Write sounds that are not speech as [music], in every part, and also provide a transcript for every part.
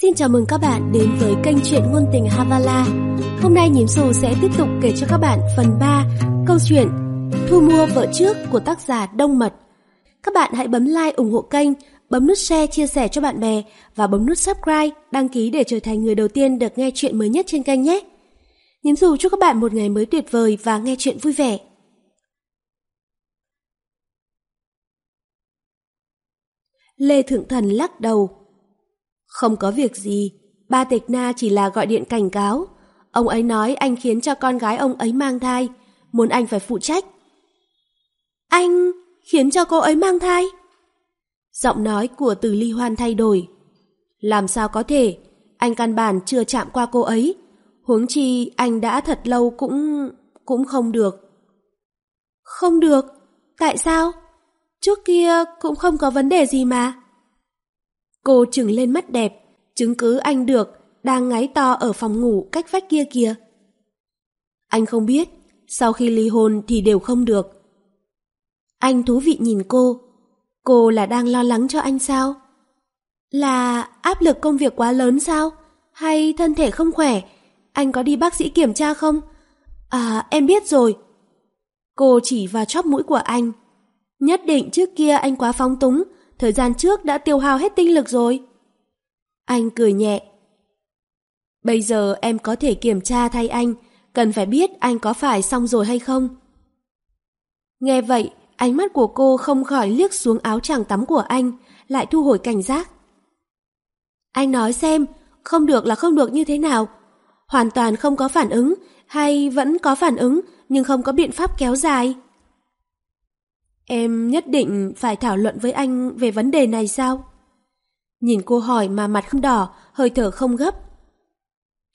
Xin chào mừng các bạn đến với kênh truyện ngôn tình Havala. Hôm nay Nhím Sồ sẽ tiếp tục kể cho các bạn phần 3 câu chuyện Thu mua vợ trước của tác giả Đông Mật. Các bạn hãy bấm like ủng hộ kênh, bấm nút share chia sẻ cho bạn bè và bấm nút subscribe đăng ký để trở thành người đầu tiên được nghe chuyện mới nhất trên kênh nhé. Nhím Sồ chúc các bạn một ngày mới tuyệt vời và nghe chuyện vui vẻ. Lê Thượng Thần lắc đầu không có việc gì, ba tịch na chỉ là gọi điện cảnh cáo. Ông ấy nói anh khiến cho con gái ông ấy mang thai, muốn anh phải phụ trách. Anh khiến cho cô ấy mang thai? Giọng nói của từ ly hoan thay đổi. Làm sao có thể, anh căn bản chưa chạm qua cô ấy. Huống chi anh đã thật lâu cũng... cũng không được. Không được? Tại sao? Trước kia cũng không có vấn đề gì mà. Cô trừng lên mắt đẹp, chứng cứ anh được, đang ngáy to ở phòng ngủ cách vách kia kìa. Anh không biết, sau khi ly hôn thì đều không được. Anh thú vị nhìn cô. Cô là đang lo lắng cho anh sao? Là áp lực công việc quá lớn sao? Hay thân thể không khỏe? Anh có đi bác sĩ kiểm tra không? À, em biết rồi. Cô chỉ vào chóp mũi của anh. Nhất định trước kia anh quá phóng túng, thời gian trước đã tiêu hao hết tinh lực rồi. Anh cười nhẹ. Bây giờ em có thể kiểm tra thay anh, cần phải biết anh có phải xong rồi hay không. Nghe vậy, ánh mắt của cô không khỏi liếc xuống áo chàng tắm của anh, lại thu hồi cảnh giác. Anh nói xem, không được là không được như thế nào? Hoàn toàn không có phản ứng, hay vẫn có phản ứng nhưng không có biện pháp kéo dài? Em nhất định phải thảo luận với anh về vấn đề này sao? Nhìn cô hỏi mà mặt không đỏ, hơi thở không gấp.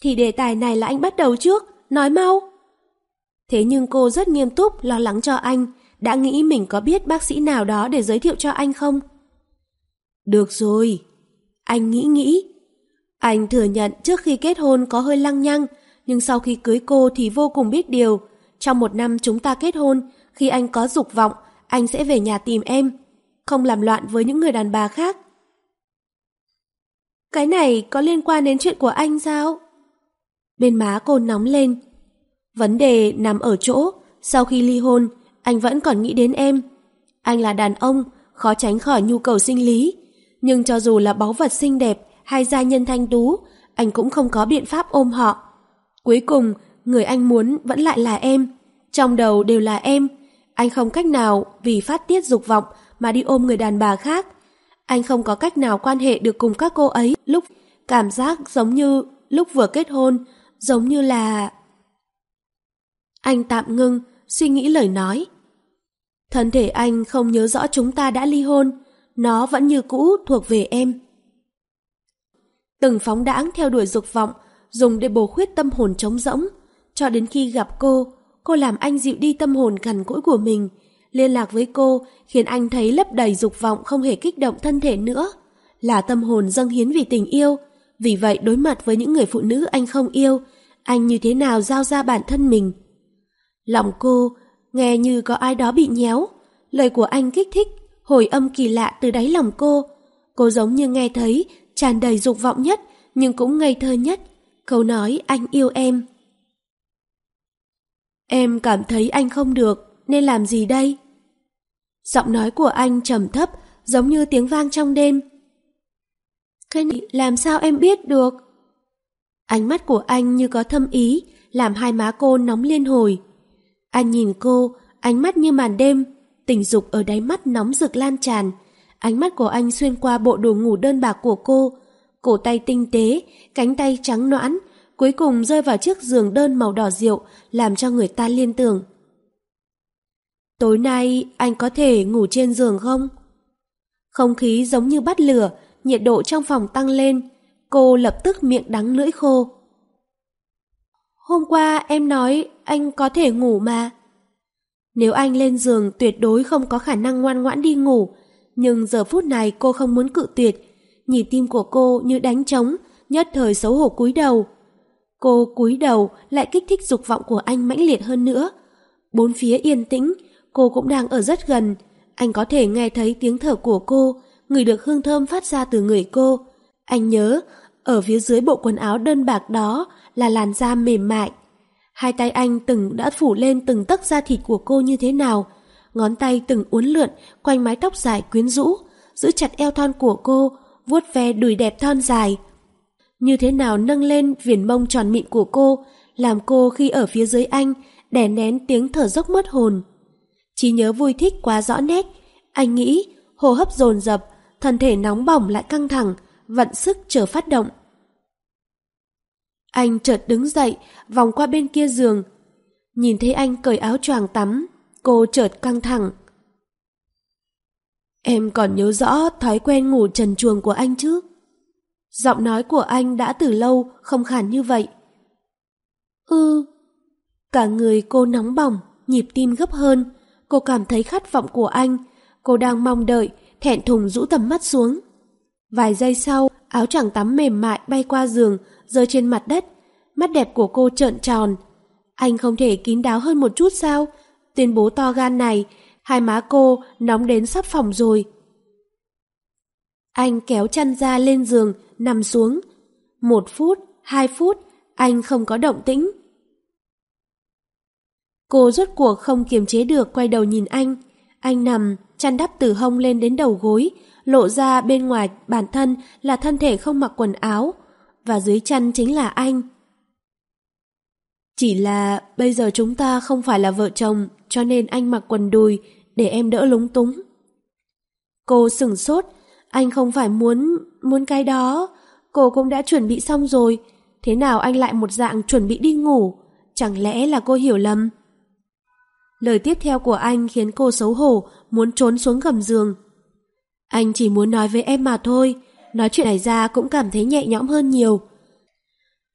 Thì đề tài này là anh bắt đầu trước, nói mau. Thế nhưng cô rất nghiêm túc lo lắng cho anh, đã nghĩ mình có biết bác sĩ nào đó để giới thiệu cho anh không? Được rồi. Anh nghĩ nghĩ. Anh thừa nhận trước khi kết hôn có hơi lăng nhăng, nhưng sau khi cưới cô thì vô cùng biết điều. Trong một năm chúng ta kết hôn, khi anh có dục vọng, anh sẽ về nhà tìm em, không làm loạn với những người đàn bà khác. Cái này có liên quan đến chuyện của anh sao? Bên má cô nóng lên. Vấn đề nằm ở chỗ, sau khi ly hôn, anh vẫn còn nghĩ đến em. Anh là đàn ông, khó tránh khỏi nhu cầu sinh lý. Nhưng cho dù là báu vật xinh đẹp hay gia nhân thanh tú, anh cũng không có biện pháp ôm họ. Cuối cùng, người anh muốn vẫn lại là em. Trong đầu đều là em, anh không cách nào vì phát tiết dục vọng mà đi ôm người đàn bà khác. Anh không có cách nào quan hệ được cùng các cô ấy lúc cảm giác giống như lúc vừa kết hôn, giống như là... Anh tạm ngưng, suy nghĩ lời nói. Thân thể anh không nhớ rõ chúng ta đã ly hôn, nó vẫn như cũ thuộc về em. Từng phóng đãng theo đuổi dục vọng, dùng để bổ khuyết tâm hồn trống rỗng, cho đến khi gặp cô, cô làm anh dịu đi tâm hồn cằn cỗi của mình. Liên lạc với cô khiến anh thấy lấp đầy dục vọng không hề kích động thân thể nữa. Là tâm hồn dâng hiến vì tình yêu. Vì vậy đối mặt với những người phụ nữ anh không yêu, anh như thế nào giao ra bản thân mình. Lòng cô nghe như có ai đó bị nhéo. Lời của anh kích thích, hồi âm kỳ lạ từ đáy lòng cô. Cô giống như nghe thấy, tràn đầy dục vọng nhất, nhưng cũng ngây thơ nhất. Câu nói anh yêu em. Em cảm thấy anh không được, nên làm gì đây? Giọng nói của anh trầm thấp, giống như tiếng vang trong đêm. Cái này làm sao em biết được? Ánh mắt của anh như có thâm ý, làm hai má cô nóng liên hồi. Anh nhìn cô, ánh mắt như màn đêm, tình dục ở đáy mắt nóng rực lan tràn. Ánh mắt của anh xuyên qua bộ đồ ngủ đơn bạc của cô, cổ tay tinh tế, cánh tay trắng noãn, cuối cùng rơi vào chiếc giường đơn màu đỏ rượu, làm cho người ta liên tưởng. Tối nay anh có thể ngủ trên giường không? Không khí giống như bắt lửa, nhiệt độ trong phòng tăng lên, cô lập tức miệng đắng lưỡi khô. Hôm qua em nói anh có thể ngủ mà. Nếu anh lên giường tuyệt đối không có khả năng ngoan ngoãn đi ngủ, nhưng giờ phút này cô không muốn cự tuyệt. Nhịp tim của cô như đánh trống, nhất thời xấu hổ cúi đầu. Cô cúi đầu lại kích thích dục vọng của anh mãnh liệt hơn nữa. Bốn phía yên tĩnh, cô cũng đang ở rất gần. Anh có thể nghe thấy tiếng thở của cô, người được hương thơm phát ra từ người cô. Anh nhớ, ở phía dưới bộ quần áo đơn bạc đó là làn da mềm mại. Hai tay anh từng đã phủ lên từng tấc da thịt của cô như thế nào, ngón tay từng uốn lượn quanh mái tóc dài quyến rũ, giữ chặt eo thon của cô, vuốt ve đùi đẹp thon dài. Như thế nào nâng lên viền mông tròn mịn của cô, làm cô khi ở phía dưới anh, đè nén tiếng thở dốc mất hồn. Chỉ nhớ vui thích quá rõ nét, anh nghĩ, hô hấp dồn dập, thân thể nóng bỏng lại căng thẳng, vận sức chờ phát động. Anh chợt đứng dậy, vòng qua bên kia giường. Nhìn thấy anh cởi áo choàng tắm, cô chợt căng thẳng. Em còn nhớ rõ thói quen ngủ trần chuồng của anh chứ? Giọng nói của anh đã từ lâu không khản như vậy. Ừ. Cả người cô nóng bỏng, nhịp tim gấp hơn. Cô cảm thấy khát vọng của anh. Cô đang mong đợi, thẹn thùng rũ tầm mắt xuống. Vài giây sau, áo choàng tắm mềm mại bay qua giường, rơi trên mặt đất. Mắt đẹp của cô trợn tròn. Anh không thể kín đáo hơn một chút sao? Tuyên bố to gan này, hai má cô nóng đến sắp phòng rồi. Anh kéo chăn ra lên giường, nằm xuống. Một phút, hai phút, anh không có động tĩnh. Cô rốt cuộc không kiềm chế được quay đầu nhìn anh. Anh nằm, chăn đắp từ hông lên đến đầu gối, lộ ra bên ngoài bản thân là thân thể không mặc quần áo, và dưới chăn chính là anh. Chỉ là bây giờ chúng ta không phải là vợ chồng, cho nên anh mặc quần đùi để em đỡ lúng túng. Cô sửng sốt, anh không phải muốn... muốn cái đó. Cô cũng đã chuẩn bị xong rồi. Thế nào anh lại một dạng chuẩn bị đi ngủ? Chẳng lẽ là cô hiểu lầm? Lời tiếp theo của anh khiến cô xấu hổ, muốn trốn xuống gầm giường. Anh chỉ muốn nói với em mà thôi, nói chuyện này ra cũng cảm thấy nhẹ nhõm hơn nhiều.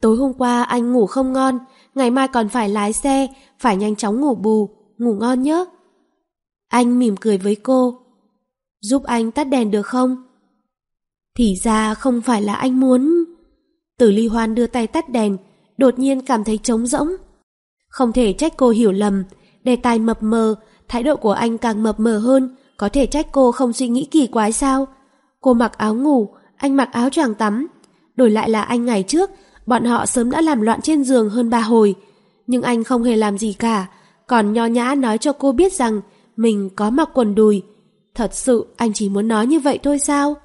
Tối hôm qua anh ngủ không ngon, ngày mai còn phải lái xe, phải nhanh chóng ngủ bù, ngủ ngon nhé. Anh mỉm cười với cô. Giúp anh tắt đèn được không? Thì ra không phải là anh muốn... Tử ly hoan đưa tay tắt đèn, đột nhiên cảm thấy trống rỗng. Không thể trách cô hiểu lầm, đề tài mập mờ, thái độ của anh càng mập mờ hơn, có thể trách cô không suy nghĩ kỳ quái sao? Cô mặc áo ngủ, anh mặc áo choàng tắm. Đổi lại là anh ngày trước, bọn họ sớm đã làm loạn trên giường hơn ba hồi. Nhưng anh không hề làm gì cả, còn nho nhã nói cho cô biết rằng mình có mặc quần đùi. Thật sự anh chỉ muốn nói như vậy thôi sao?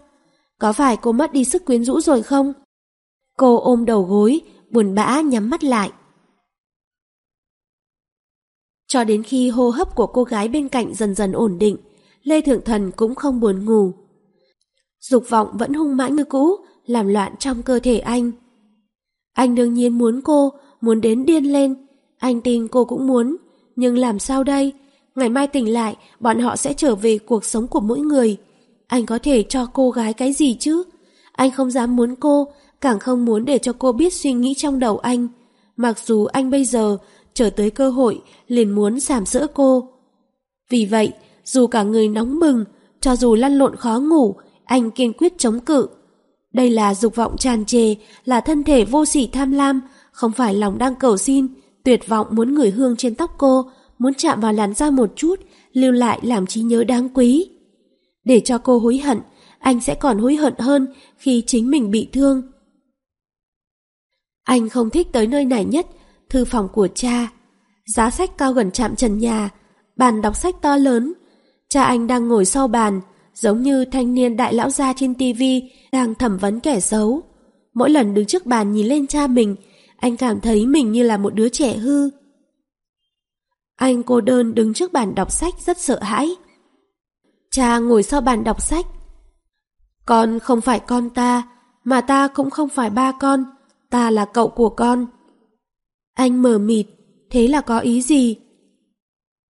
Có phải cô mất đi sức quyến rũ rồi không? Cô ôm đầu gối, buồn bã nhắm mắt lại. Cho đến khi hô hấp của cô gái bên cạnh dần dần ổn định, Lê Thượng Thần cũng không buồn ngủ. Dục vọng vẫn hung mãnh như cũ, làm loạn trong cơ thể anh. Anh đương nhiên muốn cô, muốn đến điên lên. Anh tin cô cũng muốn, nhưng làm sao đây? Ngày mai tỉnh lại, bọn họ sẽ trở về cuộc sống của mỗi người. Anh có thể cho cô gái cái gì chứ? Anh không dám muốn cô, càng không muốn để cho cô biết suy nghĩ trong đầu anh. Mặc dù anh bây giờ chờ tới cơ hội liền muốn sàm sỡ cô. Vì vậy, dù cả người nóng bừng, cho dù lăn lộn khó ngủ, anh kiên quyết chống cự. Đây là dục vọng tràn trề, là thân thể vô sỉ tham lam, không phải lòng đang cầu xin, tuyệt vọng muốn ngửi hương trên tóc cô, muốn chạm vào làn da một chút, lưu lại làm trí nhớ đáng quý. Để cho cô hối hận, anh sẽ còn hối hận hơn khi chính mình bị thương. Anh không thích tới nơi này nhất, thư phòng của cha. Giá sách cao gần chạm trần nhà, bàn đọc sách to lớn. Cha anh đang ngồi sau bàn, giống như thanh niên đại lão gia trên tivi đang thẩm vấn kẻ xấu. Mỗi lần đứng trước bàn nhìn lên cha mình, anh cảm thấy mình như là một đứa trẻ hư. Anh cô đơn đứng trước bàn đọc sách rất sợ hãi. Cha ngồi sau bàn đọc sách. Con không phải con ta, mà ta cũng không phải ba con, ta là cậu của con. Anh mờ mịt, thế là có ý gì?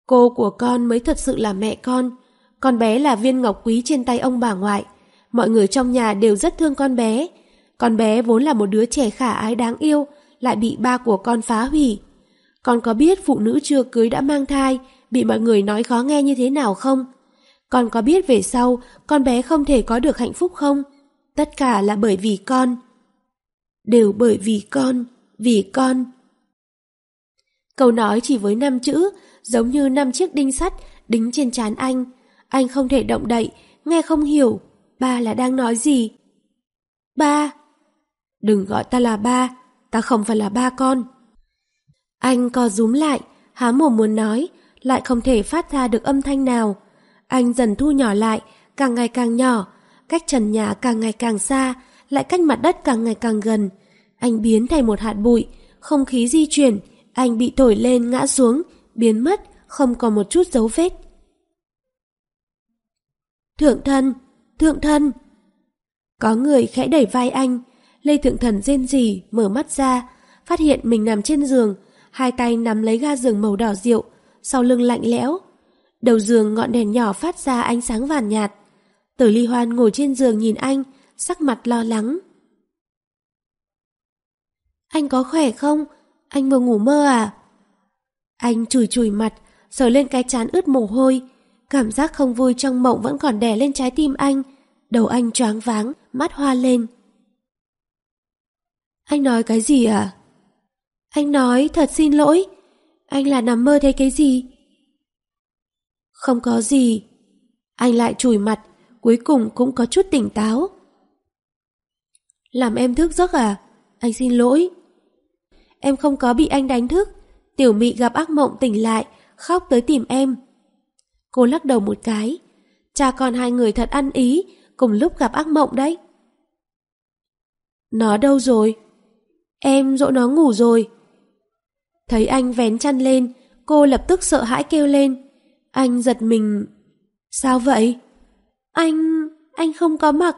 Cô của con mới thật sự là mẹ con, con bé là viên ngọc quý trên tay ông bà ngoại. Mọi người trong nhà đều rất thương con bé. Con bé vốn là một đứa trẻ khả ái đáng yêu, lại bị ba của con phá hủy. Con có biết phụ nữ chưa cưới đã mang thai, bị mọi người nói khó nghe như thế nào không? Con có biết về sau con bé không thể có được hạnh phúc không? Tất cả là bởi vì con. Đều bởi vì con, vì con. Câu nói chỉ với năm chữ, giống như năm chiếc đinh sắt đính trên trán anh. Anh không thể động đậy, nghe không hiểu. Ba là đang nói gì? Ba! Đừng gọi ta là ba, ta không phải là ba con. Anh co rúm lại, há mồm muốn nói, lại không thể phát ra được âm thanh nào. Anh dần thu nhỏ lại, càng ngày càng nhỏ, cách trần nhà càng ngày càng xa, lại cách mặt đất càng ngày càng gần. Anh biến thành một hạt bụi, không khí di chuyển, anh bị thổi lên ngã xuống, biến mất, không còn một chút dấu vết. Thượng thân, thượng thân. Có người khẽ đẩy vai anh, Lê Thượng Thần rên rỉ, mở mắt ra, phát hiện mình nằm trên giường, hai tay nắm lấy ga giường màu đỏ rượu, sau lưng lạnh lẽo. Đầu giường ngọn đèn nhỏ phát ra ánh sáng vàng nhạt. Tử ly hoan ngồi trên giường nhìn anh, sắc mặt lo lắng. Anh có khỏe không? Anh vừa ngủ mơ à? Anh chùi chùi mặt, sờ lên cái chán ướt mồ hôi. Cảm giác không vui trong mộng vẫn còn đè lên trái tim anh. Đầu anh choáng váng, mắt hoa lên. Anh nói cái gì à? Anh nói thật xin lỗi. Anh là nằm mơ thấy cái gì? Không có gì. Anh lại chùi mặt, cuối cùng cũng có chút tỉnh táo. Làm em thức giấc à? Anh xin lỗi. Em không có bị anh đánh thức. Tiểu mị gặp ác mộng tỉnh lại, khóc tới tìm em. Cô lắc đầu một cái. Cha con hai người thật ăn ý, cùng lúc gặp ác mộng đấy. Nó đâu rồi? Em dỗ nó ngủ rồi. Thấy anh vén chăn lên, cô lập tức sợ hãi kêu lên. Anh giật mình. Sao vậy? Anh... anh không có mặc...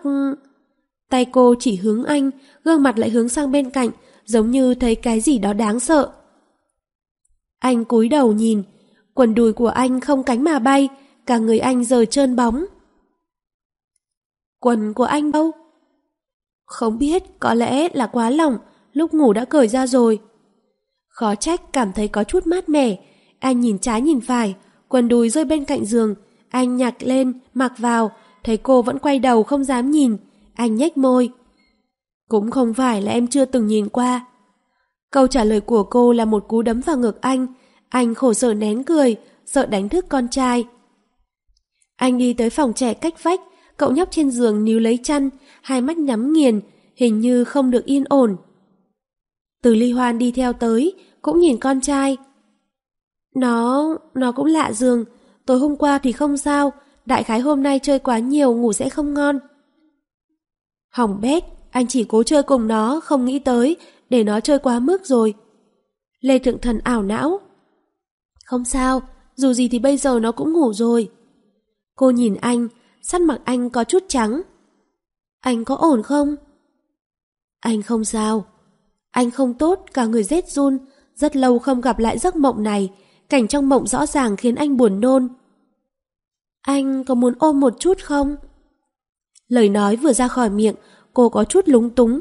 Tay cô chỉ hướng anh, gương mặt lại hướng sang bên cạnh, giống như thấy cái gì đó đáng sợ. Anh cúi đầu nhìn, quần đùi của anh không cánh mà bay, cả người anh giờ trơn bóng. Quần của anh đâu? Không biết, có lẽ là quá lỏng, lúc ngủ đã cởi ra rồi. Khó trách cảm thấy có chút mát mẻ, anh nhìn trái nhìn phải, quần đùi rơi bên cạnh giường, anh nhặt lên, mặc vào, thấy cô vẫn quay đầu không dám nhìn, anh nhếch môi. Cũng không phải là em chưa từng nhìn qua. Câu trả lời của cô là một cú đấm vào ngực anh, anh khổ sở nén cười, sợ đánh thức con trai. Anh đi tới phòng trẻ cách vách, cậu nhóc trên giường níu lấy chăn, hai mắt nhắm nghiền, hình như không được yên ổn. Từ ly hoan đi theo tới, cũng nhìn con trai. Nó, nó cũng lạ giường, tối hôm qua thì không sao, đại khái hôm nay chơi quá nhiều ngủ sẽ không ngon. Hỏng bét, anh chỉ cố chơi cùng nó, không nghĩ tới, để nó chơi quá mức rồi. Lê Thượng Thần ảo não. Không sao, dù gì thì bây giờ nó cũng ngủ rồi. Cô nhìn anh, sắc mặt anh có chút trắng. Anh có ổn không? Anh không sao. Anh không tốt, cả người rét run, rất lâu không gặp lại giấc mộng này, cảnh trong mộng rõ ràng khiến anh buồn nôn. Anh có muốn ôm một chút không? Lời nói vừa ra khỏi miệng, cô có chút lúng túng,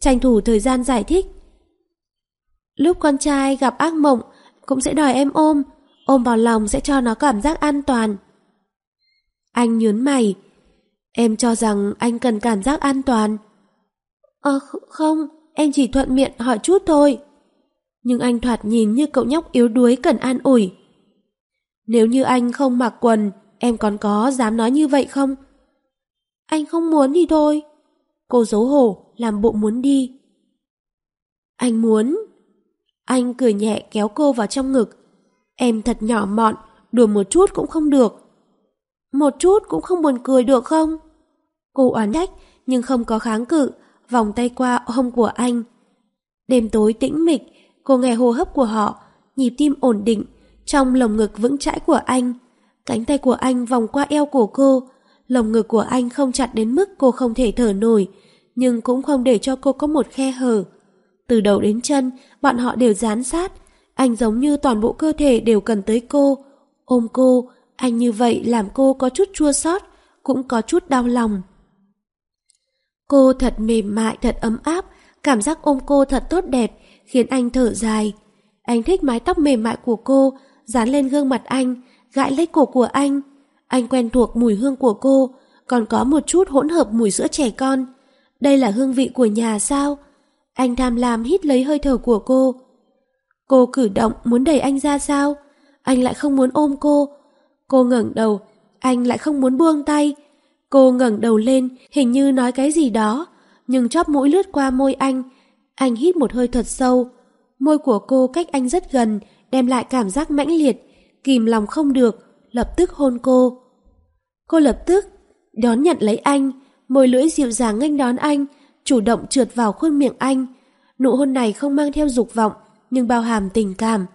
tranh thủ thời gian giải thích. Lúc con trai gặp ác mộng, cũng sẽ đòi em ôm, ôm vào lòng sẽ cho nó cảm giác an toàn. Anh nhớn mày. Em cho rằng anh cần cảm giác an toàn. Ờ không, em chỉ thuận miệng hỏi chút thôi. Nhưng anh thoạt nhìn như cậu nhóc yếu đuối cần an ủi. Nếu như anh không mặc quần, em còn có dám nói như vậy không? Anh không muốn thì thôi. Cô xấu hổ, làm bộ muốn đi. Anh muốn. Anh cười nhẹ kéo cô vào trong ngực. Em thật nhỏ mọn, đùa một chút cũng không được. Một chút cũng không buồn cười được không? Cô oán trách nhưng không có kháng cự, vòng tay qua hông của anh. Đêm tối tĩnh mịch, cô nghe hô hấp của họ, nhịp tim ổn định, trong lồng ngực vững chãi của anh. Cánh tay của anh vòng qua eo của cô, lồng ngực của anh không chặt đến mức cô không thể thở nổi, nhưng cũng không để cho cô có một khe hở. Từ đầu đến chân, bọn họ đều dán sát, anh giống như toàn bộ cơ thể đều cần tới cô. Ôm cô, anh như vậy làm cô có chút chua xót, cũng có chút đau lòng. Cô thật mềm mại, thật ấm áp, cảm giác ôm cô thật tốt đẹp, khiến anh thở dài. Anh thích mái tóc mềm mại của cô, dán lên gương mặt anh, gãi lấy cổ của anh. Anh quen thuộc mùi hương của cô, còn có một chút hỗn hợp mùi sữa trẻ con. Đây là hương vị của nhà sao? Anh tham lam hít lấy hơi thở của cô. Cô cử động muốn đẩy anh ra sao? Anh lại không muốn ôm cô. Cô ngẩng đầu, anh lại không muốn buông tay. Cô ngẩng đầu lên, hình như nói cái gì đó. nhưng chóp mũi lướt qua môi anh. Anh hít một hơi thật sâu. Môi của cô cách anh rất gần, đem lại cảm giác mãnh liệt, kìm lòng không được, lập tức hôn cô. Cô lập tức đón nhận lấy anh, môi lưỡi dịu dàng nghênh đón anh, chủ động trượt vào khuôn miệng anh. Nụ hôn này không mang theo dục vọng, nhưng bao hàm tình cảm.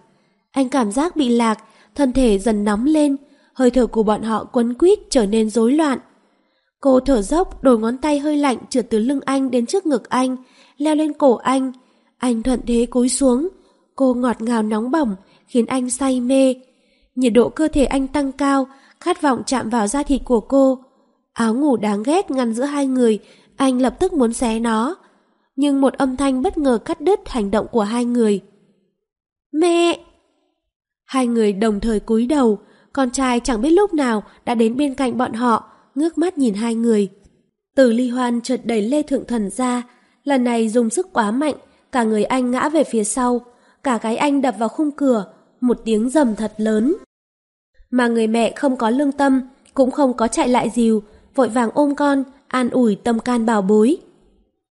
Anh cảm giác bị lạc, thân thể dần nóng lên, hơi thở của bọn họ quấn quýt trở nên rối loạn. Cô thở dốc, đôi ngón tay hơi lạnh trượt từ lưng anh đến trước ngực anh, leo lên cổ anh. Anh thuận thế cúi xuống. Cô ngọt ngào nóng bỏng, khiến anh say mê. Nhiệt độ cơ thể anh tăng cao, khát vọng chạm vào da thịt của cô. Áo ngủ đáng ghét ngăn giữa hai người, anh lập tức muốn xé nó. Nhưng một âm thanh bất ngờ cắt đứt hành động của hai người. Mẹ! Hai người đồng thời cúi đầu, con trai chẳng biết lúc nào đã đến bên cạnh bọn họ, ngước mắt nhìn hai người. Từ ly hoan chợt đẩy Lê Thượng Thần ra, lần này dùng sức quá mạnh, cả người anh ngã về phía sau, cả cái anh đập vào khung cửa, một tiếng rầm thật lớn. Mà người mẹ không có lương tâm, cũng không có chạy lại dìu, vội vàng ôm con, an ủi tâm can bảo bối.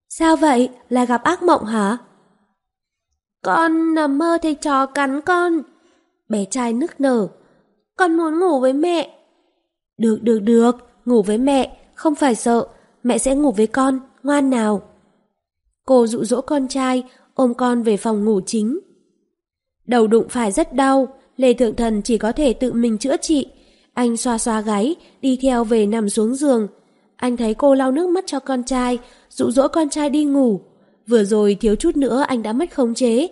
Sao vậy? Là gặp ác mộng hả? Con nằm mơ thấy chó cắn con. Bé trai nức nở. Con muốn ngủ với mẹ. Được, được, được. Ngủ với mẹ. Không phải sợ. Mẹ sẽ ngủ với con. Ngoan nào. Cô dụ dỗ con trai, ôm con về phòng ngủ chính. Đầu đụng phải rất đau. Lê Thượng Thần chỉ có thể tự mình chữa trị. Anh xoa xoa gáy, đi theo về nằm xuống giường. Anh thấy cô lau nước mắt cho con trai, dụ dỗ con trai đi ngủ. Vừa rồi thiếu chút nữa anh đã mất khống chế.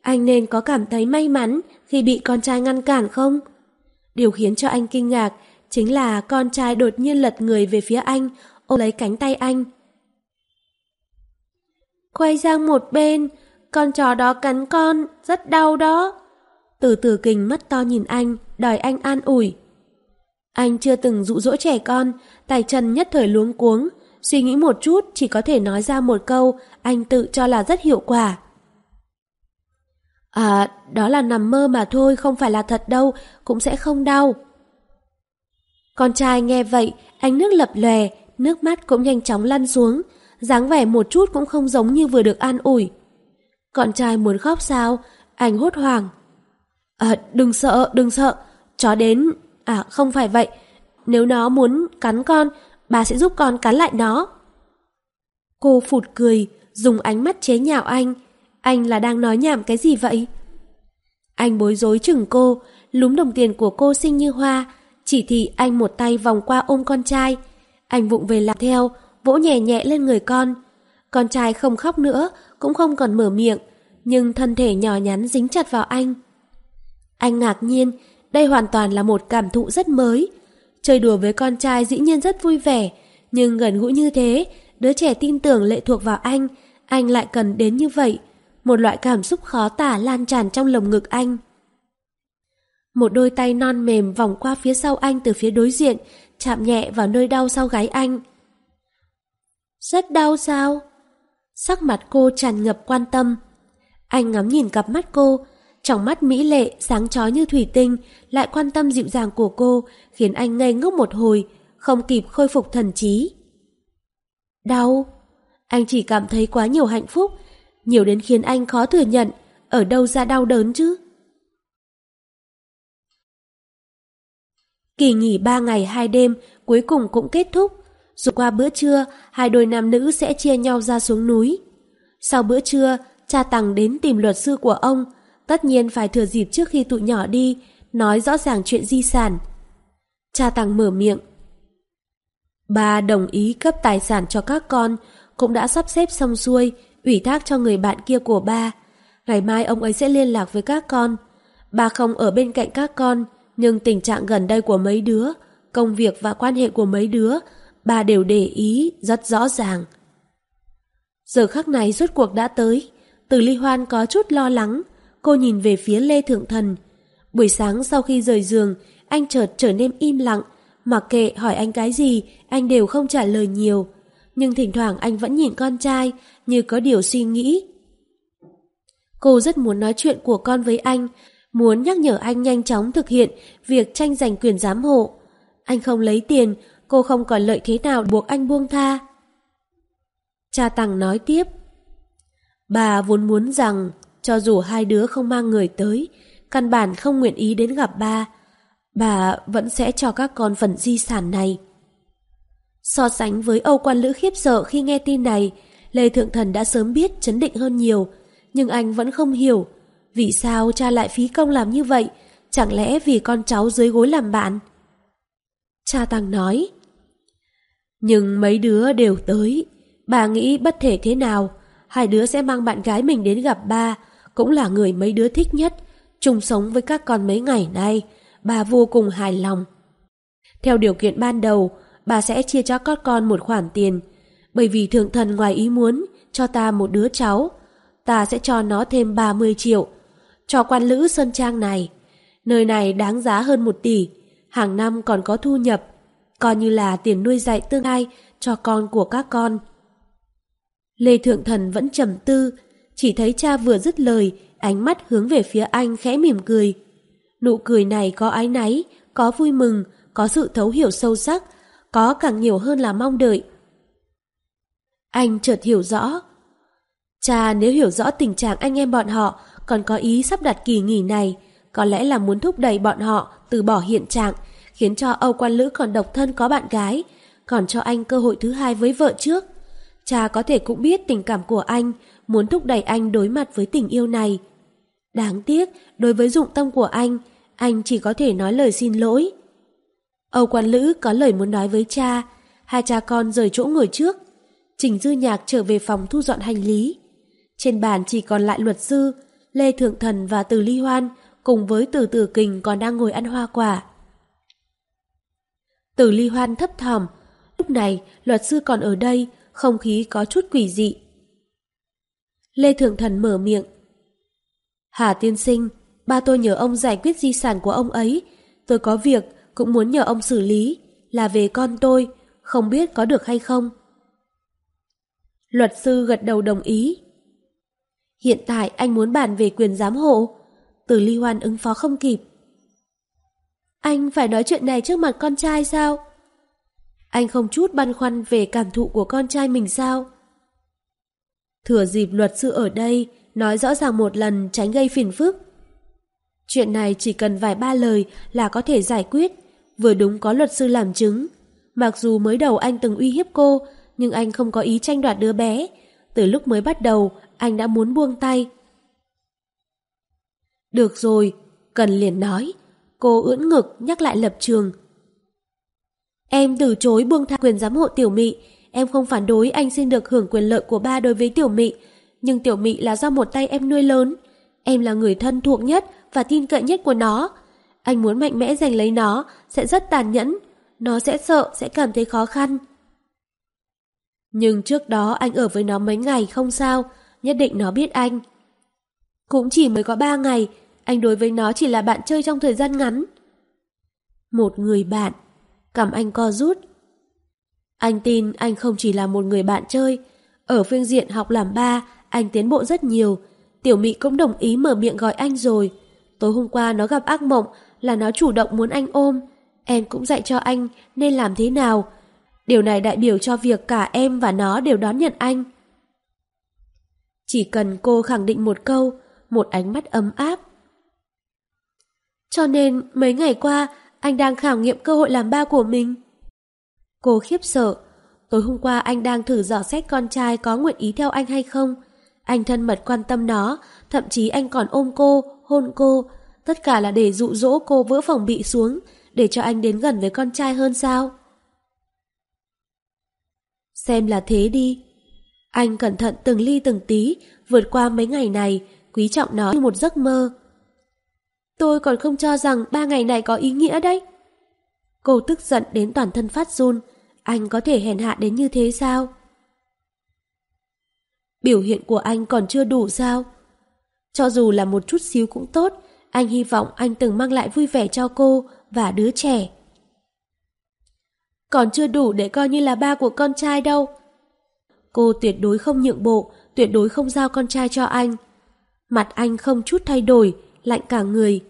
Anh nên có cảm thấy may mắn khi bị con trai ngăn cản không? Điều khiến cho anh kinh ngạc chính là con trai đột nhiên lật người về phía anh, ôm lấy cánh tay anh. Quay sang một bên, con chó đó cắn con, rất đau đó. Từ từ kình mắt to nhìn anh, đòi anh an ủi. Anh chưa từng dụ dỗ trẻ con, tay chân nhất thời luống cuống, suy nghĩ một chút chỉ có thể nói ra một câu anh tự cho là rất hiệu quả. À, đó là nằm mơ mà thôi, không phải là thật đâu, cũng sẽ không đau. Con trai nghe vậy, anh nước lập lòe, nước mắt cũng nhanh chóng lăn xuống, dáng vẻ một chút cũng không giống như vừa được an ủi. Con trai muốn khóc sao? Anh hốt hoảng. À, đừng sợ, đừng sợ, chó đến... À, không phải vậy, nếu nó muốn cắn con, bà sẽ giúp con cắn lại nó. Cô phụt cười, dùng ánh mắt chế nhạo anh. Anh là đang nói nhảm cái gì vậy? Anh bối rối chừng cô, lúm đồng tiền của cô xinh như hoa, chỉ thị anh một tay vòng qua ôm con trai. Anh vụng về làm theo, vỗ nhẹ nhẹ lên người con. Con trai không khóc nữa, cũng không còn mở miệng, nhưng thân thể nhỏ nhắn dính chặt vào anh. Anh ngạc nhiên, đây hoàn toàn là một cảm thụ rất mới. Chơi đùa với con trai dĩ nhiên rất vui vẻ, nhưng gần gũi như thế, đứa trẻ tin tưởng lệ thuộc vào anh, anh lại cần đến như vậy. Một loại cảm xúc khó tả lan tràn trong lồng ngực anh. Một đôi tay non mềm vòng qua phía sau anh từ phía đối diện, chạm nhẹ vào nơi đau sau gáy anh. Rất đau sao? Sắc mặt cô tràn ngập quan tâm. Anh ngắm nhìn cặp mắt cô, trong mắt mỹ lệ, sáng chói như thủy tinh, lại quan tâm dịu dàng của cô, khiến anh ngây ngốc một hồi, không kịp khôi phục thần trí. Đau. Anh chỉ cảm thấy quá nhiều hạnh phúc, nhiều đến khiến anh khó thừa nhận, ở đâu ra đau đớn chứ. Kỳ nghỉ ba ngày hai đêm cuối cùng cũng kết thúc. Rồi qua bữa trưa, hai đôi nam nữ sẽ chia nhau ra xuống núi. Sau bữa trưa, cha Tằng đến tìm luật sư của ông, tất nhiên phải thừa dịp trước khi tụi nhỏ đi, nói rõ ràng chuyện di sản. Cha Tằng mở miệng. Bà đồng ý cấp tài sản cho các con, cũng đã sắp xếp xong xuôi, ủy thác cho người bạn kia của ba. Ngày mai ông ấy sẽ liên lạc với các con. Bà không ở bên cạnh các con, nhưng tình trạng gần đây của mấy đứa, công việc và quan hệ của mấy đứa, bà đều để ý rất rõ ràng. Giờ khắc này rốt cuộc đã tới, từ ly hoan có chút lo lắng, cô nhìn về phía Lê Thượng Thần. Buổi sáng sau khi rời giường, anh chợt trở nên im lặng, mặc kệ hỏi anh cái gì, anh đều không trả lời nhiều. Nhưng thỉnh thoảng anh vẫn nhìn con trai, như có điều suy nghĩ. Cô rất muốn nói chuyện của con với anh, muốn nhắc nhở anh nhanh chóng thực hiện việc tranh giành quyền giám hộ. Anh không lấy tiền, cô không còn lợi thế nào buộc anh buông tha. Cha Tằng nói tiếp. Bà vốn muốn rằng cho dù hai đứa không mang người tới, căn bản không nguyện ý đến gặp ba, bà vẫn sẽ cho các con phần di sản này. So sánh với Âu quan lữ khiếp sợ khi nghe tin này, Lê Thượng Thần đã sớm biết chấn định hơn nhiều, nhưng anh vẫn không hiểu vì sao cha lại phí công làm như vậy, chẳng lẽ vì con cháu dưới gối làm bạn? Cha Tăng nói, nhưng mấy đứa đều tới, bà nghĩ bất thể thế nào, hai đứa sẽ mang bạn gái mình đến gặp ba, cũng là người mấy đứa thích nhất, chung sống với các con mấy ngày nay, bà vô cùng hài lòng. Theo điều kiện ban đầu, bà sẽ chia cho các con một khoản tiền, bởi vì thượng thần ngoài ý muốn cho ta một đứa cháu, ta sẽ cho nó thêm 30 triệu, cho quan lữ Sơn Trang này. Nơi này đáng giá hơn một tỷ, hàng năm còn có thu nhập, coi như là tiền nuôi dạy tương lai cho con của các con. Lê Thượng Thần vẫn trầm tư, chỉ thấy cha vừa dứt lời, ánh mắt hướng về phía anh khẽ mỉm cười. Nụ cười này có ái náy, có vui mừng, có sự thấu hiểu sâu sắc, có càng nhiều hơn là mong đợi. Anh chợt hiểu rõ. Cha nếu hiểu rõ tình trạng anh em bọn họ còn có ý sắp đặt kỳ nghỉ này, có lẽ là muốn thúc đẩy bọn họ từ bỏ hiện trạng, khiến cho Âu Quan Lữ còn độc thân có bạn gái, còn cho anh cơ hội thứ hai với vợ trước. Cha có thể cũng biết tình cảm của anh, muốn thúc đẩy anh đối mặt với tình yêu này. Đáng tiếc, đối với dụng tâm của anh, anh chỉ có thể nói lời xin lỗi. Âu Quan Lữ có lời muốn nói với cha, hai cha con rời chỗ ngồi trước. Trình Dư Nhạc trở về phòng thu dọn hành lý. Trên bàn chỉ còn lại luật sư, Lê Thượng Thần và Từ Ly Hoan cùng với Từ Tử Kình còn đang ngồi ăn hoa quả. Từ Ly Hoan thấp thỏm, lúc này luật sư còn ở đây, không khí có chút quỷ dị. Lê Thượng Thần mở miệng. Hà tiên sinh, ba tôi nhờ ông giải quyết di sản của ông ấy. Tôi có việc, cũng muốn nhờ ông xử lý, là về con tôi, không biết có được hay không. Luật sư gật đầu đồng ý. Hiện tại anh muốn bàn về quyền giám hộ. Từ ly hoan ứng phó không kịp. Anh phải nói chuyện này trước mặt con trai sao? Anh không chút băn khoăn về cảm thụ của con trai mình sao? Thừa dịp luật sư ở đây, nói rõ ràng một lần tránh gây phiền phức. Chuyện này chỉ cần vài ba lời là có thể giải quyết, vừa đúng có luật sư làm chứng. Mặc dù mới đầu anh từng uy hiếp cô, nhưng anh không có ý tranh đoạt đứa bé. Từ lúc mới bắt đầu, anh đã muốn buông tay. Được rồi, cần liền nói. Cô ưỡn ngực nhắc lại lập trường. Em từ chối buông tha quyền giám hộ tiểu mị. Em không phản đối anh xin được hưởng quyền lợi của ba đối với tiểu mị. Nhưng tiểu mị là do một tay em nuôi lớn. Em là người thân thuộc nhất và tin cậy nhất của nó. Anh muốn mạnh mẽ giành lấy nó sẽ rất tàn nhẫn. Nó sẽ sợ, sẽ cảm thấy khó khăn. Nhưng trước đó anh ở với nó mấy ngày không sao, nhất định nó biết anh. Cũng chỉ mới có ba ngày, anh đối với nó chỉ là bạn chơi trong thời gian ngắn. Một người bạn, cầm anh co rút. Anh tin anh không chỉ là một người bạn chơi, ở phương diện học làm ba, anh tiến bộ rất nhiều. Tiểu Mị cũng đồng ý mở miệng gọi anh rồi. Tối hôm qua nó gặp ác mộng là nó chủ động muốn anh ôm. Em cũng dạy cho anh nên làm thế nào. Điều này đại biểu cho việc cả em và nó đều đón nhận anh. Chỉ cần cô khẳng định một câu, một ánh mắt ấm áp. Cho nên mấy ngày qua anh đang khảo nghiệm cơ hội làm ba của mình. Cô khiếp sợ. Tối hôm qua anh đang thử dò xét con trai có nguyện ý theo anh hay không. Anh thân mật quan tâm nó, thậm chí anh còn ôm cô, hôn cô. Tất cả là để dụ dỗ cô vỡ phòng bị xuống, để cho anh đến gần với con trai hơn sao? Xem là thế đi. Anh cẩn thận từng ly từng tí, vượt qua mấy ngày này, quý trọng nó như một giấc mơ. Tôi còn không cho rằng ba ngày này có ý nghĩa đấy. Cô tức giận đến toàn thân phát run, anh có thể hèn hạ đến như thế sao? Biểu hiện của anh còn chưa đủ sao? Cho dù là một chút xíu cũng tốt, anh hy vọng anh từng mang lại vui vẻ cho cô và đứa trẻ. Còn chưa đủ để coi như là ba của con trai đâu. Cô tuyệt đối không nhượng bộ, tuyệt đối không giao con trai cho anh. Mặt anh không chút thay đổi, lạnh cả người.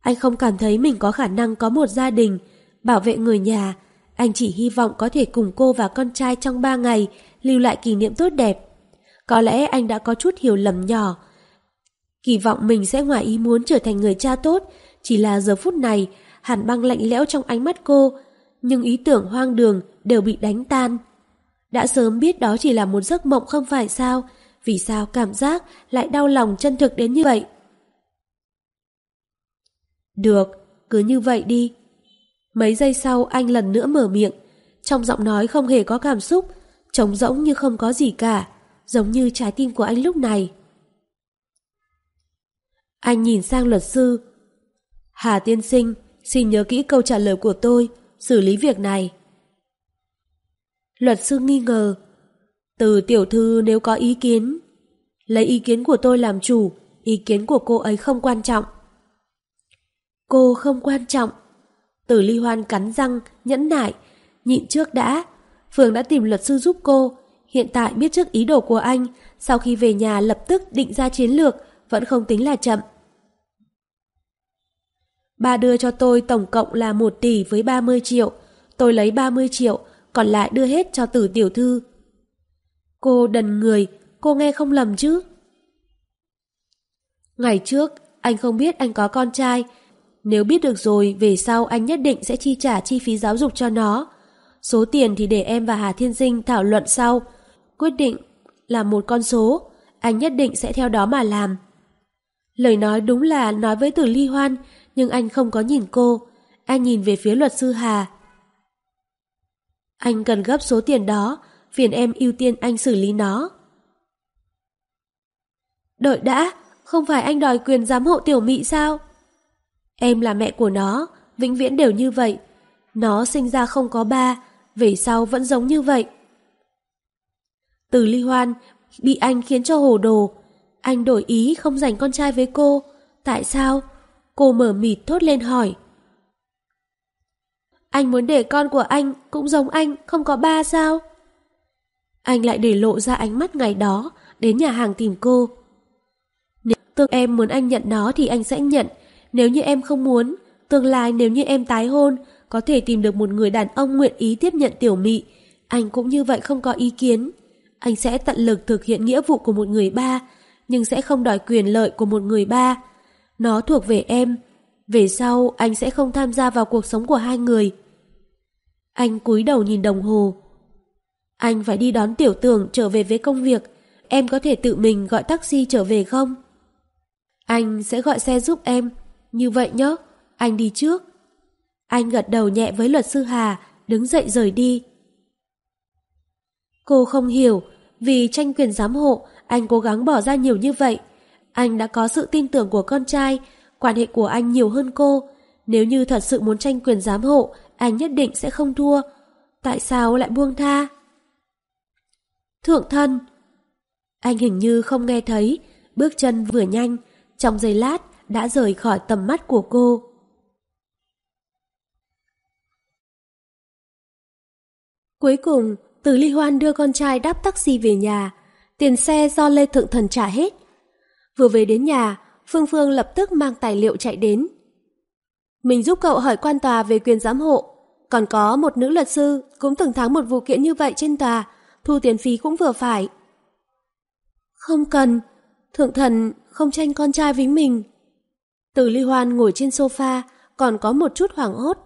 Anh không cảm thấy mình có khả năng có một gia đình, bảo vệ người nhà. Anh chỉ hy vọng có thể cùng cô và con trai trong ba ngày lưu lại kỷ niệm tốt đẹp. Có lẽ anh đã có chút hiểu lầm nhỏ. Kỳ vọng mình sẽ ngoài ý muốn trở thành người cha tốt, chỉ là giờ phút này, hàn băng lạnh lẽo trong ánh mắt cô, nhưng ý tưởng hoang đường đều bị đánh tan. Đã sớm biết đó chỉ là một giấc mộng không phải sao, vì sao cảm giác lại đau lòng chân thực đến như vậy? Được, cứ như vậy đi. Mấy giây sau anh lần nữa mở miệng, trong giọng nói không hề có cảm xúc, trống rỗng như không có gì cả, giống như trái tim của anh lúc này. Anh nhìn sang luật sư. Hà tiên sinh, xin nhớ kỹ câu trả lời của tôi, xử lý việc này. Luật sư nghi ngờ. Từ tiểu thư nếu có ý kiến, lấy ý kiến của tôi làm chủ, ý kiến của cô ấy không quan trọng. Cô không quan trọng. Tử ly hoan cắn răng, nhẫn nại, nhịn trước đã. Phương đã tìm luật sư giúp cô, hiện tại biết trước ý đồ của anh, sau khi về nhà lập tức định ra chiến lược, vẫn không tính là chậm. Ba đưa cho tôi tổng cộng là 1 tỷ với 30 triệu, tôi lấy 30 triệu, còn lại đưa hết cho tử tiểu thư. Cô đần người, cô nghe không lầm chứ? Ngày trước, anh không biết anh có con trai. Nếu biết được rồi, về sau anh nhất định sẽ chi trả chi phí giáo dục cho nó. Số tiền thì để em và Hà Thiên Dinh thảo luận sau. Quyết định là một con số, anh nhất định sẽ theo đó mà làm. Lời nói đúng là nói với Tử Ly Hoan, nhưng anh không có nhìn cô. Anh nhìn về phía luật sư Hà. Anh cần gấp số tiền đó, phiền em ưu tiên anh xử lý nó. Đợi đã, không phải anh đòi quyền giám hộ tiểu mị sao? Em là mẹ của nó, vĩnh viễn đều như vậy. Nó sinh ra không có ba, về sau vẫn giống như vậy. Từ ly hoan, bị anh khiến cho hồ đồ. Anh đổi ý không dành con trai với cô. Tại sao? Cô mở mịt thốt lên hỏi. Anh muốn để con của anh cũng giống anh, không có ba sao? Anh lại để lộ ra ánh mắt ngày đó, đến nhà hàng tìm cô. Nếu tương em muốn anh nhận nó thì anh sẽ nhận. Nếu như em không muốn, tương lai nếu như em tái hôn, có thể tìm được một người đàn ông nguyện ý tiếp nhận tiểu mị. Anh cũng như vậy không có ý kiến. Anh sẽ tận lực thực hiện nghĩa vụ của một người ba, nhưng sẽ không đòi quyền lợi của một người ba. Nó thuộc về em. Về sau, anh sẽ không tham gia vào cuộc sống của hai người. Anh cúi đầu nhìn đồng hồ. Anh phải đi đón tiểu tưởng trở về với công việc. Em có thể tự mình gọi taxi trở về không? Anh sẽ gọi xe giúp em. Như vậy nhé, anh đi trước. Anh gật đầu nhẹ với luật sư Hà, đứng dậy rời đi. Cô không hiểu, vì tranh quyền giám hộ, anh cố gắng bỏ ra nhiều như vậy. Anh đã có sự tin tưởng của con trai, quan hệ của anh nhiều hơn cô. Nếu như thật sự muốn tranh quyền giám hộ, anh nhất định sẽ không thua. Tại sao lại buông tha? Thượng thân! Anh hình như không nghe thấy, bước chân vừa nhanh, trong giây lát đã rời khỏi tầm mắt của cô. Cuối cùng, Từ Ly Hoan đưa con trai đáp taxi về nhà, tiền xe do Lê Thượng Thần trả hết. Vừa về đến nhà, Phương Phương lập tức mang tài liệu chạy đến. Mình giúp cậu hỏi quan tòa về quyền giám hộ. Còn có một nữ luật sư cũng từng thắng một vụ kiện như vậy trên tòa, thu tiền phí cũng vừa phải. Không cần, thượng thần không tranh con trai với mình. Từ ly hoan ngồi trên sofa, còn có một chút hoảng hốt.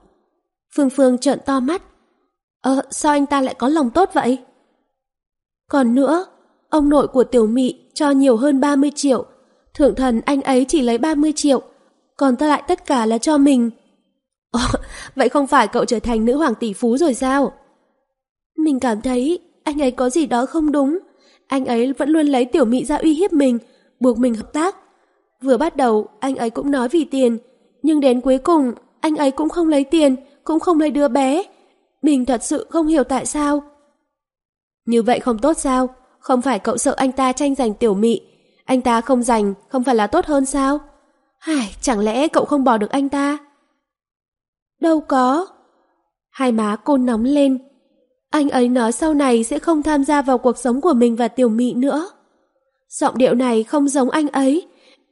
Phương Phương trợn to mắt. Ờ, sao anh ta lại có lòng tốt vậy? Còn nữa, ông nội của tiểu mị cho nhiều hơn 30 triệu. Thượng thần anh ấy chỉ lấy 30 triệu, còn ta lại tất cả là cho mình. Ồ, vậy không phải cậu trở thành nữ hoàng tỷ phú rồi sao? Mình cảm thấy anh ấy có gì đó không đúng. Anh ấy vẫn luôn lấy tiểu mị ra uy hiếp mình, buộc mình hợp tác. Vừa bắt đầu, anh ấy cũng nói vì tiền, nhưng đến cuối cùng, anh ấy cũng không lấy tiền, cũng không lấy đứa bé. Mình thật sự không hiểu tại sao. Như vậy không tốt sao? Không phải cậu sợ anh ta tranh giành tiểu mị. Anh ta không giành, không phải là tốt hơn sao? Hài, chẳng lẽ cậu không bỏ được anh ta? Đâu có. Hai má cô nóng lên. Anh ấy nói sau này sẽ không tham gia vào cuộc sống của mình và tiểu mị nữa. Giọng điệu này không giống anh ấy.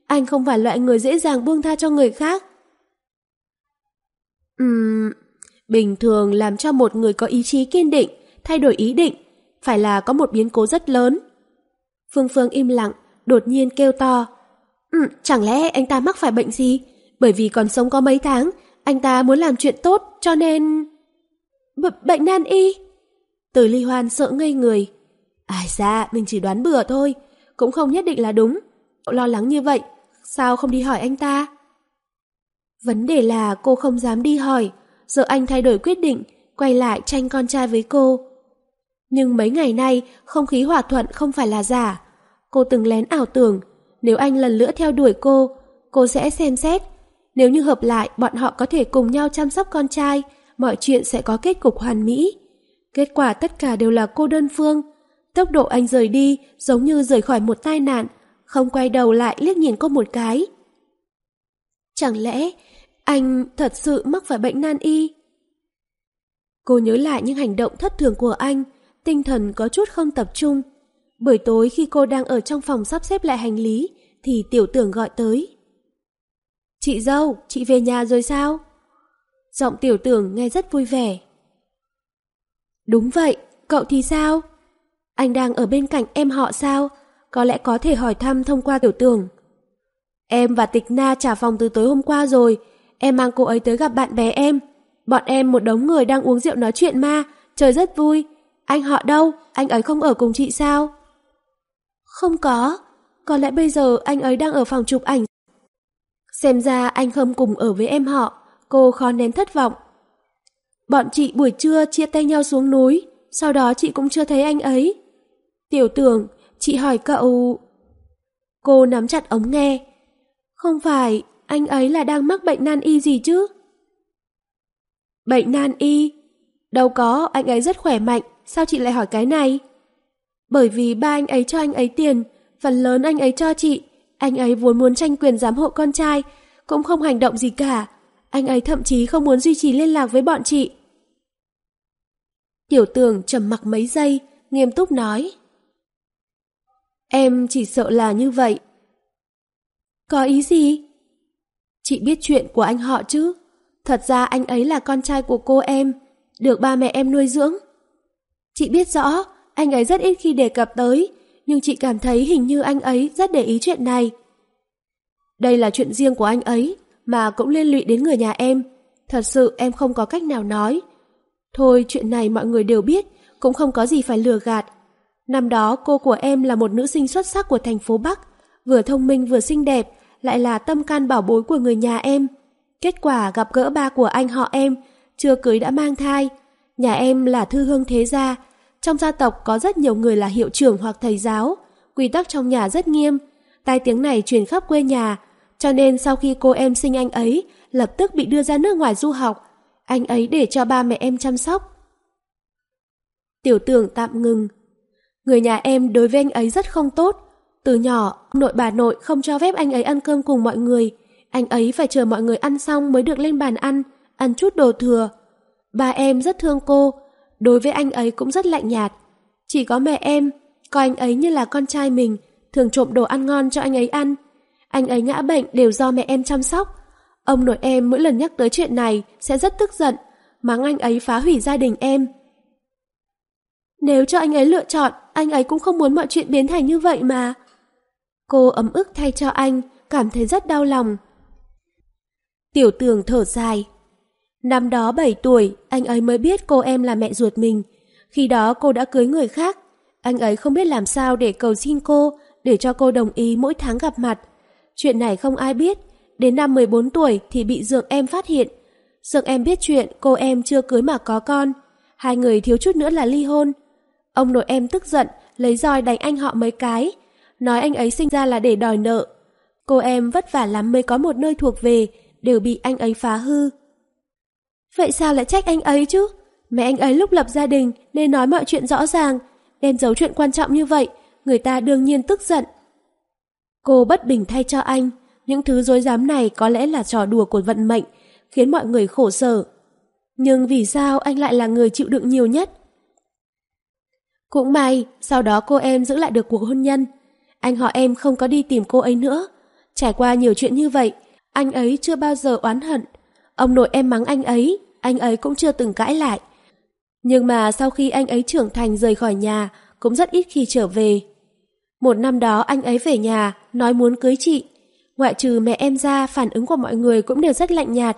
Anh không phải loại người dễ dàng buông tha cho người khác. Ừm, bình thường làm cho một người có ý chí kiên định, thay đổi ý định, phải là có một biến cố rất lớn. Phương Phương im lặng, đột nhiên kêu to. Ừ, chẳng lẽ anh ta mắc phải bệnh gì? Bởi vì còn sống có mấy tháng, anh ta muốn làm chuyện tốt, cho nên... B bệnh nan y? Từ ly hoan sợ ngây người. Ai ra, mình chỉ đoán bừa thôi, cũng không nhất định là đúng. Cậu lo lắng như vậy, sao không đi hỏi anh ta? Vấn đề là cô không dám đi hỏi, giờ anh thay đổi quyết định, quay lại tranh con trai với cô. Nhưng mấy ngày nay, không khí hòa thuận không phải là giả. Cô từng lén ảo tưởng, nếu anh lần nữa theo đuổi cô, cô sẽ xem xét. Nếu như hợp lại, bọn họ có thể cùng nhau chăm sóc con trai, mọi chuyện sẽ có kết cục hoàn mỹ. Kết quả tất cả đều là cô đơn phương. Tốc độ anh rời đi giống như rời khỏi một tai nạn, không quay đầu lại liếc nhìn cô một cái. Chẳng lẽ anh thật sự mắc phải bệnh nan y? Cô nhớ lại những hành động thất thường của anh, tinh thần có chút không tập trung. Buổi tối khi cô đang ở trong phòng sắp xếp lại hành lý, thì tiểu tưởng gọi tới. Chị dâu, chị về nhà rồi sao? Giọng tiểu tưởng nghe rất vui vẻ. Đúng vậy, cậu thì sao? Anh đang ở bên cạnh em họ sao? Có lẽ có thể hỏi thăm thông qua tiểu tưởng. Em và Tịch Na trả phòng từ tối hôm qua rồi. Em mang cô ấy tới gặp bạn bè em. Bọn em một đống người đang uống rượu nói chuyện ma, trời rất vui. Anh họ đâu? Anh ấy không ở cùng chị sao? Không có. Có lẽ bây giờ anh ấy đang ở phòng chụp ảnh. Xem ra anh không cùng ở với em họ, cô khó nén thất vọng. Bọn chị buổi trưa chia tay nhau xuống núi, sau đó chị cũng chưa thấy anh ấy. Tiểu tưởng, chị hỏi cậu... Cô nắm chặt ống nghe. Không phải, anh ấy là đang mắc bệnh nan y gì chứ? Bệnh nan y? Đâu có, anh ấy rất khỏe mạnh, sao chị lại hỏi cái này? Bởi vì ba anh ấy cho anh ấy tiền, phần lớn anh ấy cho chị. Anh ấy vốn muốn tranh quyền giám hộ con trai, cũng không hành động gì cả. Anh ấy thậm chí không muốn duy trì liên lạc với bọn chị. Tiểu tường trầm mặc mấy giây, nghiêm túc nói. Em chỉ sợ là như vậy. Có ý gì? Chị biết chuyện của anh họ chứ? Thật ra anh ấy là con trai của cô em, được ba mẹ em nuôi dưỡng. Chị biết rõ, anh ấy rất ít khi đề cập tới, nhưng chị cảm thấy hình như anh ấy rất để ý chuyện này. Đây là chuyện riêng của anh ấy, mà cũng liên lụy đến người nhà em. Thật sự em không có cách nào nói. Thôi, chuyện này mọi người đều biết, cũng không có gì phải lừa gạt. Năm đó cô của em là một nữ sinh xuất sắc của thành phố Bắc, vừa thông minh vừa xinh đẹp, lại là tâm can bảo bối của người nhà em. Kết quả gặp gỡ ba của anh họ em, chưa cưới đã mang thai. Nhà em là thư hương thế gia, trong gia tộc có rất nhiều người là hiệu trưởng hoặc thầy giáo, quy tắc trong nhà rất nghiêm. Tai tiếng này truyền khắp quê nhà, cho nên sau khi cô em sinh anh ấy, lập tức bị đưa ra nước ngoài du học. Anh ấy để cho ba mẹ em chăm sóc. Tiểu tưởng tạm ngừng. Người nhà em đối với anh ấy rất không tốt. Từ nhỏ, nội bà nội không cho phép anh ấy ăn cơm cùng mọi người. Anh ấy phải chờ mọi người ăn xong mới được lên bàn ăn, ăn chút đồ thừa. Ba em rất thương cô, đối với anh ấy cũng rất lạnh nhạt. Chỉ có mẹ em, coi anh ấy như là con trai mình, thường trộm đồ ăn ngon cho anh ấy ăn. Anh ấy ngã bệnh đều do mẹ em chăm sóc. Ông nội em mỗi lần nhắc tới chuyện này sẽ rất tức giận, mắng anh ấy phá hủy gia đình em. Nếu cho anh ấy lựa chọn, anh ấy cũng không muốn mọi chuyện biến thành như vậy mà. Cô ấm ức thay cho anh, cảm thấy rất đau lòng. Tiểu tường thở dài. Năm đó 7 tuổi, anh ấy mới biết cô em là mẹ ruột mình. Khi đó cô đã cưới người khác. Anh ấy không biết làm sao để cầu xin cô, để cho cô đồng ý mỗi tháng gặp mặt. Chuyện này không ai biết. Đến năm 14 tuổi thì bị Dượng em phát hiện. Dượng em biết chuyện cô em chưa cưới mà có con. Hai người thiếu chút nữa là ly hôn. Ông nội em tức giận, lấy roi đánh anh họ mấy cái. Nói anh ấy sinh ra là để đòi nợ. Cô em vất vả lắm mới có một nơi thuộc về, đều bị anh ấy phá hư. Vậy sao lại trách anh ấy chứ? Mẹ anh ấy lúc lập gia đình nên nói mọi chuyện rõ ràng, đem giấu chuyện quan trọng như vậy, người ta đương nhiên tức giận. Cô bất bình thay cho anh, những thứ dối dám này có lẽ là trò đùa của vận mệnh, khiến mọi người khổ sở. Nhưng vì sao anh lại là người chịu đựng nhiều nhất? Cũng may, sau đó cô em giữ lại được cuộc hôn nhân. Anh họ em không có đi tìm cô ấy nữa. Trải qua nhiều chuyện như vậy, anh ấy chưa bao giờ oán hận. Ông nội em mắng anh ấy, anh ấy cũng chưa từng cãi lại. Nhưng mà sau khi anh ấy trưởng thành rời khỏi nhà, cũng rất ít khi trở về. Một năm đó anh ấy về nhà, nói muốn cưới chị. Ngoại trừ mẹ em ra, phản ứng của mọi người cũng đều rất lạnh nhạt.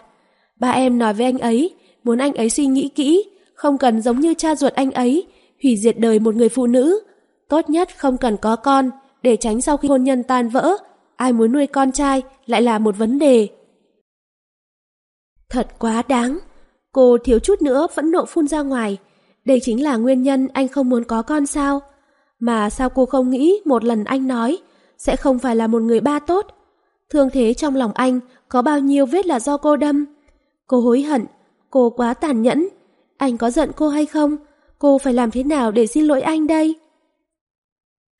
Ba em nói với anh ấy, muốn anh ấy suy nghĩ kỹ, không cần giống như cha ruột anh ấy, hủy diệt đời một người phụ nữ. Tốt nhất không cần có con, để tránh sau khi hôn nhân tan vỡ, ai muốn nuôi con trai lại là một vấn đề. Thật quá đáng. Cô thiếu chút nữa vẫn nộ phun ra ngoài. Đây chính là nguyên nhân anh không muốn có con sao? Mà sao cô không nghĩ một lần anh nói sẽ không phải là một người ba tốt? Thương thế trong lòng anh có bao nhiêu vết là do cô đâm? Cô hối hận, cô quá tàn nhẫn. Anh có giận cô hay không? Cô phải làm thế nào để xin lỗi anh đây?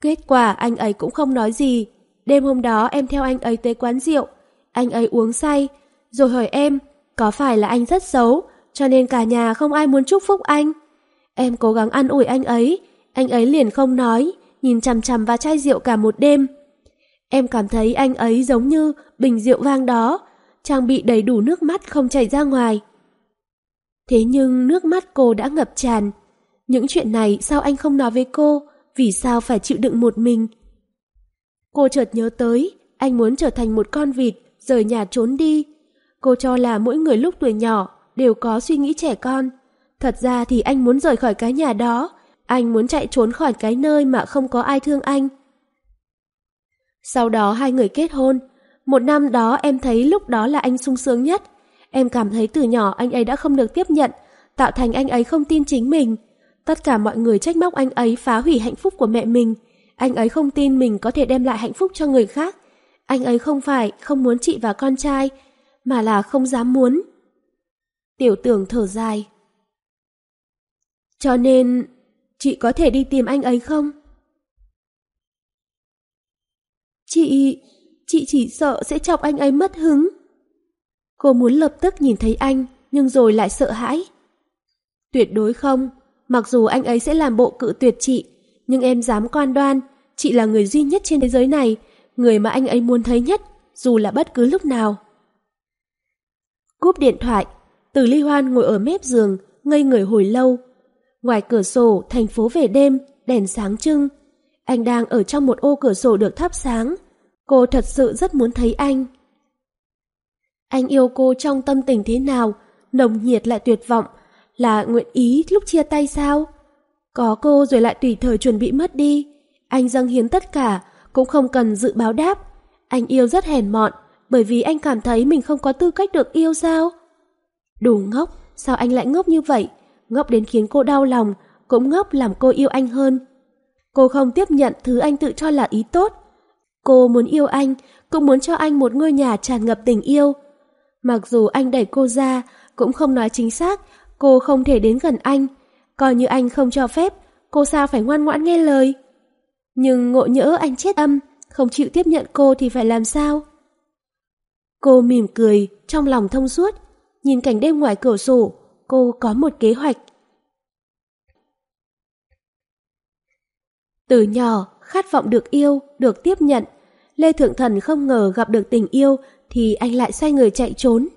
Kết quả anh ấy cũng không nói gì. Đêm hôm đó em theo anh ấy tới quán rượu. Anh ấy uống say, rồi hỏi em có phải là anh rất xấu, cho nên cả nhà không ai muốn chúc phúc anh? Em cố gắng ăn ủi anh ấy, anh ấy liền không nói, nhìn chằm chằm vào chai rượu cả một đêm. Em cảm thấy anh ấy giống như bình rượu vang đó, trang bị đầy đủ nước mắt không chảy ra ngoài. Thế nhưng nước mắt cô đã ngập tràn. Những chuyện này sao anh không nói với cô? Vì sao phải chịu đựng một mình? Cô chợt nhớ tới, anh muốn trở thành một con vịt, rời nhà trốn đi. Cô cho là mỗi người lúc tuổi nhỏ đều có suy nghĩ trẻ con. Thật ra thì anh muốn rời khỏi cái nhà đó, anh muốn chạy trốn khỏi cái nơi mà không có ai thương anh. Sau đó hai người kết hôn. Một năm đó em thấy lúc đó là anh sung sướng nhất. Em cảm thấy từ nhỏ anh ấy đã không được tiếp nhận, tạo thành anh ấy không tin chính mình. Tất cả mọi người trách móc anh ấy phá hủy hạnh phúc của mẹ mình. Anh ấy không tin mình có thể đem lại hạnh phúc cho người khác. Anh ấy không phải không muốn chị và con trai, mà là không dám muốn. Tiểu tưởng thở dài. Cho nên, chị có thể đi tìm anh ấy không? Chị, chị chỉ sợ sẽ chọc anh ấy mất hứng. Cô muốn lập tức nhìn thấy anh, nhưng rồi lại sợ hãi. Tuyệt đối không, mặc dù anh ấy sẽ làm bộ cự tuyệt chị, nhưng em dám quan đoan, chị là người duy nhất trên thế giới này, người mà anh ấy muốn thấy nhất, dù là bất cứ lúc nào. Cúp điện thoại, từ ly hoan ngồi ở mép giường, ngây người hồi lâu. Ngoài cửa sổ, thành phố về đêm, đèn sáng trưng. Anh đang ở trong một ô cửa sổ được thắp sáng. Cô thật sự rất muốn thấy anh. Anh yêu cô trong tâm tình thế nào, nồng nhiệt lại tuyệt vọng, là nguyện ý lúc chia tay sao? Có cô rồi lại tùy thời chuẩn bị mất đi. Anh dâng hiến tất cả, cũng không cần dự báo đáp. Anh yêu rất hèn mọn, bởi vì anh cảm thấy mình không có tư cách được yêu sao? Đủ ngốc, sao anh lại ngốc như vậy? Ngốc đến khiến cô đau lòng, cũng ngốc làm cô yêu anh hơn. Cô không tiếp nhận thứ anh tự cho là ý tốt. Cô muốn yêu anh, cũng muốn cho anh một ngôi nhà tràn ngập tình yêu. Mặc dù anh đẩy cô ra, cũng không nói chính xác, cô không thể đến gần anh. Coi như anh không cho phép, cô sao phải ngoan ngoãn nghe lời. Nhưng ngộ nhỡ anh chết âm, không chịu tiếp nhận cô thì phải làm sao? Cô mỉm cười, trong lòng thông suốt, nhìn cảnh đêm ngoài cửa sổ, cô có một kế hoạch. Từ nhỏ, khát vọng được yêu, được tiếp nhận, Lê Thượng Thần không ngờ gặp được tình yêu thì anh lại xoay người chạy trốn.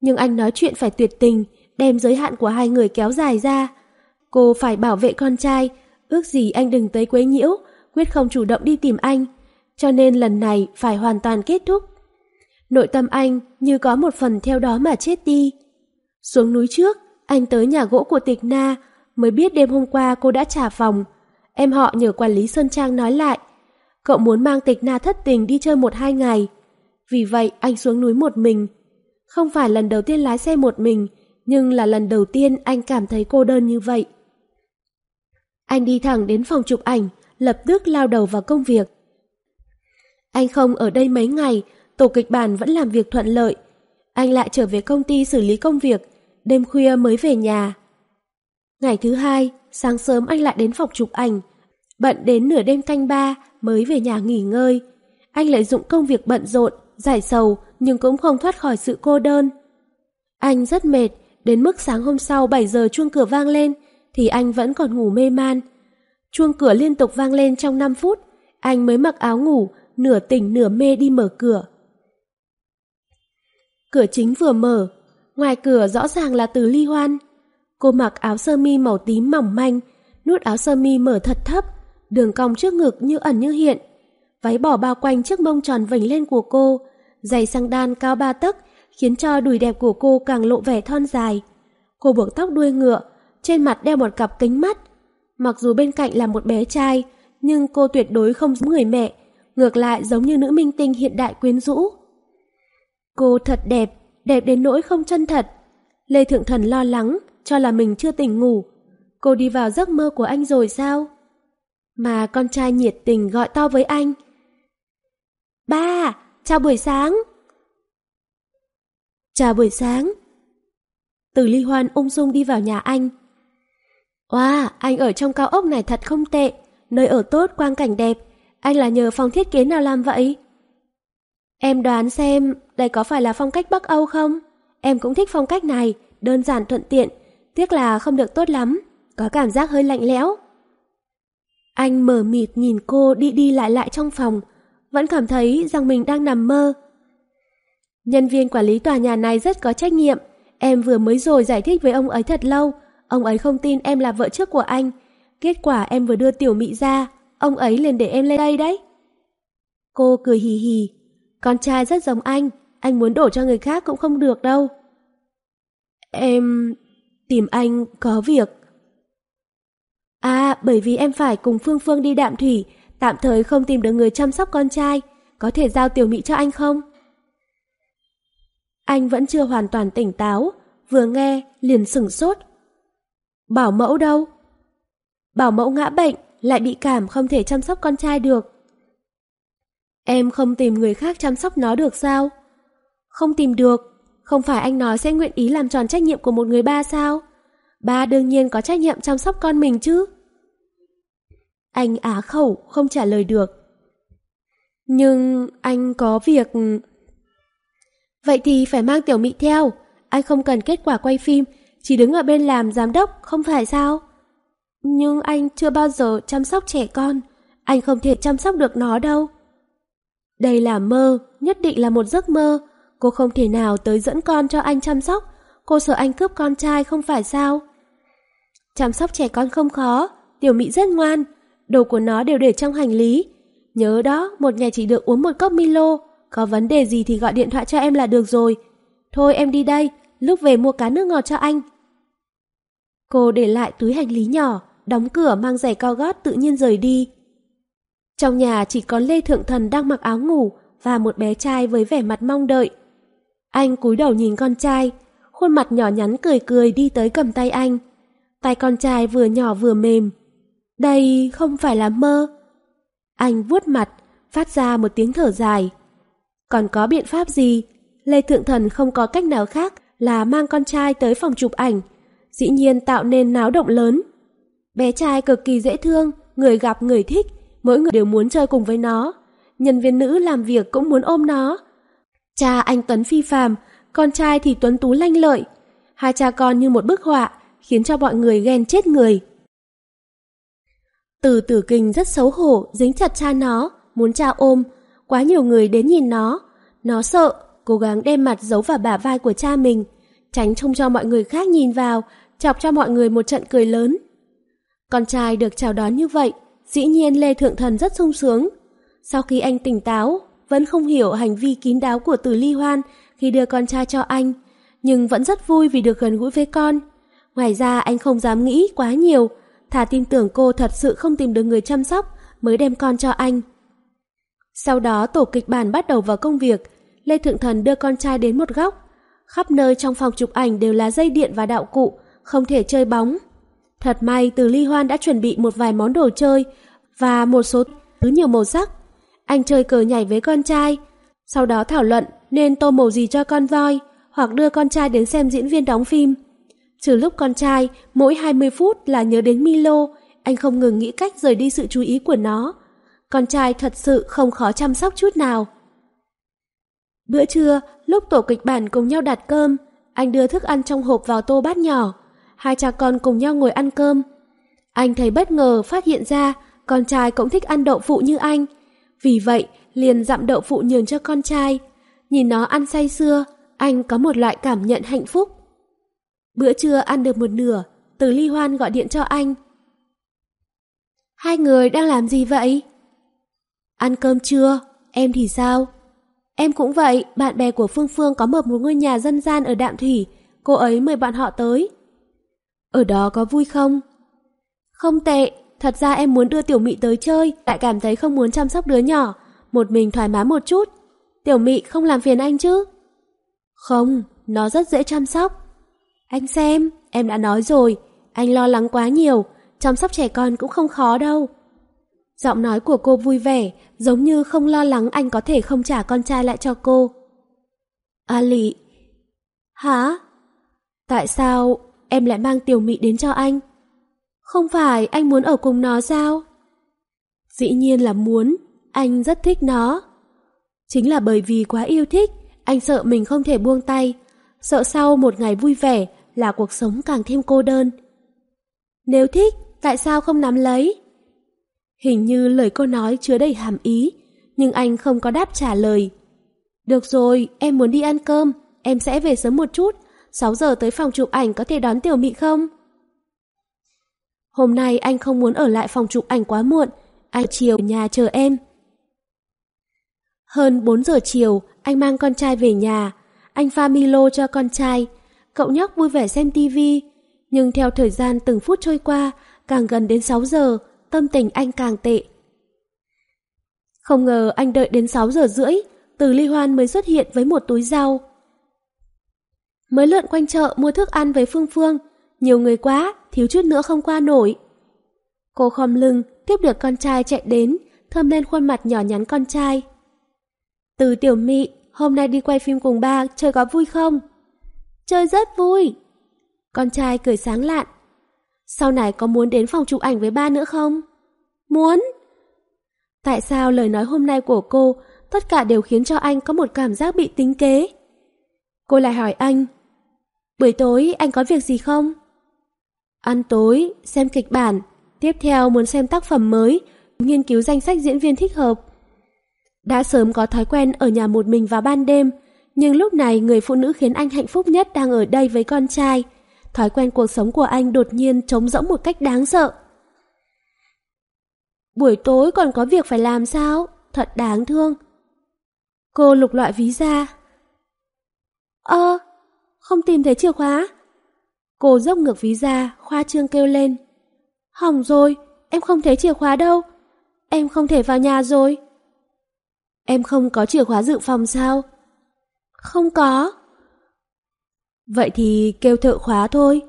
Nhưng anh nói chuyện phải tuyệt tình, đem giới hạn của hai người kéo dài ra. Cô phải bảo vệ con trai, ước gì anh đừng tới quấy nhiễu, quyết không chủ động đi tìm anh. Cho nên lần này phải hoàn toàn kết thúc. Nội tâm anh như có một phần theo đó mà chết đi. Xuống núi trước, anh tới nhà gỗ của tịch na, mới biết đêm hôm qua cô đã trả phòng. Em họ nhờ quản lý Sơn Trang nói lại, cậu muốn mang tịch na thất tình đi chơi một hai ngày. Vì vậy anh xuống núi một mình. Không phải lần đầu tiên lái xe một mình, nhưng là lần đầu tiên anh cảm thấy cô đơn như vậy. Anh đi thẳng đến phòng chụp ảnh, lập tức lao đầu vào công việc. Anh không ở đây mấy ngày, tổ kịch bản vẫn làm việc thuận lợi. Anh lại trở về công ty xử lý công việc, đêm khuya mới về nhà. Ngày thứ hai, sáng sớm anh lại đến phòng chụp ảnh, bận đến nửa đêm canh ba mới về nhà nghỉ ngơi. Anh lợi dụng công việc bận rộn, giải sầu nhưng cũng không thoát khỏi sự cô đơn. Anh rất mệt, đến mức sáng hôm sau 7 giờ chuông cửa vang lên thì anh vẫn còn ngủ mê man. Chuông cửa liên tục vang lên trong 5 phút, anh mới mặc áo ngủ, nửa tỉnh nửa mê đi mở cửa. Cửa chính vừa mở, ngoài cửa rõ ràng là từ ly hoan. Cô mặc áo sơ mi màu tím mỏng manh, nút áo sơ mi mở thật thấp, đường cong trước ngực như ẩn như hiện. Váy bỏ bao quanh chiếc mông tròn vành lên của cô, giày sang đan cao ba tấc khiến cho đùi đẹp của cô càng lộ vẻ thon dài. Cô buộc tóc đuôi ngựa, trên mặt đeo một cặp kính mắt. Mặc dù bên cạnh là một bé trai, nhưng cô tuyệt đối không giống người mẹ, ngược lại giống như nữ minh tinh hiện đại quyến rũ. Cô thật đẹp, đẹp đến nỗi không chân thật. Lê Thượng Thần lo lắng, cho là mình chưa tỉnh ngủ. Cô đi vào giấc mơ của anh rồi sao? Mà con trai nhiệt tình gọi to với anh. Ba, chào buổi sáng. Chào buổi sáng. Từ ly hoan ung dung đi vào nhà anh. Wow, anh ở trong cao ốc này thật không tệ, nơi ở tốt, quang cảnh đẹp. Anh là nhờ phòng thiết kế nào làm vậy? Em đoán xem đây có phải là phong cách Bắc Âu không? Em cũng thích phong cách này, đơn giản thuận tiện, tiếc là không được tốt lắm, có cảm giác hơi lạnh lẽo. Anh mở mịt nhìn cô đi đi lại lại trong phòng, vẫn cảm thấy rằng mình đang nằm mơ. Nhân viên quản lý tòa nhà này rất có trách nhiệm, em vừa mới rồi giải thích với ông ấy thật lâu, ông ấy không tin em là vợ trước của anh. Kết quả em vừa đưa tiểu mị ra, ông ấy liền để em lên đây đấy. Cô cười hì hì, con trai rất giống anh, anh muốn đổ cho người khác cũng không được đâu. Em tìm anh có việc. À, bởi vì em phải cùng Phương Phương đi đạm thủy, tạm thời không tìm được người chăm sóc con trai, có thể giao tiểu mỹ cho anh không? Anh vẫn chưa hoàn toàn tỉnh táo, vừa nghe liền sửng sốt. Bảo mẫu đâu? Bảo mẫu ngã bệnh, lại bị cảm không thể chăm sóc con trai được. Em không tìm người khác chăm sóc nó được sao? Không tìm được, không phải anh nói sẽ nguyện ý làm tròn trách nhiệm của một người ba sao? Ba đương nhiên có trách nhiệm chăm sóc con mình chứ. Anh á khẩu, không trả lời được. Nhưng anh có việc... Vậy thì phải mang tiểu mỹ theo. Anh không cần kết quả quay phim, chỉ đứng ở bên làm giám đốc, không phải sao? Nhưng anh chưa bao giờ chăm sóc trẻ con. Anh không thể chăm sóc được nó đâu. Đây là mơ, nhất định là một giấc mơ. Cô không thể nào tới dẫn con cho anh chăm sóc. Cô sợ anh cướp con trai không phải sao? Chăm sóc trẻ con không khó, tiểu mỹ rất ngoan. Đồ của nó đều để trong hành lý. Nhớ đó, một ngày chỉ được uống một cốc Milo. Có vấn đề gì thì gọi điện thoại cho em là được rồi. Thôi em đi đây, lúc về mua cá nước ngọt cho anh. Cô để lại túi hành lý nhỏ, đóng cửa mang giày cao gót tự nhiên rời đi. Trong nhà chỉ có Lê Thượng Thần đang mặc áo ngủ và một bé trai với vẻ mặt mong đợi. Anh cúi đầu nhìn con trai, khuôn mặt nhỏ nhắn cười cười đi tới cầm tay anh. Tay con trai vừa nhỏ vừa mềm. Đây không phải là mơ. Anh vuốt mặt, phát ra một tiếng thở dài. Còn có biện pháp gì? Lê Thượng Thần không có cách nào khác là mang con trai tới phòng chụp ảnh, dĩ nhiên tạo nên náo động lớn. Bé trai cực kỳ dễ thương, người gặp người thích, mỗi người đều muốn chơi cùng với nó. Nhân viên nữ làm việc cũng muốn ôm nó. Cha anh Tuấn phi phàm, con trai thì Tuấn Tú lanh lợi. Hai cha con như một bức họa, khiến cho mọi người ghen chết người. Từ tử kinh rất xấu hổ, dính chặt cha nó, muốn cha ôm. Quá nhiều người đến nhìn nó. Nó sợ, cố gắng đem mặt giấu vào bả vai của cha mình, tránh trông cho mọi người khác nhìn vào, chọc cho mọi người một trận cười lớn. Con trai được chào đón như vậy, dĩ nhiên Lê Thượng Thần rất sung sướng. Sau khi anh tỉnh táo, vẫn không hiểu hành vi kín đáo của Từ Ly Hoan khi đưa con trai cho anh, nhưng vẫn rất vui vì được gần gũi với con. Ngoài ra anh không dám nghĩ quá nhiều, thà tin tưởng cô thật sự không tìm được người chăm sóc mới đem con cho anh. Sau đó tổ kịch bản bắt đầu vào công việc, Lê Thượng Thần đưa con trai đến một góc. Khắp nơi trong phòng chụp ảnh đều là dây điện và đạo cụ, không thể chơi bóng. Thật may từ Ly Hoan đã chuẩn bị một vài món đồ chơi và một số thứ nhiều màu sắc. Anh chơi cờ nhảy với con trai, sau đó thảo luận nên tô màu gì cho con voi hoặc đưa con trai đến xem diễn viên đóng phim. Trừ lúc con trai, mỗi 20 phút là nhớ đến Milo, anh không ngừng nghĩ cách rời đi sự chú ý của nó. Con trai thật sự không khó chăm sóc chút nào. Bữa trưa, lúc tổ kịch bản cùng nhau đặt cơm, anh đưa thức ăn trong hộp vào tô bát nhỏ. Hai cha con cùng nhau ngồi ăn cơm. Anh thấy bất ngờ phát hiện ra con trai cũng thích ăn đậu phụ như anh. Vì vậy, liền dặm đậu phụ nhường cho con trai. Nhìn nó ăn say sưa, anh có một loại cảm nhận hạnh phúc. Bữa trưa ăn được một nửa, từ ly hoan gọi điện cho anh. Hai người đang làm gì vậy? Ăn cơm chưa? Em thì sao? Em cũng vậy, bạn bè của Phương Phương có mở một ngôi nhà dân gian ở Đạm Thủy, cô ấy mời bọn họ tới. Ở đó có vui không? Không tệ, thật ra em muốn đưa Tiểu Mị tới chơi, lại cảm thấy không muốn chăm sóc đứa nhỏ, một mình thoải mái một chút. Tiểu Mị không làm phiền anh chứ? Không, nó rất dễ chăm sóc. Anh xem, em đã nói rồi, anh lo lắng quá nhiều, chăm sóc trẻ con cũng không khó đâu. Giọng nói của cô vui vẻ, giống như không lo lắng anh có thể không trả con trai lại cho cô. A Lị Hả? Tại sao em lại mang tiểu mị đến cho anh? Không phải anh muốn ở cùng nó sao? Dĩ nhiên là muốn, anh rất thích nó. Chính là bởi vì quá yêu thích, anh sợ mình không thể buông tay, sợ sau một ngày vui vẻ là cuộc sống càng thêm cô đơn. Nếu thích, tại sao không nắm lấy? Hình như lời cô nói chứa đầy hàm ý, nhưng anh không có đáp trả lời. Được rồi, em muốn đi ăn cơm, em sẽ về sớm một chút, 6 giờ tới phòng chụp ảnh có thể đón tiểu mị không? Hôm nay anh không muốn ở lại phòng chụp ảnh quá muộn, anh chiều nhà chờ em. Hơn 4 giờ chiều, anh mang con trai về nhà. Anh pha Milo cho con trai. Cậu nhóc vui vẻ xem tivi. Nhưng theo thời gian từng phút trôi qua, càng gần đến 6 giờ, tâm tình anh càng tệ. Không ngờ anh đợi đến 6 giờ rưỡi, từ ly hoan mới xuất hiện với một túi rau. Mới lượn quanh chợ mua thức ăn với Phương Phương, nhiều người quá, thiếu chút nữa không qua nổi. Cô khom lưng, tiếp được con trai chạy đến, thơm lên khuôn mặt nhỏ nhắn con trai. Từ tiểu mị, hôm nay đi quay phim cùng ba, chơi có vui không? Chơi rất vui. Con trai cười sáng lạn. Sau này có muốn đến phòng chụp ảnh với ba nữa không? Muốn. Tại sao lời nói hôm nay của cô tất cả đều khiến cho anh có một cảm giác bị tính kế? Cô lại hỏi anh. Buổi tối anh có việc gì không? Ăn tối, xem kịch bản. Tiếp theo muốn xem tác phẩm mới, nghiên cứu danh sách diễn viên thích hợp. Đã sớm có thói quen ở nhà một mình vào ban đêm, nhưng lúc này người phụ nữ khiến anh hạnh phúc nhất đang ở đây với con trai. Thói quen cuộc sống của anh đột nhiên trống rỗng một cách đáng sợ. Buổi tối còn có việc phải làm sao? Thật đáng thương. Cô lục loại ví ra. Ơ, không tìm thấy chìa khóa. Cô dốc ngược ví ra, khoa trương kêu lên. Hỏng rồi, em không thấy chìa khóa đâu. Em không thể vào nhà rồi. Em không có chìa khóa dự phòng sao? Không có. Vậy thì kêu thợ khóa thôi.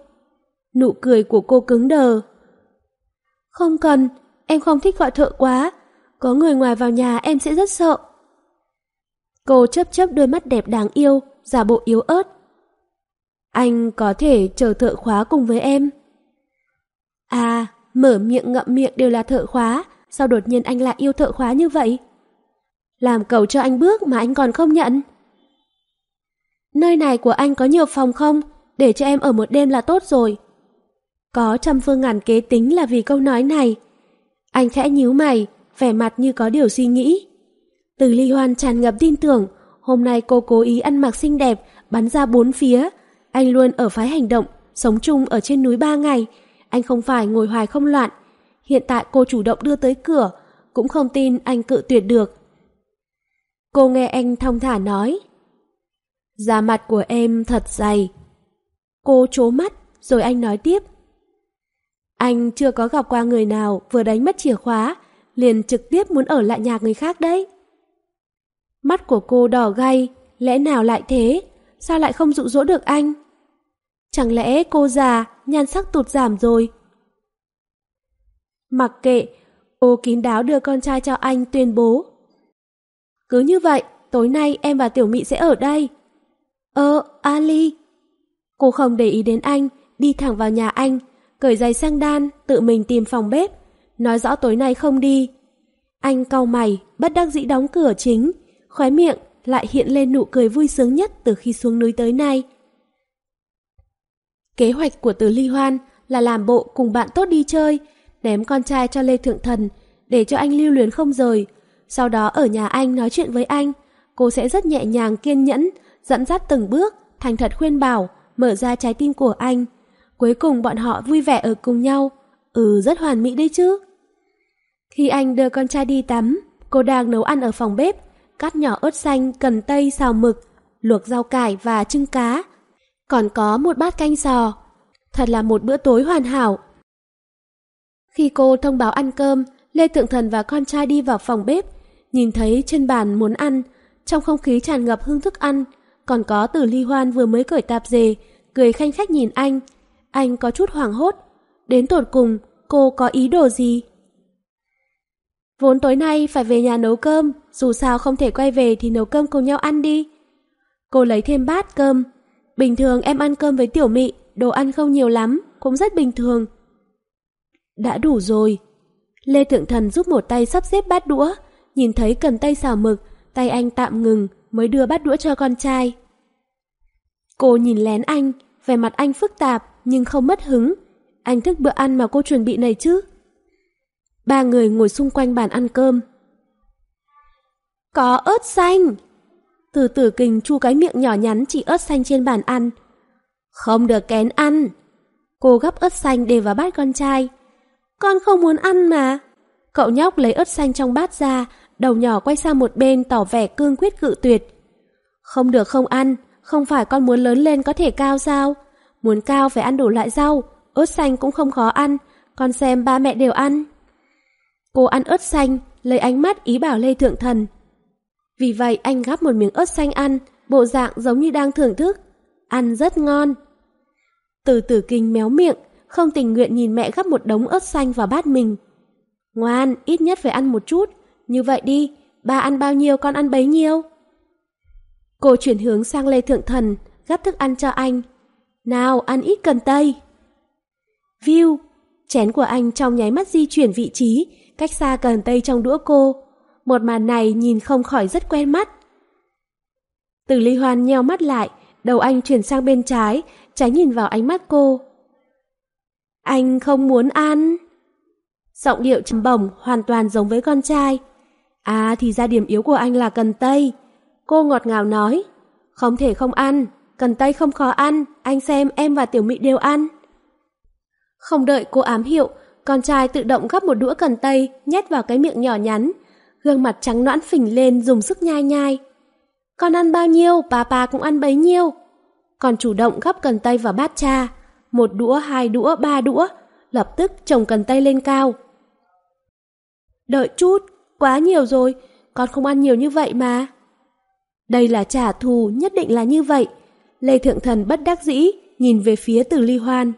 Nụ cười của cô cứng đờ. Không cần, em không thích gọi thợ quá. Có người ngoài vào nhà em sẽ rất sợ. Cô chấp chấp đôi mắt đẹp đáng yêu, giả bộ yếu ớt. Anh có thể chờ thợ khóa cùng với em. À, mở miệng ngậm miệng đều là thợ khóa, sao đột nhiên anh lại yêu thợ khóa như vậy? Làm cầu cho anh bước mà anh còn không nhận. Nơi này của anh có nhiều phòng không? Để cho em ở một đêm là tốt rồi. Có trăm phương ngàn kế tính là vì câu nói này. Anh khẽ nhíu mày, vẻ mặt như có điều suy nghĩ. Từ ly hoan tràn ngập tin tưởng, hôm nay cô cố ý ăn mặc xinh đẹp, bắn ra bốn phía. Anh luôn ở phái hành động, sống chung ở trên núi ba ngày. Anh không phải ngồi hoài không loạn. Hiện tại cô chủ động đưa tới cửa, cũng không tin anh cự tuyệt được. Cô nghe anh thong thả nói. Da mặt của em thật dày. Cô chố mắt, rồi anh nói tiếp. Anh chưa có gặp qua người nào vừa đánh mất chìa khóa, liền trực tiếp muốn ở lại nhà người khác đấy. Mắt của cô đỏ gay, lẽ nào lại thế? Sao lại không dụ dỗ được anh? Chẳng lẽ cô già, nhan sắc tụt giảm rồi? Mặc kệ, cô kín đáo đưa con trai cho anh tuyên bố. Cứ như vậy, tối nay em và Tiểu Mị sẽ ở đây. Ơ, Ali. Cô không để ý đến anh, đi thẳng vào nhà anh, cởi giày sang đan, tự mình tìm phòng bếp, nói rõ tối nay không đi. Anh cau mày, bất đắc dĩ đóng cửa chính, khóe miệng lại hiện lên nụ cười vui sướng nhất từ khi xuống núi tới nay. Kế hoạch của Từ Ly Hoan là làm bộ cùng bạn tốt đi chơi, ném con trai cho Lê Thượng Thần, để cho anh lưu luyến không rời. Sau đó ở nhà anh nói chuyện với anh, cô sẽ rất nhẹ nhàng kiên nhẫn, dẫn dắt từng bước, thành thật khuyên bảo, mở ra trái tim của anh. Cuối cùng bọn họ vui vẻ ở cùng nhau. Ừ, rất hoàn mỹ đấy chứ. Khi anh đưa con trai đi tắm, cô đang nấu ăn ở phòng bếp, cắt nhỏ ớt xanh, cần tây, xào mực, luộc rau cải và trưng cá. Còn có một bát canh sò. Thật là một bữa tối hoàn hảo. Khi cô thông báo ăn cơm, Lê Thượng Thần và con trai đi vào phòng bếp, nhìn thấy trên bàn muốn ăn, trong không khí tràn ngập hương thức ăn, còn có Tử Ly Hoan vừa mới cởi tạp dề, cười khanh khách nhìn anh. Anh có chút hoảng hốt. Đến tột cùng, cô có ý đồ gì? Vốn tối nay phải về nhà nấu cơm, dù sao không thể quay về thì nấu cơm cùng nhau ăn đi. Cô lấy thêm bát cơm. Bình thường em ăn cơm với tiểu mị, đồ ăn không nhiều lắm, cũng rất bình thường. Đã đủ rồi. Lê Thượng Thần giúp một tay sắp xếp bát đũa, nhìn thấy cần tay xào mực, tay anh tạm ngừng mới đưa bát đũa cho con trai. Cô nhìn lén anh, vẻ mặt anh phức tạp nhưng không mất hứng. Anh thức bữa ăn mà cô chuẩn bị này chứ? Ba người ngồi xung quanh bàn ăn cơm. Có ớt xanh! Từ tử kình chu cái miệng nhỏ nhắn chỉ ớt xanh trên bàn ăn. Không được kén ăn. Cô gắp ớt xanh để vào bát con trai. Con không muốn ăn mà. Cậu nhóc lấy ớt xanh trong bát ra, đầu nhỏ quay sang một bên tỏ vẻ cương quyết cự tuyệt. Không được không ăn, không phải con muốn lớn lên có thể cao sao? Muốn cao phải ăn đủ loại rau, ớt xanh cũng không khó ăn, con xem ba mẹ đều ăn. Cô ăn ớt xanh, lấy ánh mắt ý bảo Lê Thượng Thần. Vì vậy anh gắp một miếng ớt xanh ăn, bộ dạng giống như đang thưởng thức. Ăn rất ngon. Từ tử kinh méo miệng, không tình nguyện nhìn mẹ gắp một đống ớt xanh vào bát mình. Ngoan, ít nhất phải ăn một chút. Như vậy đi, ba ăn bao nhiêu con ăn bấy nhiêu. Cô chuyển hướng sang Lê Thượng Thần, gắp thức ăn cho anh. Nào, ăn ít cần tây. View, chén của anh trong nháy mắt di chuyển vị trí, cách xa cần tây trong đũa cô. Một màn này nhìn không khỏi rất quen mắt. Từ ly hoan nheo mắt lại, đầu anh chuyển sang bên trái, trái nhìn vào ánh mắt cô. Anh không muốn ăn. Giọng điệu trầm bổng hoàn toàn giống với con trai. À thì ra điểm yếu của anh là cần tây. Cô ngọt ngào nói. Không thể không ăn, cần tây không khó ăn, anh xem em và tiểu mị đều ăn. Không đợi cô ám hiệu, con trai tự động gắp một đũa cần tây nhét vào cái miệng nhỏ nhắn. Gương mặt trắng noãn phình lên dùng sức nhai nhai. Con ăn bao nhiêu, bà bà cũng ăn bấy nhiêu. Còn chủ động gắp cần tây vào bát cha. Một đũa, hai đũa, ba đũa. Lập tức trồng cần tây lên cao. Đợi chút, quá nhiều rồi, con không ăn nhiều như vậy mà. Đây là trả thù, nhất định là như vậy. Lê Thượng Thần bất đắc dĩ, nhìn về phía từ ly hoan.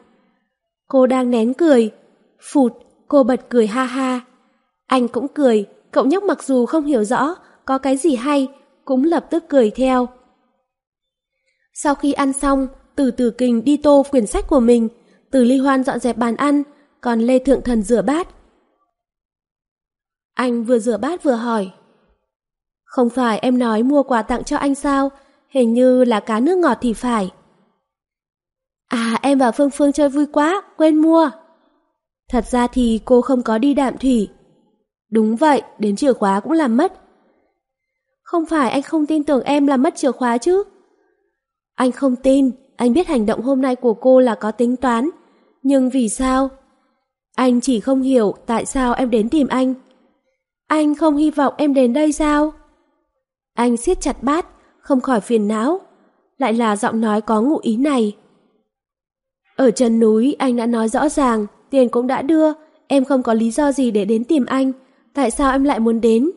Cô đang nén cười. Phụt, cô bật cười ha ha. Anh cũng cười, cậu nhóc mặc dù không hiểu rõ có cái gì hay, cũng lập tức cười theo. Sau khi ăn xong, từ tử kình đi tô quyển sách của mình, từ ly hoan dọn dẹp bàn ăn, còn Lê Thượng Thần rửa bát. Anh vừa rửa bát vừa hỏi. Không phải em nói mua quà tặng cho anh sao? Hình như là cá nước ngọt thì phải. À em và Phương Phương chơi vui quá, quên mua. Thật ra thì cô không có đi đạm thủy. Đúng vậy, đến chìa khóa cũng làm mất. Không phải anh không tin tưởng em làm mất chìa khóa chứ? Anh không tin, anh biết hành động hôm nay của cô là có tính toán. Nhưng vì sao? Anh chỉ không hiểu tại sao em đến tìm anh. Anh không hy vọng em đến đây sao? Anh siết chặt bát, không khỏi phiền não. Lại là giọng nói có ngụ ý này. Ở chân núi anh đã nói rõ ràng, tiền cũng đã đưa, em không có lý do gì để đến tìm anh. Tại sao em lại muốn đến?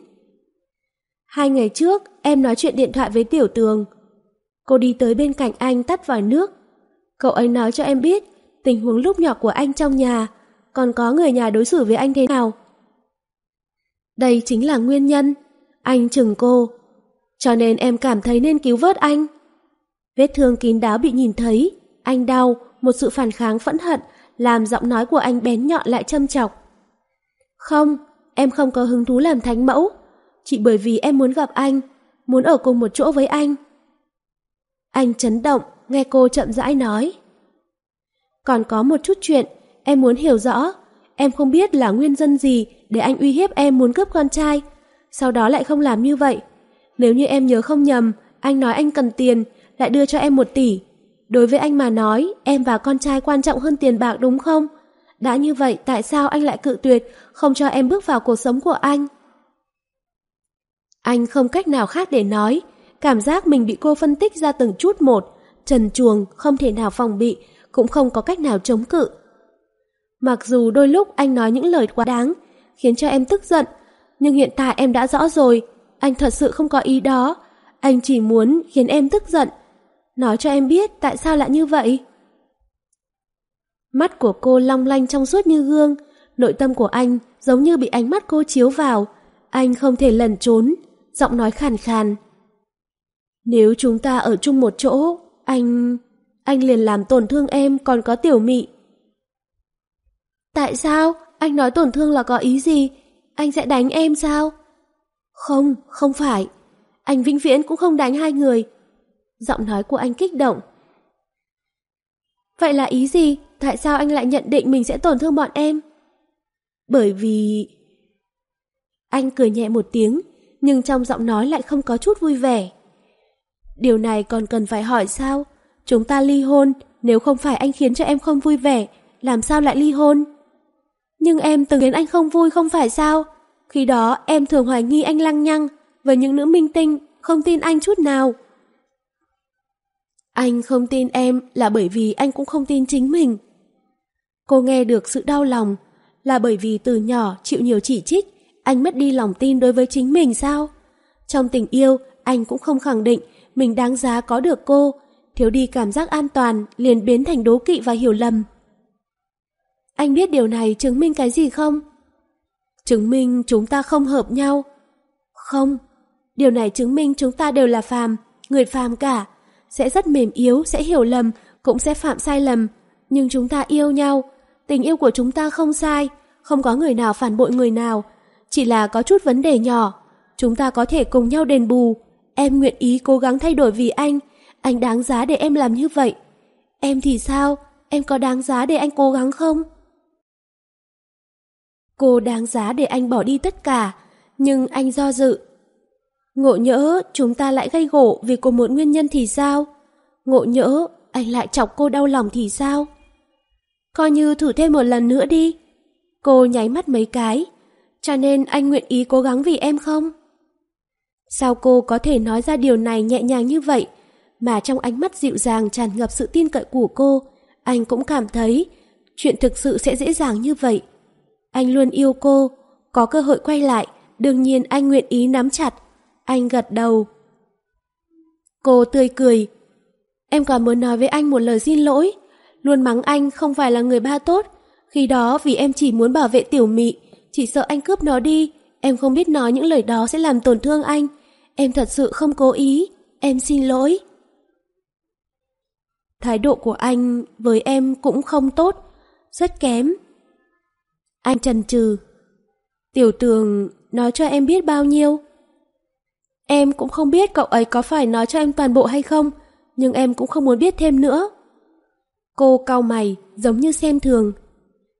Hai ngày trước, em nói chuyện điện thoại với Tiểu Tường. Cô đi tới bên cạnh anh tắt vòi nước. Cậu ấy nói cho em biết tình huống lúc nhỏ của anh trong nhà, còn có người nhà đối xử với anh thế nào. Đây chính là nguyên nhân. Anh chừng cô. Cho nên em cảm thấy nên cứu vớt anh. Vết thương kín đáo bị nhìn thấy. Anh đau, một sự phản kháng phẫn hận, làm giọng nói của anh bén nhọn lại châm chọc. Không, em không có hứng thú làm thánh mẫu. Chỉ bởi vì em muốn gặp anh, muốn ở cùng một chỗ với anh. Anh chấn động, nghe cô chậm rãi nói. Còn có một chút chuyện, em muốn hiểu rõ. Em không biết là nguyên dân gì để anh uy hiếp em muốn cướp con trai. Sau đó lại không làm như vậy. Nếu như em nhớ không nhầm, anh nói anh cần tiền, lại đưa cho em một tỷ. Đối với anh mà nói, em và con trai quan trọng hơn tiền bạc đúng không? Đã như vậy, tại sao anh lại cự tuyệt, không cho em bước vào cuộc sống của anh? Anh không cách nào khác để nói, cảm giác mình bị cô phân tích ra từng chút một, trần chuồng, không thể nào phòng bị, cũng không có cách nào chống cự. Mặc dù đôi lúc anh nói những lời quá đáng, khiến cho em tức giận, nhưng hiện tại em đã rõ rồi, anh thật sự không có ý đó, anh chỉ muốn khiến em tức giận. Nói cho em biết tại sao lại như vậy. Mắt của cô long lanh trong suốt như gương, nội tâm của anh giống như bị ánh mắt cô chiếu vào, anh không thể lẩn trốn, giọng nói khàn khàn. Nếu chúng ta ở chung một chỗ, anh... anh liền làm tổn thương em còn có tiểu mị. Tại sao? Anh nói tổn thương là có ý gì? Anh sẽ đánh em sao? Không, không phải. Anh vĩnh viễn cũng không đánh hai người. Giọng nói của anh kích động. Vậy là ý gì? Tại sao anh lại nhận định mình sẽ tổn thương bọn em? Bởi vì... Anh cười nhẹ một tiếng, nhưng trong giọng nói lại không có chút vui vẻ. Điều này còn cần phải hỏi sao? Chúng ta ly hôn, nếu không phải anh khiến cho em không vui vẻ, làm sao lại ly hôn? Nhưng em từng khiến anh không vui không phải sao? Khi đó em thường hoài nghi anh lăng nhăng với những nữ minh tinh, không tin anh chút nào. Anh không tin em là bởi vì anh cũng không tin chính mình. Cô nghe được sự đau lòng là bởi vì từ nhỏ chịu nhiều chỉ trích, anh mất đi lòng tin đối với chính mình sao? Trong tình yêu, anh cũng không khẳng định mình đáng giá có được cô, thiếu đi cảm giác an toàn liền biến thành đố kỵ và hiểu lầm. Anh biết điều này chứng minh cái gì không? Chứng minh chúng ta không hợp nhau. Không, điều này chứng minh chúng ta đều là phàm, người phàm cả. Sẽ rất mềm yếu, sẽ hiểu lầm, cũng sẽ phạm sai lầm. Nhưng chúng ta yêu nhau, tình yêu của chúng ta không sai, không có người nào phản bội người nào. Chỉ là có chút vấn đề nhỏ, chúng ta có thể cùng nhau đền bù. Em nguyện ý cố gắng thay đổi vì anh, anh đáng giá để em làm như vậy. Em thì sao? Em có đáng giá để anh cố gắng không? Cô đáng giá để anh bỏ đi tất cả, nhưng anh do dự. Ngộ nhỡ chúng ta lại gây gỗ vì cùng một nguyên nhân thì sao? Ngộ nhỡ anh lại chọc cô đau lòng thì sao? Coi như thử thêm một lần nữa đi. Cô nháy mắt mấy cái, cho nên anh nguyện ý cố gắng vì em không? Sao cô có thể nói ra điều này nhẹ nhàng như vậy, mà trong ánh mắt dịu dàng tràn ngập sự tin cậy của cô, anh cũng cảm thấy chuyện thực sự sẽ dễ dàng như vậy. Anh luôn yêu cô, có cơ hội quay lại, đương nhiên anh nguyện ý nắm chặt. Anh gật đầu. Cô tươi cười. Em còn muốn nói với anh một lời xin lỗi. Luôn mắng anh không phải là người ba tốt. Khi đó vì em chỉ muốn bảo vệ tiểu mị, chỉ sợ anh cướp nó đi. Em không biết nói những lời đó sẽ làm tổn thương anh. Em thật sự không cố ý. Em xin lỗi. Thái độ của anh với em cũng không tốt, rất kém. Anh trần trừ. Tiểu tường nói cho em biết bao nhiêu? Em cũng không biết cậu ấy có phải nói cho em toàn bộ hay không, nhưng em cũng không muốn biết thêm nữa. Cô cau mày, giống như xem thường.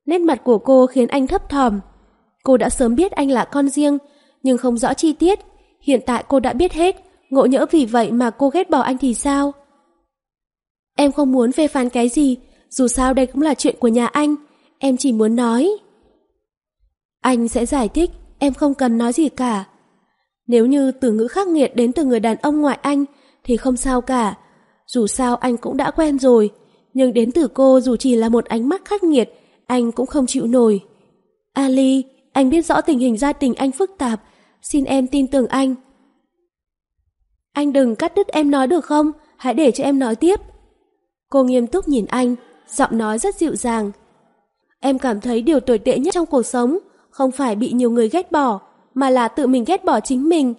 Nét mặt của cô khiến anh thấp thỏm. Cô đã sớm biết anh là con riêng, nhưng không rõ chi tiết. Hiện tại cô đã biết hết, ngộ nhỡ vì vậy mà cô ghét bỏ anh thì sao? Em không muốn phê phán cái gì, dù sao đây cũng là chuyện của nhà anh. Em chỉ muốn nói. Anh sẽ giải thích, em không cần nói gì cả. Nếu như từ ngữ khắc nghiệt đến từ người đàn ông ngoại anh thì không sao cả. Dù sao anh cũng đã quen rồi, nhưng đến từ cô dù chỉ là một ánh mắt khắc nghiệt, anh cũng không chịu nổi. Ali, anh biết rõ tình hình gia đình anh phức tạp, xin em tin tưởng anh. Anh đừng cắt đứt em nói được không? Hãy để cho em nói tiếp. Cô nghiêm túc nhìn anh, giọng nói rất dịu dàng. Em cảm thấy điều tồi tệ nhất trong cuộc sống không phải bị nhiều người ghét bỏ, mà là tự mình ghét bỏ chính mình.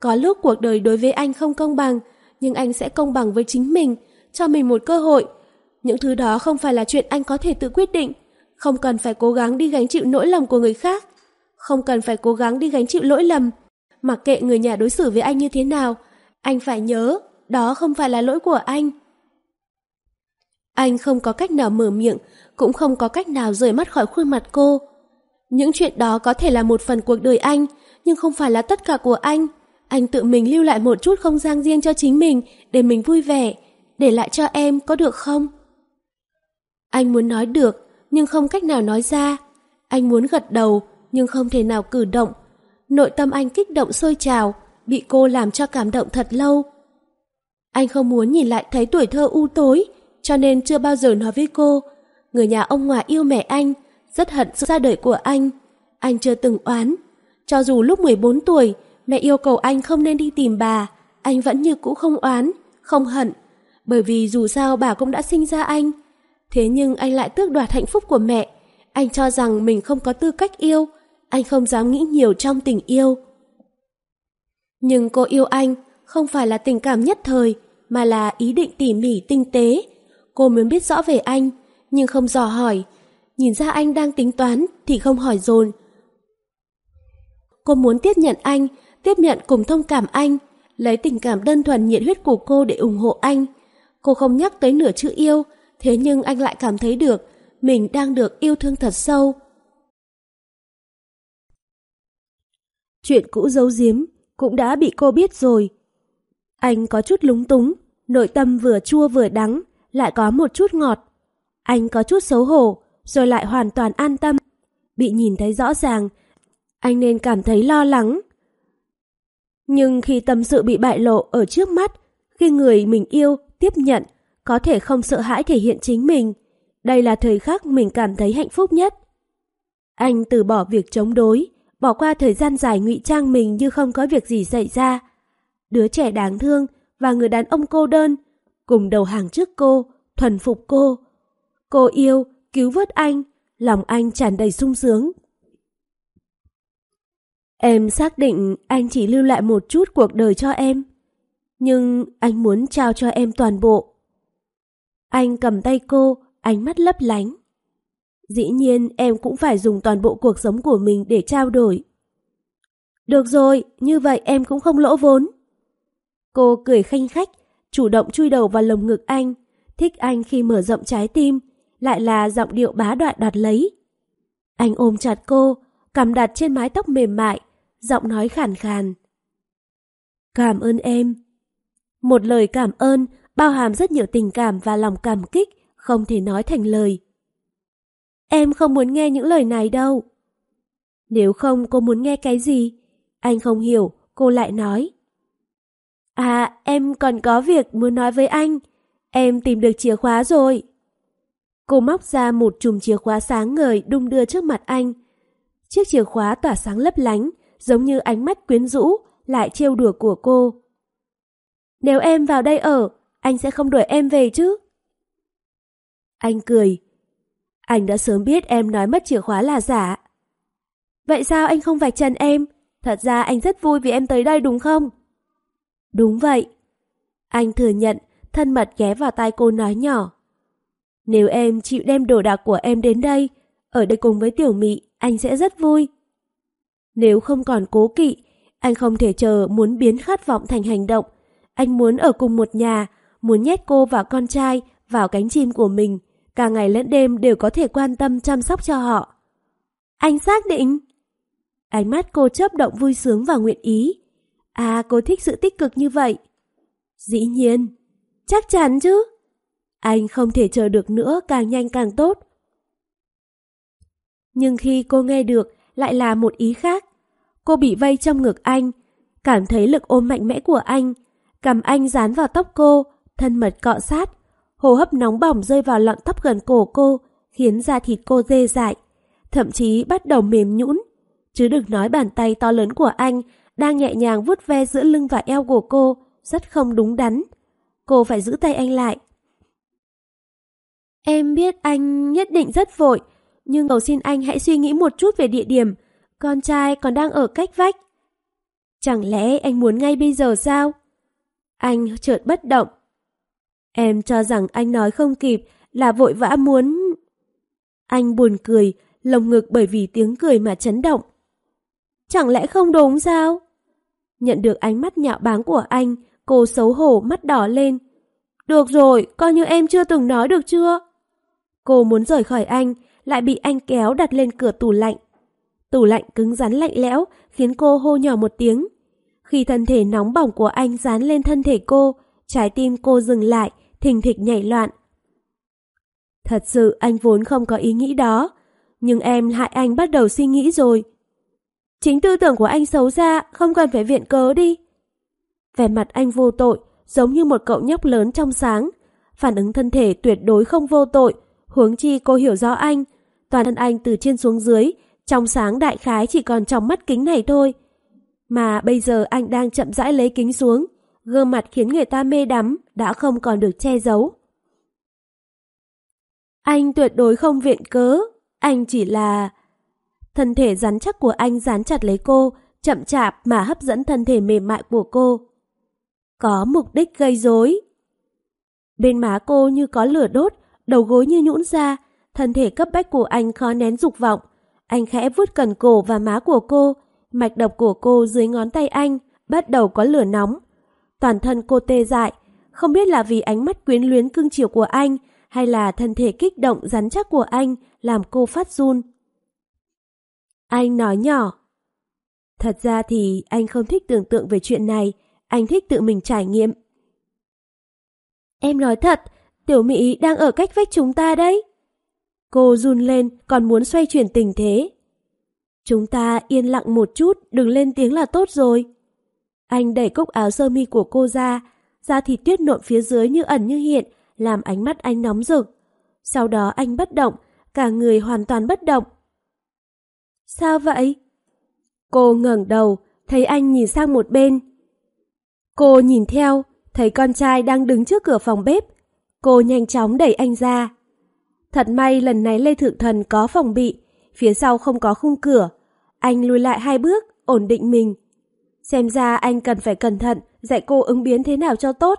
Có lúc cuộc đời đối với anh không công bằng, nhưng anh sẽ công bằng với chính mình, cho mình một cơ hội. Những thứ đó không phải là chuyện anh có thể tự quyết định, không cần phải cố gắng đi gánh chịu nỗi lầm của người khác, không cần phải cố gắng đi gánh chịu lỗi lầm. Mặc kệ người nhà đối xử với anh như thế nào, anh phải nhớ, đó không phải là lỗi của anh. Anh không có cách nào mở miệng, cũng không có cách nào rời mắt khỏi khuôn mặt cô. Những chuyện đó có thể là một phần cuộc đời anh, nhưng không phải là tất cả của anh. Anh tự mình lưu lại một chút không gian riêng cho chính mình để mình vui vẻ. để lại cho em có được không? Anh muốn nói được, nhưng không cách nào nói ra. Anh muốn gật đầu, nhưng không thể nào cử động. Nội tâm anh kích động sôi trào, bị cô làm cho cảm động thật lâu. Anh không muốn nhìn lại thấy tuổi thơ u tối, cho nên chưa bao giờ nói với cô. Người nhà ông ngoại yêu mẹ anh, rất hận sự ra đời của anh. Anh chưa từng oán. Cho dù lúc 14 tuổi, mẹ yêu cầu anh không nên đi tìm bà, anh vẫn như cũ không oán, không hận. Bởi vì dù sao bà cũng đã sinh ra anh. Thế nhưng anh lại tước đoạt hạnh phúc của mẹ. Anh cho rằng mình không có tư cách yêu, anh không dám nghĩ nhiều trong tình yêu. Nhưng cô yêu anh không phải là tình cảm nhất thời, mà là ý định tỉ mỉ tinh tế. Cô muốn biết rõ về anh, nhưng không dò hỏi. Nhìn ra anh đang tính toán thì không hỏi dồn. Cô muốn tiếp nhận anh, tiếp nhận cùng thông cảm anh, lấy tình cảm đơn thuần nhiệt huyết của cô để ủng hộ anh. Cô không nhắc tới nửa chữ yêu, thế nhưng anh lại cảm thấy được mình đang được yêu thương thật sâu. Chuyện cũ giấu giếm cũng đã bị cô biết rồi. Anh có chút lúng túng, nội tâm vừa chua vừa đắng, lại có một chút ngọt. Anh có chút xấu hổ, rồi lại hoàn toàn an tâm. Bị nhìn thấy rõ ràng, anh nên cảm thấy lo lắng. Nhưng khi tâm sự bị bại lộ ở trước mắt, khi người mình yêu tiếp nhận, có thể không sợ hãi thể hiện chính mình, đây là thời khắc mình cảm thấy hạnh phúc nhất. Anh từ bỏ việc chống đối, bỏ qua thời gian dài ngụy trang mình như không có việc gì xảy ra. Đứa trẻ đáng thương và người đàn ông cô đơn, cùng đầu hàng trước cô, thuần phục cô. Cô yêu, cứu vớt anh, lòng anh tràn đầy sung sướng. Em xác định anh chỉ lưu lại một chút cuộc đời cho em, nhưng anh muốn trao cho em toàn bộ. Anh cầm tay cô, ánh mắt lấp lánh. Dĩ nhiên em cũng phải dùng toàn bộ cuộc sống của mình để trao đổi. Được rồi, như vậy em cũng không lỗ vốn. Cô cười khanh khách, chủ động chui đầu vào lồng ngực anh, thích anh khi mở rộng trái tim, lại là giọng điệu bá đoạn đoạt lấy. Anh ôm chặt cô, cằm đặt trên mái tóc mềm mại, giọng nói khàn khàn. Cảm ơn em. Một lời cảm ơn bao hàm rất nhiều tình cảm và lòng cảm kích, không thể nói thành lời. Em không muốn nghe những lời này đâu. Nếu không cô muốn nghe cái gì? Anh không hiểu, cô lại nói. À, em còn có việc muốn nói với anh. Em tìm được chìa khóa rồi. Cô móc ra một chùm chìa khóa sáng ngời đung đưa trước mặt anh. Chiếc chìa khóa tỏa sáng lấp lánh, giống như ánh mắt quyến rũ, lại trêu đùa của cô. Nếu em vào đây ở, anh sẽ không đuổi em về chứ? Anh cười. Anh đã sớm biết em nói mất chìa khóa là giả. Vậy sao anh không vạch trần em? Thật ra anh rất vui vì em tới đây đúng không? Đúng vậy. Anh thừa nhận, thân mật ghé vào tai cô nói nhỏ. Nếu em chịu đem đồ đạc của em đến đây, ở đây cùng với tiểu mị, anh sẽ rất vui. Nếu không còn cố kỵ, anh không thể chờ muốn biến khát vọng thành hành động. Anh muốn ở cùng một nhà, muốn nhét cô và con trai vào cánh chim của mình, cả ngày lẫn đêm đều có thể quan tâm chăm sóc cho họ. Anh xác định. Ánh mắt cô chớp động vui sướng và nguyện ý. À, cô thích sự tích cực như vậy. Dĩ nhiên. Chắc chắn chứ. Anh không thể chờ được nữa, càng nhanh càng tốt. Nhưng khi cô nghe được, lại là một ý khác. Cô bị vây trong ngực anh, cảm thấy lực ôm mạnh mẽ của anh, cầm anh dán vào tóc cô, thân mật cọ sát, hô hấp nóng bỏng rơi vào lọn tóc gần cổ cô, khiến da thịt cô dê dại, thậm chí bắt đầu mềm nhũn. Chứ đừng nói bàn tay to lớn của anh đang nhẹ nhàng vuốt ve giữa lưng và eo của cô, rất không đúng đắn. Cô phải giữ tay anh lại. Em biết anh nhất định rất vội, nhưng cầu xin anh hãy suy nghĩ một chút về địa điểm. Con trai còn đang ở cách vách. Chẳng lẽ anh muốn ngay bây giờ sao? Anh chợt bất động. Em cho rằng anh nói không kịp là vội vã muốn... Anh buồn cười, lồng ngực bởi vì tiếng cười mà chấn động. Chẳng lẽ không đúng sao? Nhận được ánh mắt nhạo báng của anh, cô xấu hổ mắt đỏ lên. Được rồi, coi như em chưa từng nói được chưa? Cô muốn rời khỏi anh, lại bị anh kéo đặt lên cửa tủ lạnh. Tủ lạnh cứng rắn lạnh lẽo, khiến cô hô nhỏ một tiếng. Khi thân thể nóng bỏng của anh dán lên thân thể cô, trái tim cô dừng lại, thình thịch nhảy loạn. Thật sự anh vốn không có ý nghĩ đó, nhưng em hại anh bắt đầu suy nghĩ rồi. Chính tư tưởng của anh xấu xa, không cần phải viện cớ đi. Vẻ mặt anh vô tội, giống như một cậu nhóc lớn trong sáng. Phản ứng thân thể tuyệt đối không vô tội, huống chi cô hiểu rõ anh. Toàn thân anh từ trên xuống dưới, trong sáng đại khái chỉ còn trong mắt kính này thôi. Mà bây giờ anh đang chậm rãi lấy kính xuống, gương mặt khiến người ta mê đắm, đã không còn được che giấu. Anh tuyệt đối không viện cớ, anh chỉ là... Thân thể rắn chắc của anh dán chặt lấy cô, chậm chạp mà hấp dẫn thân thể mềm mại của cô. Có mục đích gây rối. Bên má cô như có lửa đốt, đầu gối như nhũn ra, thân thể cấp bách của anh khó nén dục vọng. Anh khẽ vuốt cần cổ và má của cô, mạch đập của cô dưới ngón tay anh, bắt đầu có lửa nóng. Toàn thân cô tê dại, không biết là vì ánh mắt quyến luyến cưng chiều của anh hay là thân thể kích động rắn chắc của anh làm cô phát run. Anh nói nhỏ. Thật ra thì anh không thích tưởng tượng về chuyện này, anh thích tự mình trải nghiệm. Em nói thật, tiểu Mỹ đang ở cách vách chúng ta đấy. Cô run lên còn muốn xoay chuyển tình thế. Chúng ta yên lặng một chút, đừng lên tiếng là tốt rồi. Anh đẩy cúc áo sơ mi của cô ra, da thịt tuyết nộn phía dưới như ẩn như hiện, làm ánh mắt anh nóng rực. Sau đó anh bất động, cả người hoàn toàn bất động. Sao vậy? Cô ngẩng đầu, thấy anh nhìn sang một bên. Cô nhìn theo, thấy con trai đang đứng trước cửa phòng bếp. Cô nhanh chóng đẩy anh ra. Thật may lần này Lê Thượng Thần có phòng bị, phía sau không có khung cửa. Anh lùi lại hai bước, ổn định mình. Xem ra anh cần phải cẩn thận, dạy cô ứng biến thế nào cho tốt.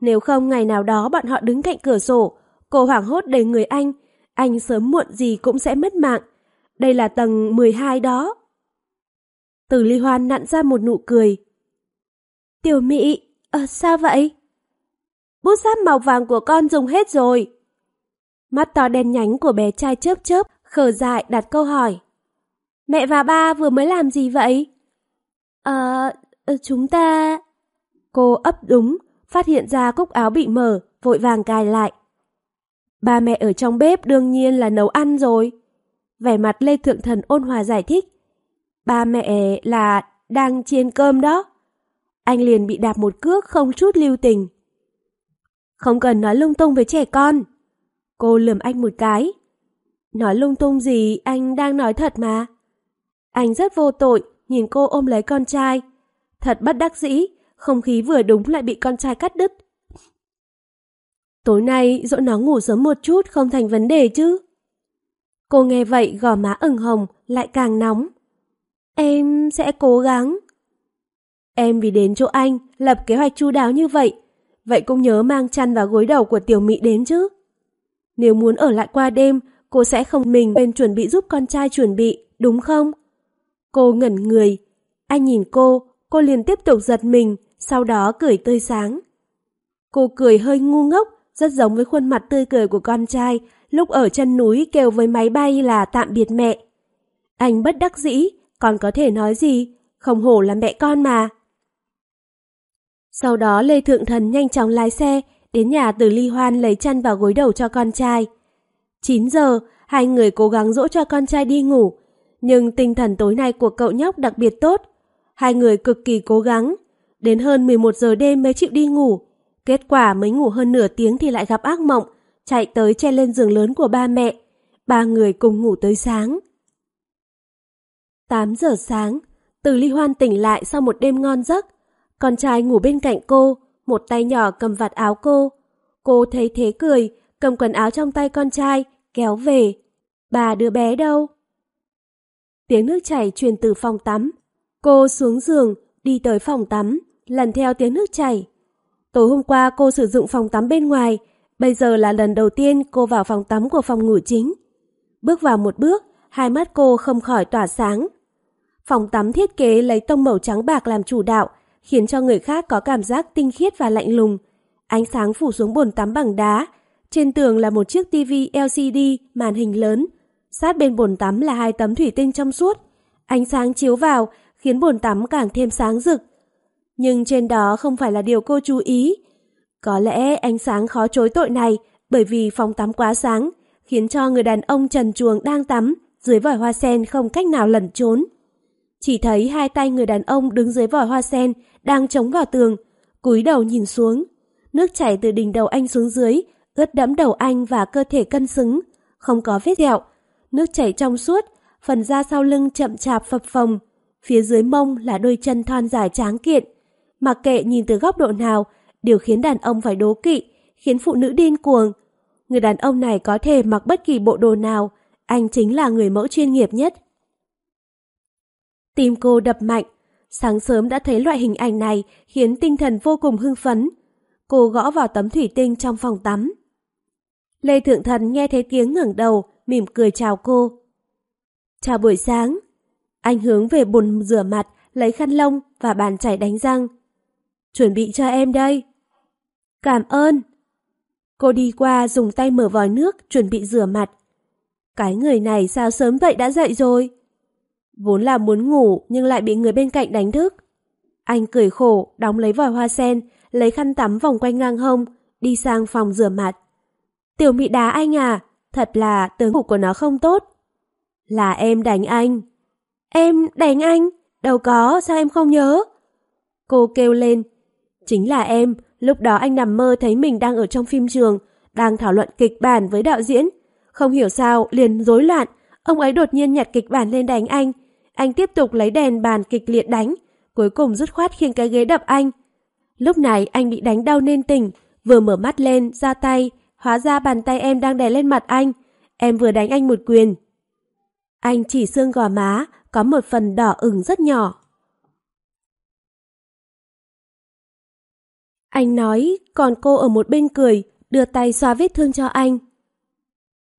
Nếu không ngày nào đó bọn họ đứng cạnh cửa sổ, cô hoảng hốt đầy người anh, anh sớm muộn gì cũng sẽ mất mạng. Đây là tầng 12 đó. Từ ly hoan nặn ra một nụ cười. Tiểu Mỹ, à, sao vậy? Bút sáp màu vàng của con dùng hết rồi. Mắt to đen nhánh của bé trai chớp chớp, khờ dại đặt câu hỏi. Mẹ và ba vừa mới làm gì vậy? Ờ, ừ, chúng ta... Cô ấp đúng, phát hiện ra cúc áo bị mở, vội vàng cài lại. Ba mẹ ở trong bếp đương nhiên là nấu ăn rồi. Vẻ mặt Lê Thượng Thần ôn hòa giải thích. Ba mẹ là đang chiên cơm đó. Anh liền bị đạp một cước không chút lưu tình. Không cần nói lung tung với trẻ con. Cô lườm anh một cái. Nói lung tung gì, anh đang nói thật mà. Anh rất vô tội, nhìn cô ôm lấy con trai. Thật bất đắc dĩ, không khí vừa đúng lại bị con trai cắt đứt. Tối nay dỗ nó ngủ sớm một chút không thành vấn đề chứ. Cô nghe vậy gò má ửng hồng lại càng nóng. Em sẽ cố gắng. Em vì đến chỗ anh lập kế hoạch chu đáo như vậy, vậy cũng nhớ mang chăn và gối đầu của tiểu mỹ đến chứ. Nếu muốn ở lại qua đêm, cô sẽ không mình bên chuẩn bị giúp con trai chuẩn bị, đúng không? Cô ngẩn người. Anh nhìn cô, cô liền tiếp tục giật mình, sau đó cười tươi sáng. Cô cười hơi ngu ngốc, rất giống với khuôn mặt tươi cười của con trai lúc ở chân núi kêu với máy bay là tạm biệt mẹ. Anh bất đắc dĩ, còn có thể nói gì, không hổ là mẹ con mà. Sau đó Lê Thượng Thần nhanh chóng lái xe, đến nhà từ ly hoan lấy chăn vào gối đầu cho con trai. 9 giờ, hai người cố gắng dỗ cho con trai đi ngủ, nhưng tinh thần tối nay của cậu nhóc đặc biệt tốt. Hai người cực kỳ cố gắng, đến hơn 11 giờ đêm mới chịu đi ngủ. Kết quả mới ngủ hơn nửa tiếng thì lại gặp ác mộng, chạy tới che lên giường lớn của ba mẹ. Ba người cùng ngủ tới sáng. 8 giờ sáng, từ ly hoan tỉnh lại sau một đêm ngon giấc. Con trai ngủ bên cạnh cô, một tay nhỏ cầm vạt áo cô. Cô thấy thế cười, cầm quần áo trong tay con trai, kéo về. Bà đứa bé đâu? Tiếng nước chảy truyền từ phòng tắm. Cô xuống giường, đi tới phòng tắm, lần theo tiếng nước chảy. Tối hôm qua cô sử dụng phòng tắm bên ngoài, bây giờ là lần đầu tiên cô vào phòng tắm của phòng ngủ chính. Bước vào một bước, hai mắt cô không khỏi tỏa sáng. Phòng tắm thiết kế lấy tông màu trắng bạc làm chủ đạo, khiến cho người khác có cảm giác tinh khiết và lạnh lùng. Ánh sáng phủ xuống bồn tắm bằng đá. Trên tường là một chiếc TV LCD màn hình lớn. Sát bên bồn tắm là hai tấm thủy tinh trong suốt. Ánh sáng chiếu vào khiến bồn tắm càng thêm sáng rực. Nhưng trên đó không phải là điều cô chú ý. Có lẽ ánh sáng khó chối tội này bởi vì phòng tắm quá sáng, khiến cho người đàn ông trần chuồng đang tắm dưới vòi hoa sen không cách nào lẩn trốn. Chỉ thấy hai tay người đàn ông đứng dưới vòi hoa sen đang chống vào tường, cúi đầu nhìn xuống. Nước chảy từ đỉnh đầu anh xuống dưới, ướt đẫm đầu anh và cơ thể cân xứng, không có vết dẹo. Nước chảy trong suốt, phần da sau lưng chậm chạp phập phồng, phía dưới mông là đôi chân thon dài tráng kiện. Mặc kệ nhìn từ góc độ nào, điều khiến đàn ông phải đố kỵ, khiến phụ nữ điên cuồng. Người đàn ông này có thể mặc bất kỳ bộ đồ nào, anh chính là người mẫu chuyên nghiệp nhất. Tim cô đập mạnh, sáng sớm đã thấy loại hình ảnh này khiến tinh thần vô cùng hưng phấn. Cô gõ vào tấm thủy tinh trong phòng tắm. Lê Thượng Thần nghe thấy tiếng ngẩng đầu, mỉm cười chào cô. Chào buổi sáng. Anh hướng về bồn rửa mặt, lấy khăn lông và bàn chải đánh răng. Chuẩn bị cho em đây. Cảm ơn. Cô đi qua dùng tay mở vòi nước, chuẩn bị rửa mặt. Cái người này sao sớm vậy đã dậy rồi? Vốn là muốn ngủ nhưng lại bị người bên cạnh đánh thức. Anh cười khổ, đóng lấy vòi hoa sen, lấy khăn tắm vòng quanh ngang hông, đi sang phòng rửa mặt. Tiểu mị đá anh à, thật là tướng ngủ của nó không tốt. Là em đánh anh. Em đánh anh? Đâu có, sao em không nhớ? Cô kêu lên. Chính là em, lúc đó anh nằm mơ thấy mình đang ở trong phim trường, đang thảo luận kịch bản với đạo diễn. Không hiểu sao, liền rối loạn, ông ấy đột nhiên nhặt kịch bản lên đánh anh. Anh tiếp tục lấy đèn bàn kịch liệt đánh, cuối cùng dứt khoát khiêng cái ghế đập anh. Lúc này anh bị đánh đau nên tỉnh, vừa mở mắt lên, ra tay, hóa ra bàn tay em đang đè lên mặt anh. Em vừa đánh anh một quyền. Anh chỉ xương gò má, có một phần đỏ ửng rất nhỏ. Anh nói, còn cô ở một bên cười, đưa tay xoa vết thương cho anh.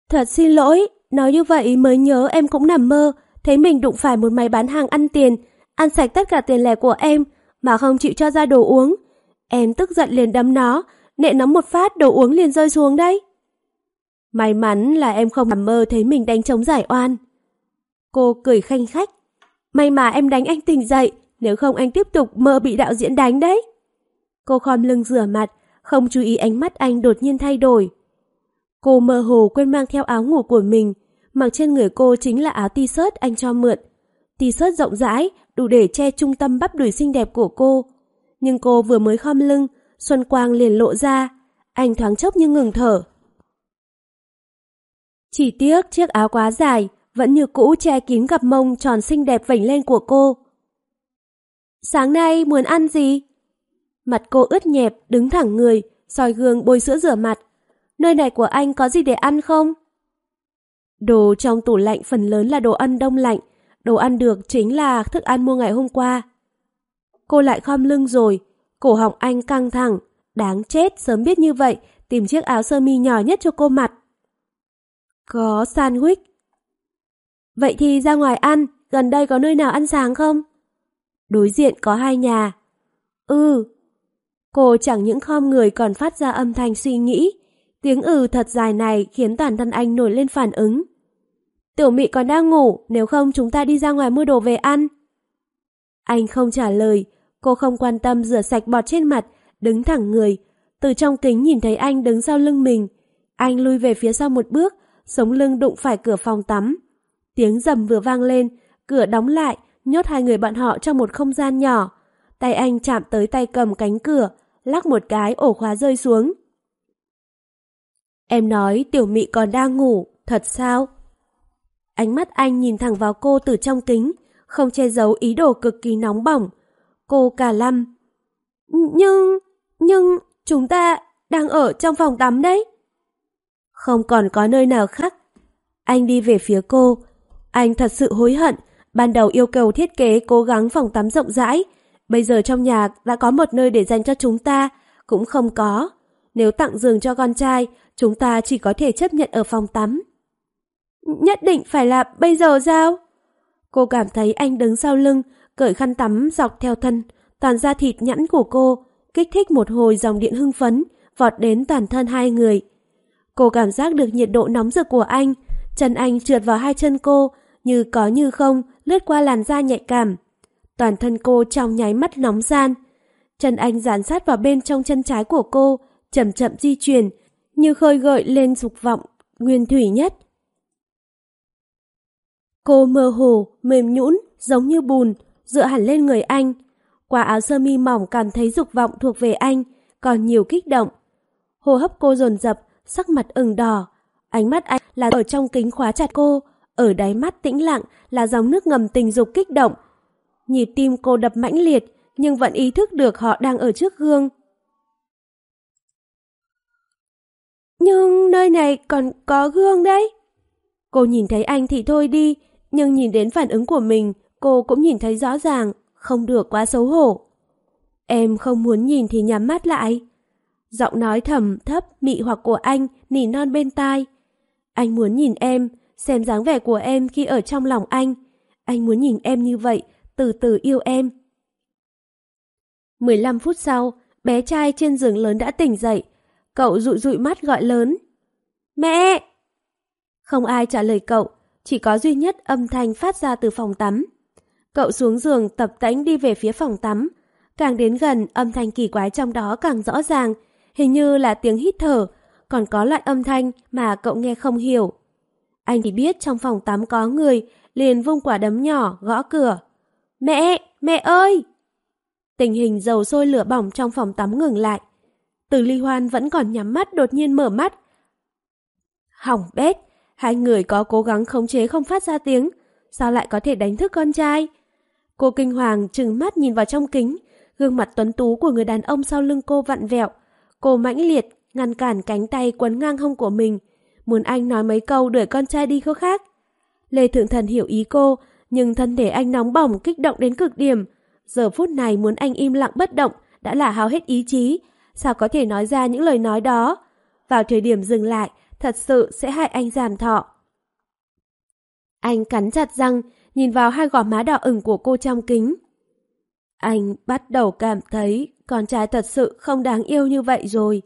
Thật xin lỗi, nói như vậy mới nhớ em cũng nằm mơ, thấy mình đụng phải một máy bán hàng ăn tiền, ăn sạch tất cả tiền lẻ của em, mà không chịu cho ra đồ uống. Em tức giận liền đấm nó, nệ nó một phát đồ uống liền rơi xuống đấy. May mắn là em không nằm mơ thấy mình đánh trống giải oan. Cô cười khanh khách. May mà em đánh anh tỉnh dậy, nếu không anh tiếp tục mơ bị đạo diễn đánh đấy. Cô khom lưng rửa mặt, không chú ý ánh mắt anh đột nhiên thay đổi. Cô mơ hồ quên mang theo áo ngủ của mình, mặc trên người cô chính là áo t-shirt anh cho mượn. T-shirt rộng rãi, đủ để che trung tâm bắp đùi xinh đẹp của cô. Nhưng cô vừa mới khom lưng, Xuân Quang liền lộ ra, anh thoáng chốc như ngừng thở. Chỉ tiếc chiếc áo quá dài, vẫn như cũ che kín gặp mông tròn xinh đẹp vảnh lên của cô. Sáng nay muốn ăn gì? Mặt cô ướt nhẹp, đứng thẳng người, soi gương bôi sữa rửa mặt. Nơi này của anh có gì để ăn không? Đồ trong tủ lạnh phần lớn là đồ ăn đông lạnh, đồ ăn được chính là thức ăn mua ngày hôm qua. Cô lại khom lưng rồi, cổ họng anh căng thẳng, đáng chết sớm biết như vậy, tìm chiếc áo sơ mi nhỏ nhất cho cô mặc. Có sandwich. Vậy thì ra ngoài ăn, gần đây có nơi nào ăn sáng không? Đối diện có hai nhà. Ừ. Cô chẳng những khom người còn phát ra âm thanh suy nghĩ. Tiếng ừ thật dài này khiến toàn thân anh nổi lên phản ứng. Tiểu mị còn đang ngủ, nếu không chúng ta đi ra ngoài mua đồ về ăn. Anh không trả lời, cô không quan tâm rửa sạch bọt trên mặt, đứng thẳng người. Từ trong kính nhìn thấy anh đứng sau lưng mình. Anh lui về phía sau một bước, sống lưng đụng phải cửa phòng tắm. Tiếng rầm vừa vang lên, cửa đóng lại, nhốt hai người bọn họ trong một không gian nhỏ. Tay anh chạm tới tay cầm cánh cửa, lắc một cái ổ khóa rơi xuống. Em nói tiểu mị còn đang ngủ, thật sao? Ánh mắt anh nhìn thẳng vào cô từ trong kính, không che giấu ý đồ cực kỳ nóng bỏng. Cô cả lăm. Nhưng, nhưng, chúng ta đang ở trong phòng tắm đấy. Không còn có nơi nào khác. Anh đi về phía cô. Anh thật sự hối hận. Ban đầu yêu cầu thiết kế cố gắng phòng tắm rộng rãi. Bây giờ trong nhà đã có một nơi để dành cho chúng ta. Cũng không có. Nếu tặng giường cho con trai, chúng ta chỉ có thể chấp nhận ở phòng tắm. Nhất định phải là bây giờ sao? Cô cảm thấy anh đứng sau lưng, cởi khăn tắm dọc theo thân, toàn da thịt nhẵn của cô, kích thích một hồi dòng điện hưng phấn, vọt đến toàn thân hai người. Cô cảm giác được nhiệt độ nóng rực của anh, chân anh trượt vào hai chân cô, như có như không, lướt qua làn da nhạy cảm. Toàn thân cô trong nháy mắt nóng gian. Chân anh dán sát vào bên trong chân trái của cô, chậm chậm di chuyển, như khơi gợi lên dục vọng, nguyên thủy nhất. Cô mơ hồ, mềm nhũn, giống như bùn, dựa hẳn lên người anh. Qua áo sơ mi mỏng cảm thấy dục vọng thuộc về anh, còn nhiều kích động. Hô hấp cô dồn dập, sắc mặt ửng đỏ. Ánh mắt anh là ở trong kính khóa chặt cô, ở đáy mắt tĩnh lặng là dòng nước ngầm tình dục kích động. Nhịp tim cô đập mãnh liệt, nhưng vẫn ý thức được họ đang ở trước gương. Nhưng nơi này còn có gương đấy. Cô nhìn thấy anh thì thôi đi, nhưng nhìn đến phản ứng của mình, cô cũng nhìn thấy rõ ràng, không được quá xấu hổ. Em không muốn nhìn thì nhắm mắt lại. Giọng nói thầm thấp mị hoặc của anh nỉ non bên tai. Anh muốn nhìn em, xem dáng vẻ của em khi ở trong lòng anh. Anh muốn nhìn em như vậy, từ từ yêu em. 15 phút sau, bé trai trên giường lớn đã tỉnh dậy. Cậu dụi dụi mắt gọi lớn. Mẹ! Không ai trả lời cậu, chỉ có duy nhất âm thanh phát ra từ phòng tắm. Cậu xuống giường tập tánh đi về phía phòng tắm. Càng đến gần, âm thanh kỳ quái trong đó càng rõ ràng, hình như là tiếng hít thở, còn có loại âm thanh mà cậu nghe không hiểu. Anh thì biết trong phòng tắm có người, liền vung quả đấm nhỏ gõ cửa. Mẹ! Mẹ ơi! Tình hình dầu sôi lửa bỏng trong phòng tắm ngừng lại. Từ ly hoan vẫn còn nhắm mắt đột nhiên mở mắt. Hỏng bét! Hai người có cố gắng khống chế không phát ra tiếng. Sao lại có thể đánh thức con trai? Cô kinh hoàng trừng mắt nhìn vào trong kính. Gương mặt tuấn tú của người đàn ông sau lưng cô vặn vẹo. Cô mãnh liệt, ngăn cản cánh tay quấn ngang hông của mình. Muốn anh nói mấy câu đuổi con trai đi có khác. Lê Thượng Thần hiểu ý cô, nhưng thân thể anh nóng bỏng kích động đến cực điểm. Giờ phút này muốn anh im lặng bất động đã là hao hết ý chí. Sao có thể nói ra những lời nói đó? Vào thời điểm dừng lại, thật sự sẽ hại anh giảm thọ. Anh cắn chặt răng, nhìn vào hai gò má đỏ ửng của cô trong kính. Anh bắt đầu cảm thấy con trai thật sự không đáng yêu như vậy rồi.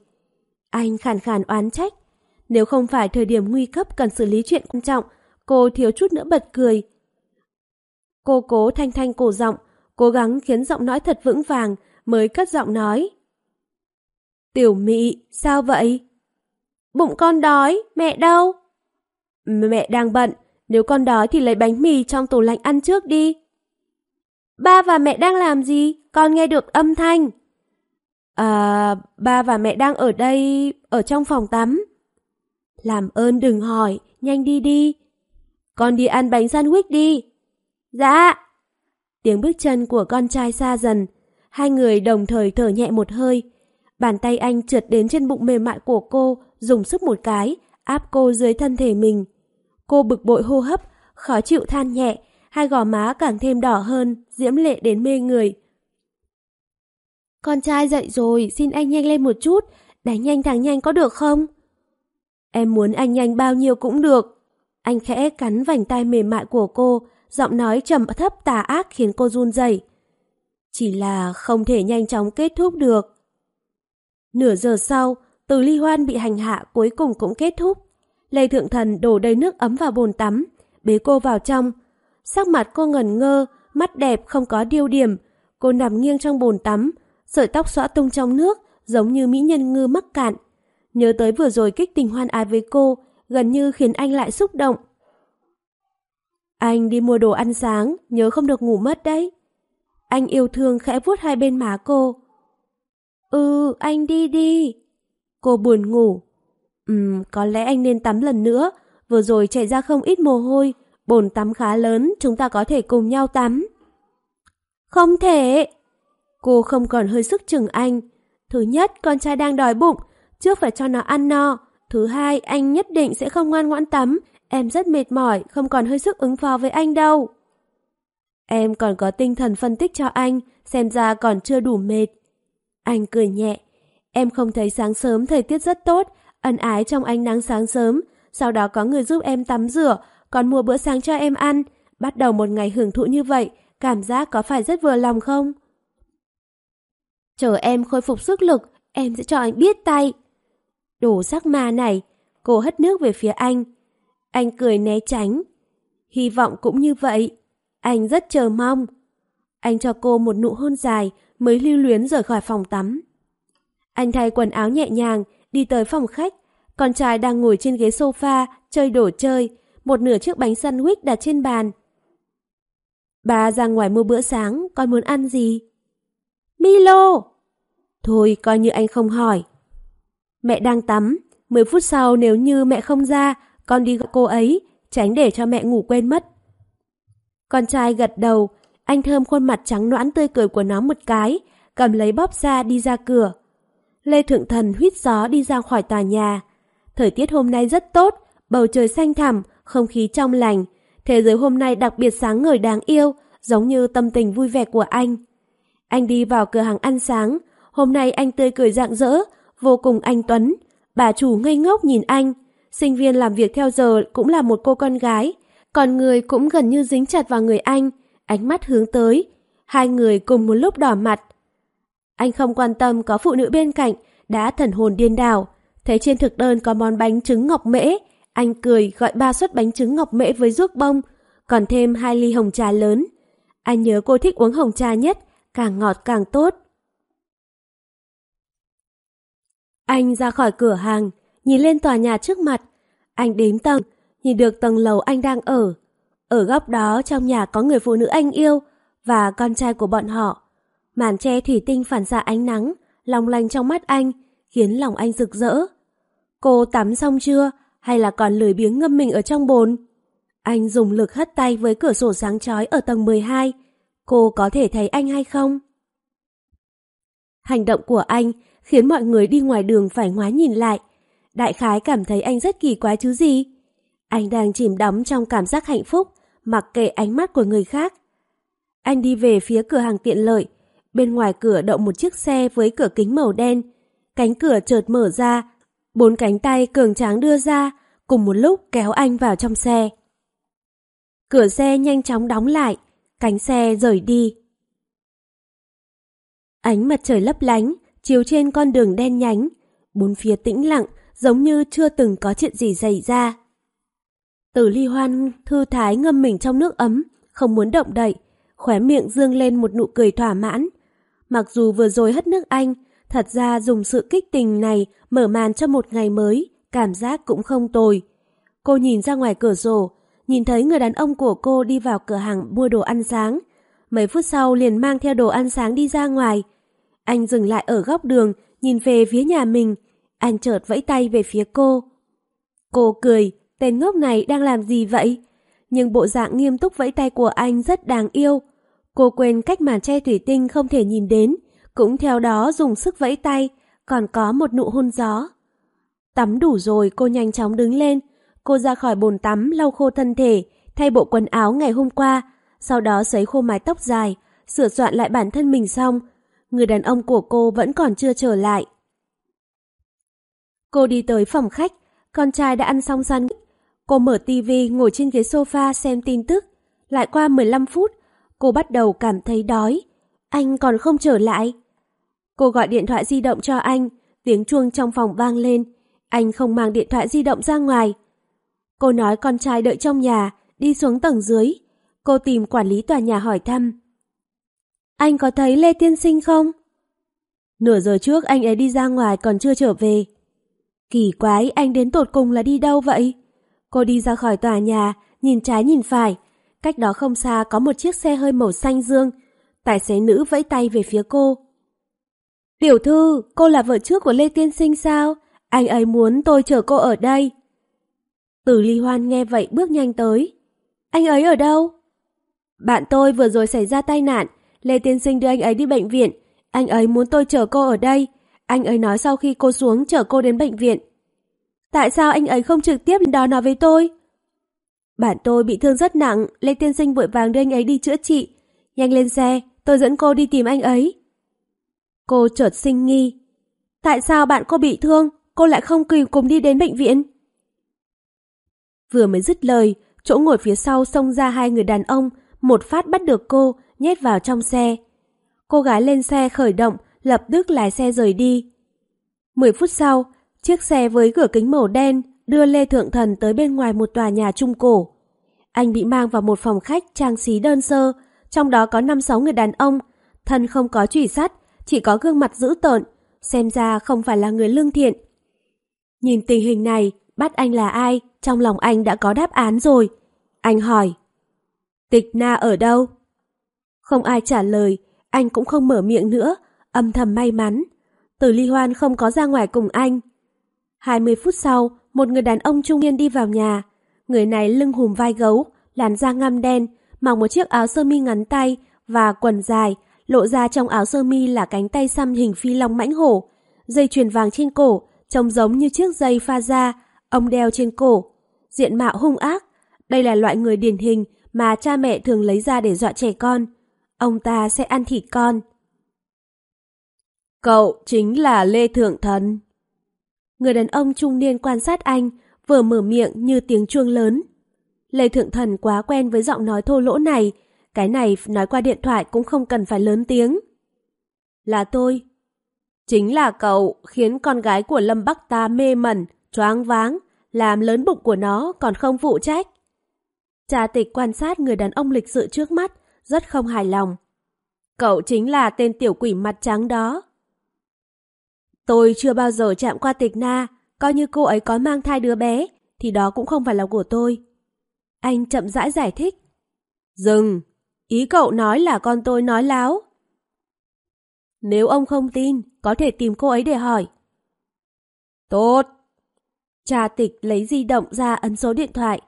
Anh khàn khàn oán trách. Nếu không phải thời điểm nguy cấp cần xử lý chuyện quan trọng, cô thiếu chút nữa bật cười. Cô cố thanh thanh cổ giọng, cố gắng khiến giọng nói thật vững vàng, mới cất giọng nói. Tiểu mị, sao vậy? Bụng con đói, mẹ đâu? Mẹ đang bận, nếu con đói thì lấy bánh mì trong tủ lạnh ăn trước đi. Ba và mẹ đang làm gì? Con nghe được âm thanh. À, ba và mẹ đang ở đây, ở trong phòng tắm. Làm ơn đừng hỏi, nhanh đi đi. Con đi ăn bánh sandwich đi. Dạ. Tiếng bước chân của con trai xa dần. Hai người đồng thời thở nhẹ một hơi. Bàn tay anh trượt đến trên bụng mềm mại của cô, dùng sức một cái, áp cô dưới thân thể mình. Cô bực bội hô hấp, khó chịu than nhẹ, hai gò má càng thêm đỏ hơn, diễm lệ đến mê người. Con trai dậy rồi, xin anh nhanh lên một chút, đánh nhanh thằng nhanh có được không? Em muốn anh nhanh bao nhiêu cũng được. Anh khẽ cắn vành tay mềm mại của cô, giọng nói trầm thấp tà ác khiến cô run rẩy. Chỉ là không thể nhanh chóng kết thúc được. Nửa giờ sau, từ ly hoan bị hành hạ cuối cùng cũng kết thúc. Lê Thượng Thần đổ đầy nước ấm vào bồn tắm, bế cô vào trong. Sắc mặt cô ngẩn ngơ, mắt đẹp không có điêu điểm. Cô nằm nghiêng trong bồn tắm, sợi tóc xõa tung trong nước, giống như mỹ nhân ngư mắc cạn. Nhớ tới vừa rồi kích tình hoan ái với cô, gần như khiến anh lại xúc động. Anh đi mua đồ ăn sáng, nhớ không được ngủ mất đấy. Anh yêu thương khẽ vuốt hai bên má cô. Ừ, anh đi đi. Cô buồn ngủ. Ừm, có lẽ anh nên tắm lần nữa. Vừa rồi chạy ra không ít mồ hôi. Bồn tắm khá lớn, chúng ta có thể cùng nhau tắm. Không thể. Cô không còn hơi sức chừng anh. Thứ nhất, con trai đang đói bụng. Trước phải cho nó ăn no. Thứ hai, anh nhất định sẽ không ngoan ngoãn tắm. Em rất mệt mỏi, không còn hơi sức ứng phó với anh đâu. Em còn có tinh thần phân tích cho anh, xem ra còn chưa đủ mệt. Anh cười nhẹ. Em không thấy sáng sớm thời tiết rất tốt, ân ái trong ánh nắng sáng sớm. Sau đó có người giúp em tắm rửa, còn mua bữa sáng cho em ăn. Bắt đầu một ngày hưởng thụ như vậy, cảm giác có phải rất vừa lòng không? Chờ em khôi phục sức lực, em sẽ cho anh biết tay. Đồ sắc ma này, cô hất nước về phía anh. Anh cười né tránh. Hy vọng cũng như vậy. Anh rất chờ mong. Anh cho cô một nụ hôn dài mới lưu luyến rời khỏi phòng tắm. Anh thay quần áo nhẹ nhàng, đi tới phòng khách. Con trai đang ngồi trên ghế sofa, chơi đồ chơi, một nửa chiếc bánh sandwich đặt trên bàn. Bà ra ngoài mua bữa sáng, con muốn ăn gì? Milo! Thôi, coi như anh không hỏi. Mẹ đang tắm, 10 phút sau nếu như mẹ không ra, con đi gọi cô ấy, tránh để cho mẹ ngủ quên mất. Con trai gật đầu, anh thơm khuôn mặt trắng noãn tươi cười của nó một cái, cầm lấy bóp ra đi ra cửa. Lê Thượng Thần huýt gió đi ra khỏi tòa nhà. Thời tiết hôm nay rất tốt, bầu trời xanh thẳm, không khí trong lành. Thế giới hôm nay đặc biệt sáng ngời đáng yêu, giống như tâm tình vui vẻ của anh. Anh đi vào cửa hàng ăn sáng, hôm nay anh tươi cười rạng rỡ, vô cùng anh Tuấn. Bà chủ ngây ngốc nhìn anh, sinh viên làm việc theo giờ cũng là một cô con gái, còn người cũng gần như dính chặt vào người anh, ánh mắt hướng tới. Hai người cùng một lúc đỏ mặt. Anh không quan tâm có phụ nữ bên cạnh, đã thần hồn điên đảo. Thấy trên thực đơn có món bánh trứng ngọc mễ, anh cười gọi ba suất bánh trứng ngọc mễ với ruốc bông, còn thêm hai ly hồng trà lớn. Anh nhớ cô thích uống hồng trà nhất, càng ngọt càng tốt. Anh ra khỏi cửa hàng, nhìn lên tòa nhà trước mặt. Anh đếm tầng, nhìn được tầng lầu anh đang ở. Ở góc đó trong nhà có người phụ nữ anh yêu và con trai của bọn họ. Màn tre thủy tinh phản xạ ánh nắng, long lanh trong mắt anh, khiến lòng anh rực rỡ. Cô tắm xong chưa? Hay là còn lười biếng ngâm mình ở trong bồn? Anh dùng lực hất tay với cửa sổ sáng chói ở tầng 12. Cô có thể thấy anh hay không? Hành động của anh khiến mọi người đi ngoài đường phải ngoái nhìn lại. Đại khái cảm thấy anh rất kỳ quái chứ gì. Anh đang chìm đắm trong cảm giác hạnh phúc, mặc kệ ánh mắt của người khác. Anh đi về phía cửa hàng tiện lợi. Bên ngoài cửa đậu một chiếc xe với cửa kính màu đen. Cánh cửa chợt mở ra, bốn cánh tay cường tráng đưa ra, cùng một lúc kéo anh vào trong xe. Cửa xe nhanh chóng đóng lại, cánh xe rời đi. Ánh mặt trời lấp lánh, chiếu trên con đường đen nhánh, bốn phía tĩnh lặng, giống như chưa từng có chuyện gì xảy ra. Từ ly hoan thư thái ngâm mình trong nước ấm, không muốn động đậy, khóe miệng dương lên một nụ cười thỏa mãn. Mặc dù vừa rồi hất nước anh, thật ra dùng sự kích tình này mở màn cho một ngày mới, cảm giác cũng không tồi. Cô nhìn ra ngoài cửa sổ, nhìn thấy người đàn ông của cô đi vào cửa hàng mua đồ ăn sáng. Mấy phút sau liền mang theo đồ ăn sáng đi ra ngoài. Anh dừng lại ở góc đường, nhìn về phía nhà mình. Anh chợt vẫy tay về phía cô. Cô cười, tên ngốc này đang làm gì vậy? Nhưng bộ dạng nghiêm túc vẫy tay của anh rất đáng yêu. Cô quên cách màn che thủy tinh không thể nhìn đến, cũng theo đó dùng sức vẫy tay, còn có một nụ hôn gió. Tắm đủ rồi cô nhanh chóng đứng lên, cô ra khỏi bồn tắm lau khô thân thể, thay bộ quần áo ngày hôm qua, sau đó sấy khô mái tóc dài, sửa soạn lại bản thân mình xong. Người đàn ông của cô vẫn còn chưa trở lại. Cô đi tới phòng khách, con trai đã ăn xong sandwich, Cô mở tivi ngồi trên ghế sofa xem tin tức. Lại qua 15 phút, cô bắt đầu cảm thấy đói. Anh còn không trở lại. Cô gọi điện thoại di động cho anh, tiếng chuông trong phòng vang lên. Anh không mang điện thoại di động ra ngoài. Cô nói con trai đợi trong nhà, đi xuống tầng dưới. Cô tìm quản lý tòa nhà hỏi thăm. Anh có thấy Lê Tiên Sinh không? Nửa giờ trước anh ấy đi ra ngoài còn chưa trở về. Kỳ quái anh đến tột cùng là đi đâu vậy? Cô đi ra khỏi tòa nhà, nhìn trái nhìn phải. Cách đó không xa có một chiếc xe hơi màu xanh dương. Tài xế nữ vẫy tay về phía cô. Tiểu thư, cô là vợ trước của Lê Tiên Sinh sao? Anh ấy muốn tôi chở cô ở đây. Tử Ly Hoan nghe vậy bước nhanh tới. Anh ấy ở đâu? Bạn tôi vừa rồi xảy ra tai nạn. Lê Tiên Sinh đưa anh ấy đi bệnh viện. Anh ấy muốn tôi chở cô ở đây. Anh ấy nói sau khi cô xuống chở cô đến bệnh viện. Tại sao anh ấy không trực tiếp đó nói với tôi? Bạn tôi bị thương rất nặng, Lê Tiên Sinh vội vàng đưa anh ấy đi chữa trị. Nhanh lên xe, tôi dẫn cô đi tìm anh ấy. Cô chợt sinh nghi. Tại sao bạn cô bị thương, cô lại không cùng cùng đi đến bệnh viện? Vừa mới dứt lời, chỗ ngồi phía sau xông ra hai người đàn ông, một phát bắt được cô, nhét vào trong xe. Cô gái lên xe khởi động, lập tức lái xe rời đi. Mười phút sau, chiếc xe với cửa kính màu đen đưa Lê Thượng Thần tới bên ngoài một tòa nhà trung cổ. Anh bị mang vào một phòng khách trang trí đơn sơ, trong đó có 5-6 người đàn ông, thân không có chủy sắt, chỉ có gương mặt dữ tợn, xem ra không phải là người lương thiện. Nhìn tình hình này, bắt anh là ai, trong lòng anh đã có đáp án rồi. Anh hỏi, tịch na ở đâu? Không ai trả lời, anh cũng không mở miệng nữa, âm thầm may mắn. Từ ly hoan không có ra ngoài cùng anh. 20 phút sau, một người đàn ông trung niên đi vào nhà. Người này lưng hùm vai gấu, làn da ngăm đen, mặc một chiếc áo sơ mi ngắn tay và quần dài, lộ ra trong áo sơ mi là cánh tay xăm hình phi long mãnh hổ. Dây chuyền vàng trên cổ, trông giống như chiếc dây pha da, ông đeo trên cổ. Diện mạo hung ác, đây là loại người điển hình mà cha mẹ thường lấy ra để dọa trẻ con. Ông ta sẽ ăn thịt con. Cậu chính là Lê Thượng Thần. Người đàn ông trung niên quan sát anh, vừa mở miệng như tiếng chuông lớn. Lê Thượng Thần quá quen với giọng nói thô lỗ này, cái này nói qua điện thoại cũng không cần phải lớn tiếng. Là tôi. Chính là cậu khiến con gái của Lâm Bắc ta mê mẩn, choáng váng, làm lớn bụng của nó còn không phụ trách. Cha tịch quan sát người đàn ông lịch sự trước mắt, rất không hài lòng. Cậu chính là tên tiểu quỷ mặt trắng đó. Tôi chưa bao giờ chạm qua tịch na, coi như cô ấy có mang thai đứa bé, thì đó cũng không phải là của tôi. Anh chậm rãi giải thích. Dừng, ý cậu nói là con tôi nói láo. Nếu ông không tin, có thể tìm cô ấy để hỏi. Tốt. Cha tịch lấy di động ra ấn số điện thoại.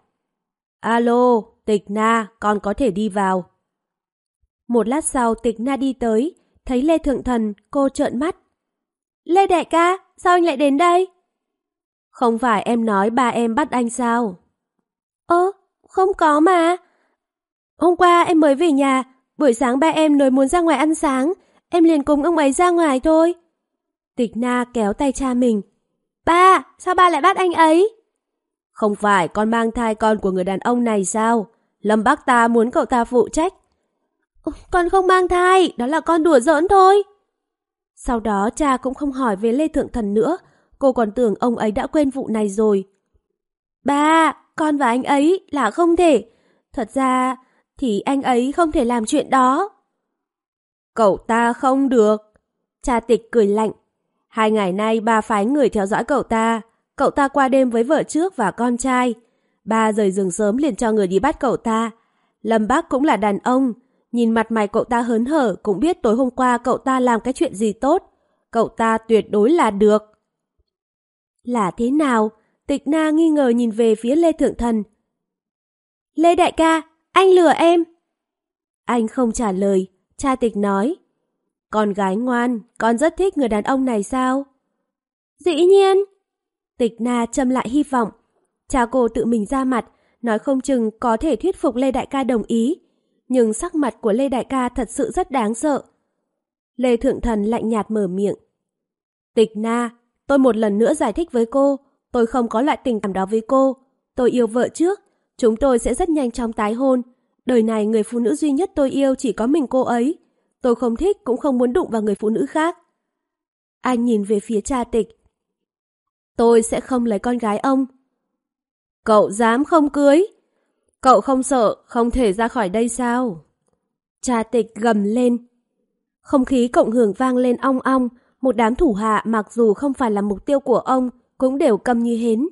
Alo, tịch na, con có thể đi vào. Một lát sau tịch na đi tới, thấy Lê Thượng Thần, cô trợn mắt. Lê đại ca, sao anh lại đến đây? Không phải em nói ba em bắt anh sao? Ơ, không có mà. Hôm qua em mới về nhà, buổi sáng ba em nói muốn ra ngoài ăn sáng, em liền cùng ông ấy ra ngoài thôi. Tịch Na kéo tay cha mình. Ba, sao ba lại bắt anh ấy? Không phải con mang thai con của người đàn ông này sao? Lâm Bắc ta muốn cậu ta phụ trách. Con không mang thai, đó là con đùa giỡn thôi. Sau đó cha cũng không hỏi về Lê Thượng Thần nữa, cô còn tưởng ông ấy đã quên vụ này rồi. Ba, con và anh ấy là không thể. Thật ra thì anh ấy không thể làm chuyện đó. Cậu ta không được. Cha tịch cười lạnh. Hai ngày nay ba phái người theo dõi cậu ta. Cậu ta qua đêm với vợ trước và con trai. Ba rời giường sớm liền cho người đi bắt cậu ta. Lâm Bác cũng là đàn ông. Nhìn mặt mày cậu ta hớn hở cũng biết tối hôm qua cậu ta làm cái chuyện gì tốt. Cậu ta tuyệt đối là được. Là thế nào? Tịch Na nghi ngờ nhìn về phía Lê Thượng Thần. Lê Đại ca, anh lừa em. Anh không trả lời, cha tịch nói. Con gái ngoan, con rất thích người đàn ông này sao? Dĩ nhiên. Tịch Na châm lại hy vọng. Cha cô tự mình ra mặt, nói không chừng có thể thuyết phục Lê Đại ca đồng ý. Nhưng sắc mặt của Lê Đại ca thật sự rất đáng sợ. Lê Thượng Thần lạnh nhạt mở miệng. Tịch Na, tôi một lần nữa giải thích với cô, tôi không có loại tình cảm đó với cô. Tôi yêu vợ trước, chúng tôi sẽ rất nhanh chóng tái hôn. Đời này người phụ nữ duy nhất tôi yêu chỉ có mình cô ấy. Tôi không thích cũng không muốn đụng vào người phụ nữ khác. Anh nhìn về phía cha tịch. Tôi sẽ không lấy con gái ông. Cậu dám không cưới? Cậu không sợ không thể ra khỏi đây sao? Cha tịch gầm lên. Không khí cộng hưởng vang lên ong ong, một đám thủ hạ mặc dù không phải là mục tiêu của ông, cũng đều câm như hến.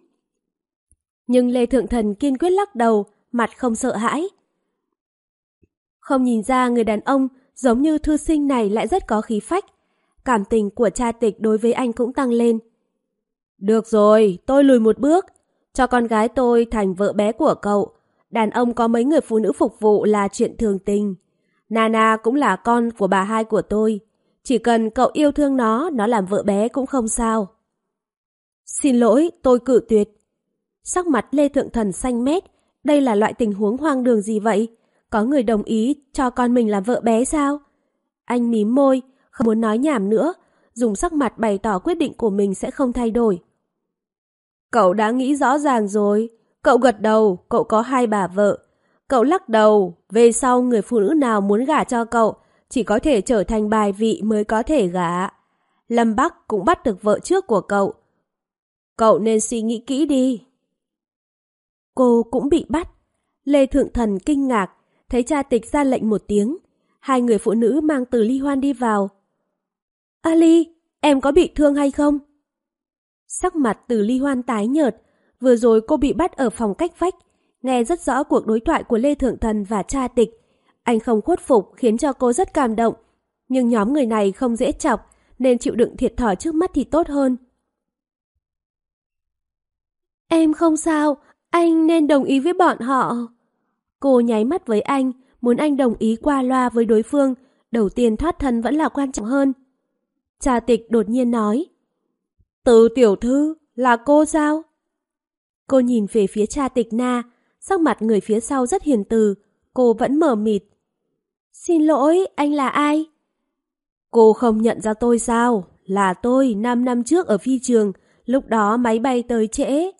Nhưng Lê Thượng Thần kiên quyết lắc đầu, mặt không sợ hãi. Không nhìn ra người đàn ông giống như thư sinh này lại rất có khí phách. Cảm tình của cha tịch đối với anh cũng tăng lên. Được rồi, tôi lùi một bước. Cho con gái tôi thành vợ bé của cậu. Đàn ông có mấy người phụ nữ phục vụ là chuyện thường tình. Nana cũng là con của bà hai của tôi. Chỉ cần cậu yêu thương nó, nó làm vợ bé cũng không sao. Xin lỗi, tôi cự tuyệt. Sắc mặt Lê Thượng Thần xanh mét, đây là loại tình huống hoang đường gì vậy? Có người đồng ý cho con mình làm vợ bé sao? Anh mím môi, không muốn nói nhảm nữa, dùng sắc mặt bày tỏ quyết định của mình sẽ không thay đổi. Cậu đã nghĩ rõ ràng rồi, cậu gật đầu, cậu có hai bà vợ. Cậu lắc đầu, về sau người phụ nữ nào muốn gả cho cậu, chỉ có thể trở thành bài vị mới có thể gả. Lâm Bắc cũng bắt được vợ trước của cậu. Cậu nên suy nghĩ kỹ đi. Cô cũng bị bắt. Lê Thượng Thần kinh ngạc, thấy cha tịch ra lệnh một tiếng. Hai người phụ nữ mang từ ly hoan đi vào. Ali, em có bị thương hay không? Sắc mặt từ ly hoan tái nhợt, vừa rồi cô bị bắt ở phòng cách vách, nghe rất rõ cuộc đối thoại của Lê Thượng Thần và cha tịch. Anh không khuất phục khiến cho cô rất cảm động, nhưng nhóm người này không dễ chọc nên chịu đựng thiệt thòi trước mắt thì tốt hơn. Em không sao, anh nên đồng ý với bọn họ. Cô nháy mắt với anh, muốn anh đồng ý qua loa với đối phương, đầu tiên thoát thân vẫn là quan trọng hơn. Cha tịch đột nhiên nói. Từ tiểu thư, là cô sao? Cô nhìn về phía cha tịch na, sắc mặt người phía sau rất hiền từ, cô vẫn mờ mịt. Xin lỗi, anh là ai? Cô không nhận ra tôi sao? Là tôi 5 năm trước ở phi trường, lúc đó máy bay tới trễ.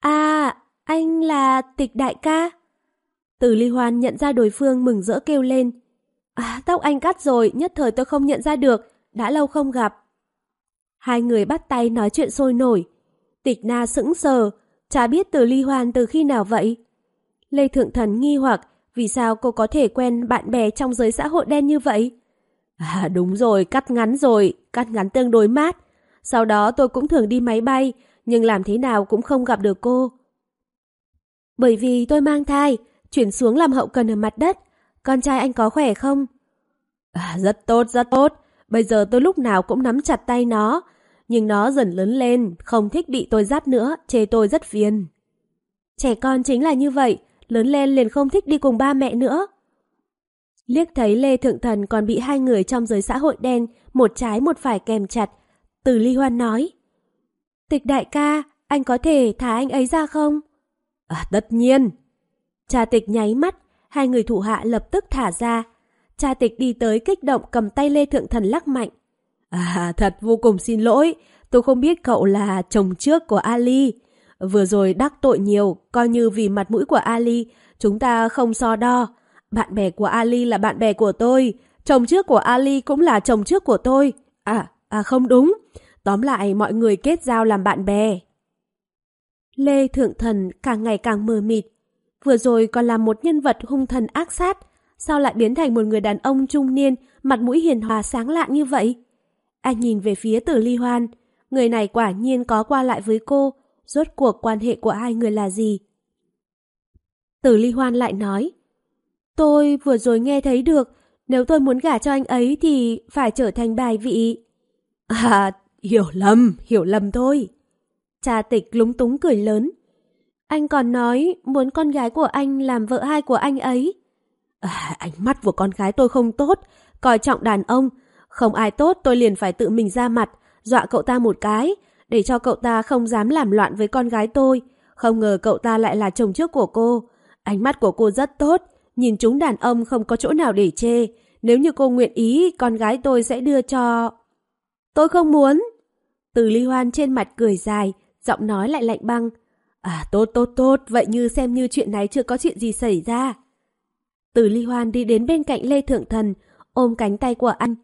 À, anh là tịch đại ca. Từ ly hoan nhận ra đối phương mừng rỡ kêu lên. À, tóc anh cắt rồi, nhất thời tôi không nhận ra được, đã lâu không gặp. Hai người bắt tay nói chuyện sôi nổi. Tịch na sững sờ, chả biết từ ly hoan từ khi nào vậy. Lê Thượng Thần nghi hoặc vì sao cô có thể quen bạn bè trong giới xã hội đen như vậy. À đúng rồi, cắt ngắn rồi, cắt ngắn tương đối mát. Sau đó tôi cũng thường đi máy bay, nhưng làm thế nào cũng không gặp được cô. Bởi vì tôi mang thai, chuyển xuống làm hậu cần ở mặt đất. Con trai anh có khỏe không? À, rất tốt, rất tốt. Bây giờ tôi lúc nào cũng nắm chặt tay nó. Nhưng nó dần lớn lên, không thích bị tôi dắt nữa, chê tôi rất phiền. Trẻ con chính là như vậy, lớn lên liền không thích đi cùng ba mẹ nữa. Liếc thấy Lê Thượng Thần còn bị hai người trong giới xã hội đen, một trái một phải kèm chặt. Từ Ly Hoan nói. Tịch đại ca, anh có thể thả anh ấy ra không? À, tất nhiên. Cha tịch nháy mắt, hai người thủ hạ lập tức thả ra. Cha tịch đi tới kích động cầm tay Lê Thượng Thần lắc mạnh. À, thật vô cùng xin lỗi, tôi không biết cậu là chồng trước của Ali. Vừa rồi đắc tội nhiều, coi như vì mặt mũi của Ali, chúng ta không so đo. Bạn bè của Ali là bạn bè của tôi, chồng trước của Ali cũng là chồng trước của tôi. À, à không đúng, tóm lại mọi người kết giao làm bạn bè. Lê Thượng Thần càng ngày càng mờ mịt, vừa rồi còn là một nhân vật hung thần ác sát, sao lại biến thành một người đàn ông trung niên, mặt mũi hiền hòa sáng lạ như vậy? Anh nhìn về phía tử ly hoan, người này quả nhiên có qua lại với cô, rốt cuộc quan hệ của hai người là gì? Tử ly hoan lại nói, Tôi vừa rồi nghe thấy được, nếu tôi muốn gả cho anh ấy thì phải trở thành bài vị. À, hiểu lầm, hiểu lầm thôi. Cha tịch lúng túng cười lớn. Anh còn nói muốn con gái của anh làm vợ hai của anh ấy. À, ánh mắt của con gái tôi không tốt, coi trọng đàn ông. Không ai tốt tôi liền phải tự mình ra mặt, dọa cậu ta một cái, để cho cậu ta không dám làm loạn với con gái tôi. Không ngờ cậu ta lại là chồng trước của cô. Ánh mắt của cô rất tốt, Nhìn chúng đàn ông không có chỗ nào để chê. Nếu như cô nguyện ý, con gái tôi sẽ đưa cho... Tôi không muốn. Từ ly hoan trên mặt cười dài, giọng nói lại lạnh băng. À tốt tốt tốt, vậy như xem như chuyện này chưa có chuyện gì xảy ra. Từ ly hoan đi đến bên cạnh Lê Thượng Thần, ôm cánh tay của anh.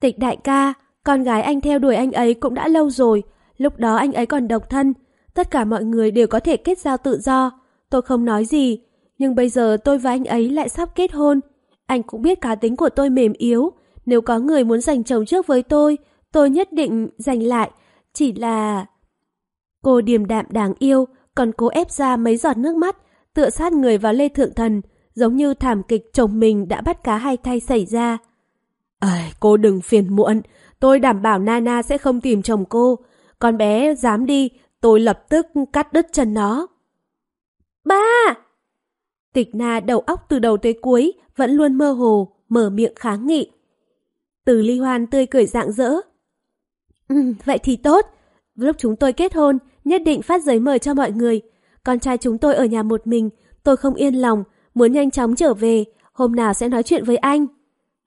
Tịch đại ca, con gái anh theo đuổi anh ấy cũng đã lâu rồi, lúc đó anh ấy còn độc thân. Tất cả mọi người đều có thể kết giao tự do. Tôi không nói gì, nhưng bây giờ tôi và anh ấy lại sắp kết hôn. Anh cũng biết cá tính của tôi mềm yếu. Nếu có người muốn giành chồng trước với tôi, tôi nhất định giành lại. Chỉ là... Cô điềm đạm đáng yêu, còn cố ép ra mấy giọt nước mắt, tựa sát người vào Lê Thượng Thần, giống như thảm kịch chồng mình đã bắt cá hai thay xảy ra. Ơi, cô đừng phiền muộn, tôi đảm bảo Nana sẽ không tìm chồng cô. Con bé dám đi, tôi lập tức cắt đứt chân nó. Ba! Tịch na đầu óc từ đầu tới cuối vẫn luôn mơ hồ, mở miệng kháng nghị. Từ ly hoan tươi cười rạng rỡ. Ừ, vậy thì tốt. Lúc chúng tôi kết hôn, nhất định phát giấy mời cho mọi người. Con trai chúng tôi ở nhà một mình, tôi không yên lòng, muốn nhanh chóng trở về, hôm nào sẽ nói chuyện với anh.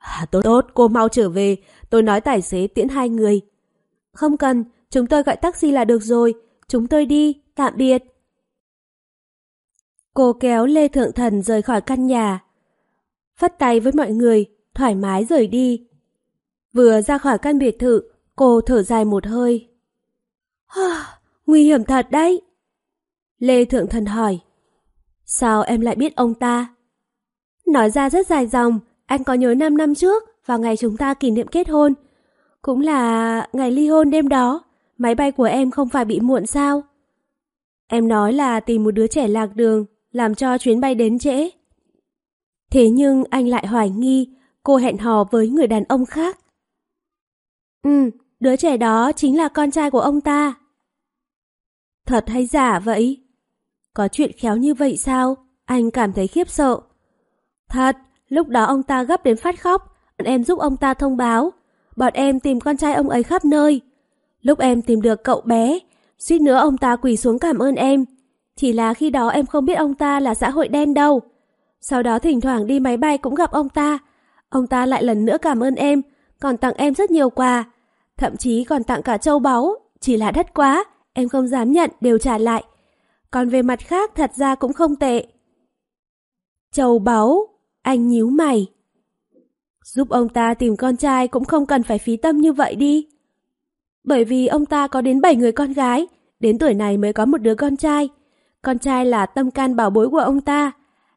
À, tốt tốt, cô mau trở về, tôi nói tài xế tiễn hai người. Không cần, chúng tôi gọi taxi là được rồi, chúng tôi đi, tạm biệt. Cô kéo Lê Thượng Thần rời khỏi căn nhà. Phất tay với mọi người, thoải mái rời đi. Vừa ra khỏi căn biệt thự, cô thở dài một hơi. Nguy hiểm thật đấy. Lê Thượng Thần hỏi. Sao em lại biết ông ta? Nói ra rất dài dòng, anh có nhớ 5 năm trước, vào ngày chúng ta kỷ niệm kết hôn. Cũng là ngày ly hôn đêm đó, máy bay của em không phải bị muộn sao? Em nói là tìm một đứa trẻ lạc đường, làm cho chuyến bay đến trễ. Thế nhưng anh lại hoài nghi cô hẹn hò với người đàn ông khác. Ừ, đứa trẻ đó chính là con trai của ông ta. Thật hay giả vậy? Có chuyện khéo như vậy sao? Anh cảm thấy khiếp sợ. Thật, lúc đó ông ta gấp đến phát khóc, bọn em giúp ông ta thông báo. Bọn em tìm con trai ông ấy khắp nơi. Lúc em tìm được cậu bé, suýt nữa ông ta quỳ xuống cảm ơn em. Chỉ là khi đó em không biết ông ta là xã hội đen đâu. Sau đó thỉnh thoảng đi máy bay cũng gặp ông ta. Ông ta lại lần nữa cảm ơn em, còn tặng em rất nhiều quà. Thậm chí còn tặng cả châu báu, chỉ là đắt quá, em không dám nhận đều trả lại. Còn về mặt khác thật ra cũng không tệ. Châu báu, anh nhíu mày. Giúp ông ta tìm con trai cũng không cần phải phí tâm như vậy đi. Bởi vì ông ta có đến 7 người con gái, đến tuổi này mới có một đứa con trai. Con trai là tâm can bảo bối của ông ta.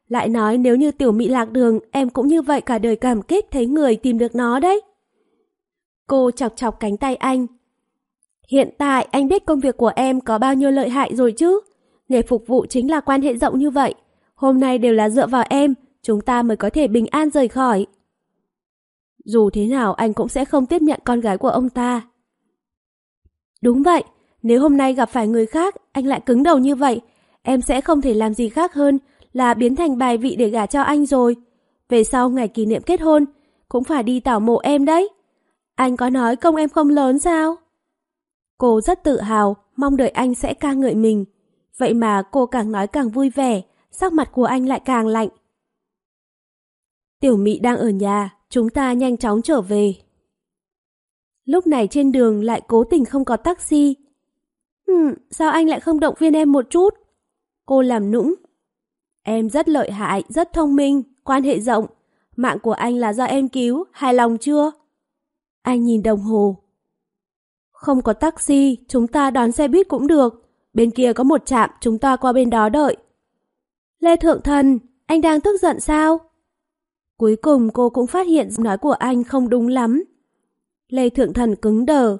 Lại nói nếu như tiểu mỹ lạc đường, em cũng như vậy cả đời cảm kích thấy người tìm được nó đấy. Cô chọc chọc cánh tay anh. Hiện tại anh biết công việc của em có bao nhiêu lợi hại rồi chứ? Nghề phục vụ chính là quan hệ rộng như vậy. Hôm nay đều là dựa vào em, chúng ta mới có thể bình an rời khỏi. Dù thế nào anh cũng sẽ không tiếp nhận con gái của ông ta. Đúng vậy, nếu hôm nay gặp phải người khác, anh lại cứng đầu như vậy, em sẽ không thể làm gì khác hơn là biến thành bài vị để gả cho anh rồi. Về sau ngày kỷ niệm kết hôn, cũng phải đi tảo mộ em đấy. Anh có nói công em không lớn sao? Cô rất tự hào, mong đợi anh sẽ ca ngợi mình. Vậy mà cô càng nói càng vui vẻ, sắc mặt của anh lại càng lạnh. Tiểu Mị đang ở nhà, chúng ta nhanh chóng trở về. Lúc này trên đường lại cố tình không có taxi. Hừm, sao anh lại không động viên em một chút? Cô làm nũng. Em rất lợi hại, rất thông minh, quan hệ rộng. Mạng của anh là do em cứu, hài lòng chưa? Anh nhìn đồng hồ. Không có taxi, chúng ta đón xe buýt cũng được. Bên kia có một trạm, chúng ta qua bên đó đợi. Lê Thượng Thần, anh đang tức giận sao? Cuối cùng cô cũng phát hiện nói của anh không đúng lắm. Lê Thượng Thần cứng đờ.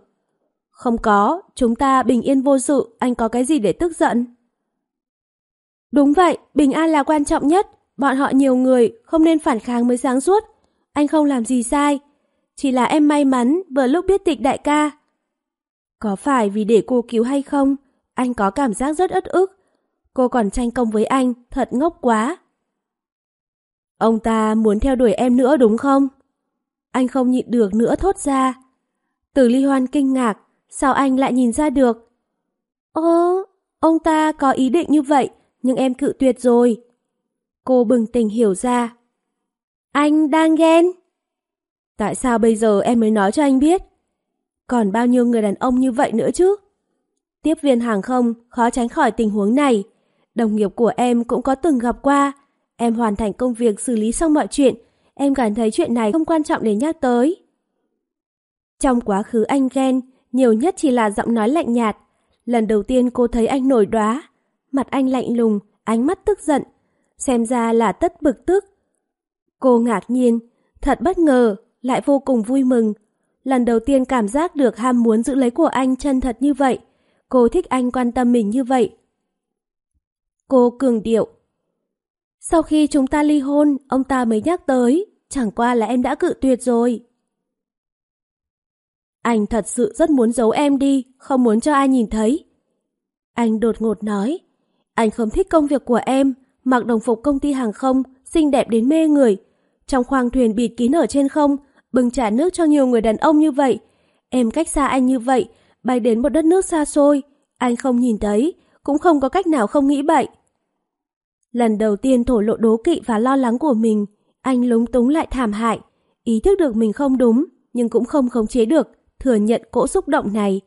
Không có, chúng ta bình yên vô sự, anh có cái gì để tức giận? Đúng vậy, bình an là quan trọng nhất. Bọn họ nhiều người, không nên phản kháng mới sáng suốt. Anh không làm gì sai. Chỉ là em may mắn vừa lúc biết tịch đại ca. Có phải vì để cô cứu hay không? Anh có cảm giác rất ất ức. Cô còn tranh công với anh, thật ngốc quá. Ông ta muốn theo đuổi em nữa đúng không? Anh không nhịn được nữa thốt ra. Tử ly hoan kinh ngạc, sao anh lại nhìn ra được? Ơ, ông ta có ý định như vậy, nhưng em cự tuyệt rồi. Cô bừng tỉnh hiểu ra. Anh đang ghen? Tại sao bây giờ em mới nói cho anh biết? Còn bao nhiêu người đàn ông như vậy nữa chứ? Tiếp viên hàng không khó tránh khỏi tình huống này. Đồng nghiệp của em cũng có từng gặp qua. Em hoàn thành công việc xử lý xong mọi chuyện. Em cảm thấy chuyện này không quan trọng để nhắc tới. Trong quá khứ anh ghen, nhiều nhất chỉ là giọng nói lạnh nhạt. Lần đầu tiên cô thấy anh nổi đoá. Mặt anh lạnh lùng, ánh mắt tức giận. Xem ra là tất bực tức. Cô ngạc nhiên, thật bất ngờ, lại vô cùng vui mừng. Lần đầu tiên cảm giác được ham muốn giữ lấy của anh chân thật như vậy. Cô thích anh quan tâm mình như vậy. Cô cường điệu. Sau khi chúng ta ly hôn, ông ta mới nhắc tới, chẳng qua là em đã cự tuyệt rồi. Anh thật sự rất muốn giấu em đi, không muốn cho ai nhìn thấy. Anh đột ngột nói, anh không thích công việc của em, mặc đồng phục công ty hàng không, xinh đẹp đến mê người. Trong khoang thuyền bịt kín ở trên không, bưng trả nước cho nhiều người đàn ông như vậy. Em cách xa anh như vậy, bay đến một đất nước xa xôi, anh không nhìn thấy, cũng không có cách nào không nghĩ bậy. Lần đầu tiên thổ lộ đố kỵ và lo lắng của mình, anh lúng túng lại thảm hại, ý thức được mình không đúng, nhưng cũng không khống chế được, thừa nhận cỗ xúc động này.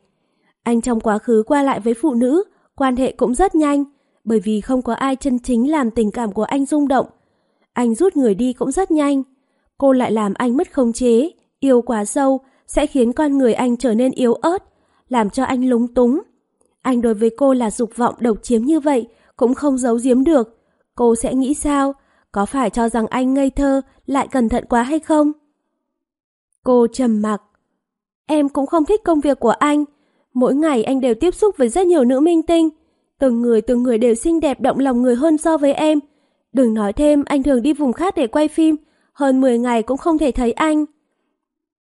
Anh trong quá khứ qua lại với phụ nữ, quan hệ cũng rất nhanh, bởi vì không có ai chân chính làm tình cảm của anh rung động. Anh rút người đi cũng rất nhanh. Cô lại làm anh mất khống chế, yêu quá sâu, sẽ khiến con người anh trở nên yếu ớt, làm cho anh lúng túng. Anh đối với cô là dục vọng độc chiếm như vậy, cũng không giấu giếm được. Cô sẽ nghĩ sao? Có phải cho rằng anh ngây thơ, lại cẩn thận quá hay không? Cô trầm mặc. Em cũng không thích công việc của anh. Mỗi ngày anh đều tiếp xúc với rất nhiều nữ minh tinh. Từng người từng người đều xinh đẹp động lòng người hơn so với em. Đừng nói thêm anh thường đi vùng khác để quay phim. Hơn 10 ngày cũng không thể thấy anh.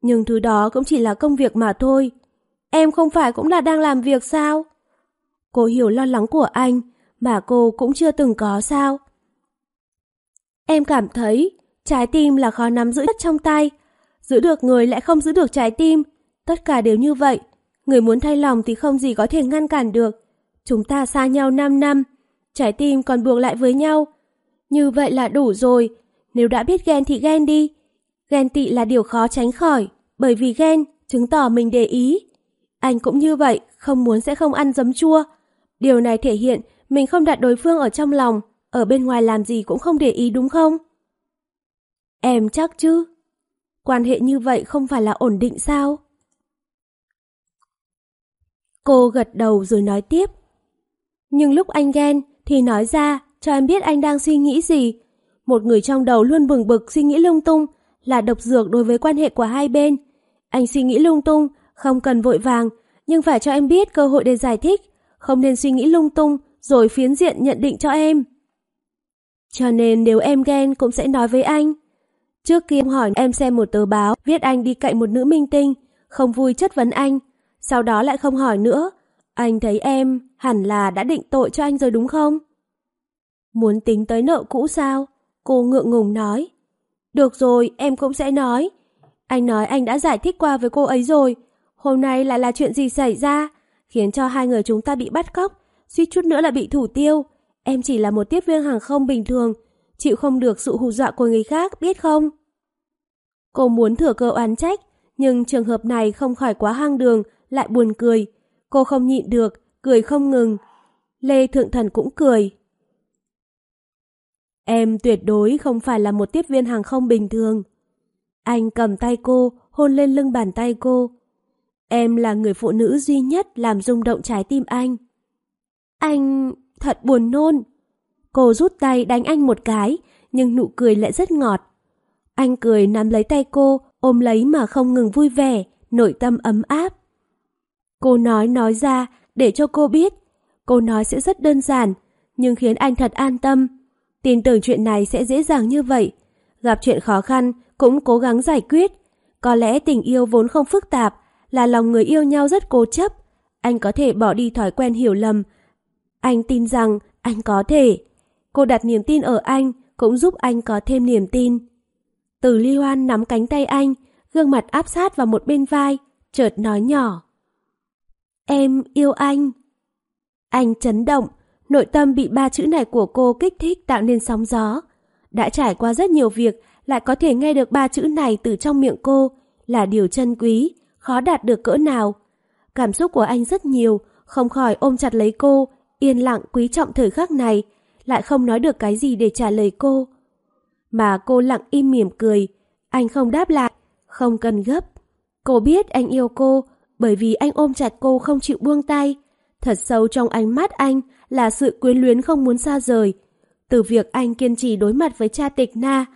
Nhưng thứ đó cũng chỉ là công việc mà thôi. Em không phải cũng là đang làm việc sao? Cô hiểu lo lắng của anh, mà cô cũng chưa từng có sao. Em cảm thấy trái tim là khó nắm giữ nhất trong tay. Giữ được người lại không giữ được trái tim. Tất cả đều như vậy. Người muốn thay lòng thì không gì có thể ngăn cản được. Chúng ta xa nhau 5 năm, trái tim còn buộc lại với nhau. Như vậy là đủ rồi. Nếu đã biết ghen thì ghen đi. Ghen tị là điều khó tránh khỏi, bởi vì ghen chứng tỏ mình để ý. Anh cũng như vậy, không muốn sẽ không ăn giấm chua. Điều này thể hiện mình không đặt đối phương ở trong lòng, ở bên ngoài làm gì cũng không để ý đúng không? Em chắc chứ? Quan hệ như vậy không phải là ổn định sao? Cô gật đầu rồi nói tiếp. Nhưng lúc anh ghen thì nói ra cho em biết anh đang suy nghĩ gì. Một người trong đầu luôn bừng bực suy nghĩ lung tung là độc dược đối với quan hệ của hai bên. Anh suy nghĩ lung tung, không cần vội vàng, nhưng phải cho em biết cơ hội để giải thích, không nên suy nghĩ lung tung rồi phiến diện nhận định cho em. Cho nên nếu em ghen cũng sẽ nói với anh. Trước kia em hỏi em xem một tờ báo viết anh đi cạnh một nữ minh tinh, không vui chất vấn anh, sau đó lại không hỏi nữa. Anh thấy em hẳn là đã định tội cho anh rồi đúng không? Muốn tính tới nợ cũ sao? Cô ngượng ngùng nói. Được rồi, em cũng sẽ nói. Anh nói anh đã giải thích qua với cô ấy rồi. Hôm nay lại là chuyện gì xảy ra, khiến cho hai người chúng ta bị bắt cóc, suýt chút nữa là bị thủ tiêu. Em chỉ là một tiếp viên hàng không bình thường, chịu không được sự hù dọa của người khác, biết không? Cô muốn thừa cơ oán trách, nhưng trường hợp này không khỏi quá hang đường, lại buồn cười. Cô không nhịn được, cười không ngừng. Lê Thượng Thần cũng cười. Em tuyệt đối không phải là một tiếp viên hàng không bình thường. Anh cầm tay cô, hôn lên lưng bàn tay cô. Em là người phụ nữ duy nhất làm rung động trái tim anh. Anh thật buồn nôn. Cô rút tay đánh anh một cái, nhưng nụ cười lại rất ngọt. Anh cười nắm lấy tay cô, ôm lấy mà không ngừng vui vẻ, nội tâm ấm áp. Cô nói nói ra để cho cô biết. Cô nói sẽ rất đơn giản, nhưng khiến anh thật an tâm. Tin tưởng chuyện này sẽ dễ dàng như vậy. Gặp chuyện khó khăn cũng cố gắng giải quyết. Có lẽ tình yêu vốn không phức tạp, là lòng người yêu nhau rất cố chấp. Anh có thể bỏ đi thói quen hiểu lầm. Anh tin rằng anh có thể. Cô đặt niềm tin ở anh cũng giúp anh có thêm niềm tin. Từ ly hoan nắm cánh tay anh, gương mặt áp sát vào một bên vai, chợt nói nhỏ. Em yêu anh. Anh chấn động, nội tâm bị ba chữ này của cô kích thích tạo nên sóng gió. Đã trải qua rất nhiều việc, lại có thể nghe được ba chữ này từ trong miệng cô là điều chân quý, khó đạt được cỡ nào. Cảm xúc của anh rất nhiều, không khỏi ôm chặt lấy cô, yên lặng quý trọng thời khắc này, lại không nói được cái gì để trả lời cô. Mà cô lặng im mỉm cười, anh không đáp lại, không cần gấp. Cô biết anh yêu cô, bởi vì anh ôm chặt cô không chịu buông tay. Thật sâu trong ánh mắt anh là sự quyến luyến không muốn xa rời. Từ việc anh kiên trì đối mặt với cha tịch na,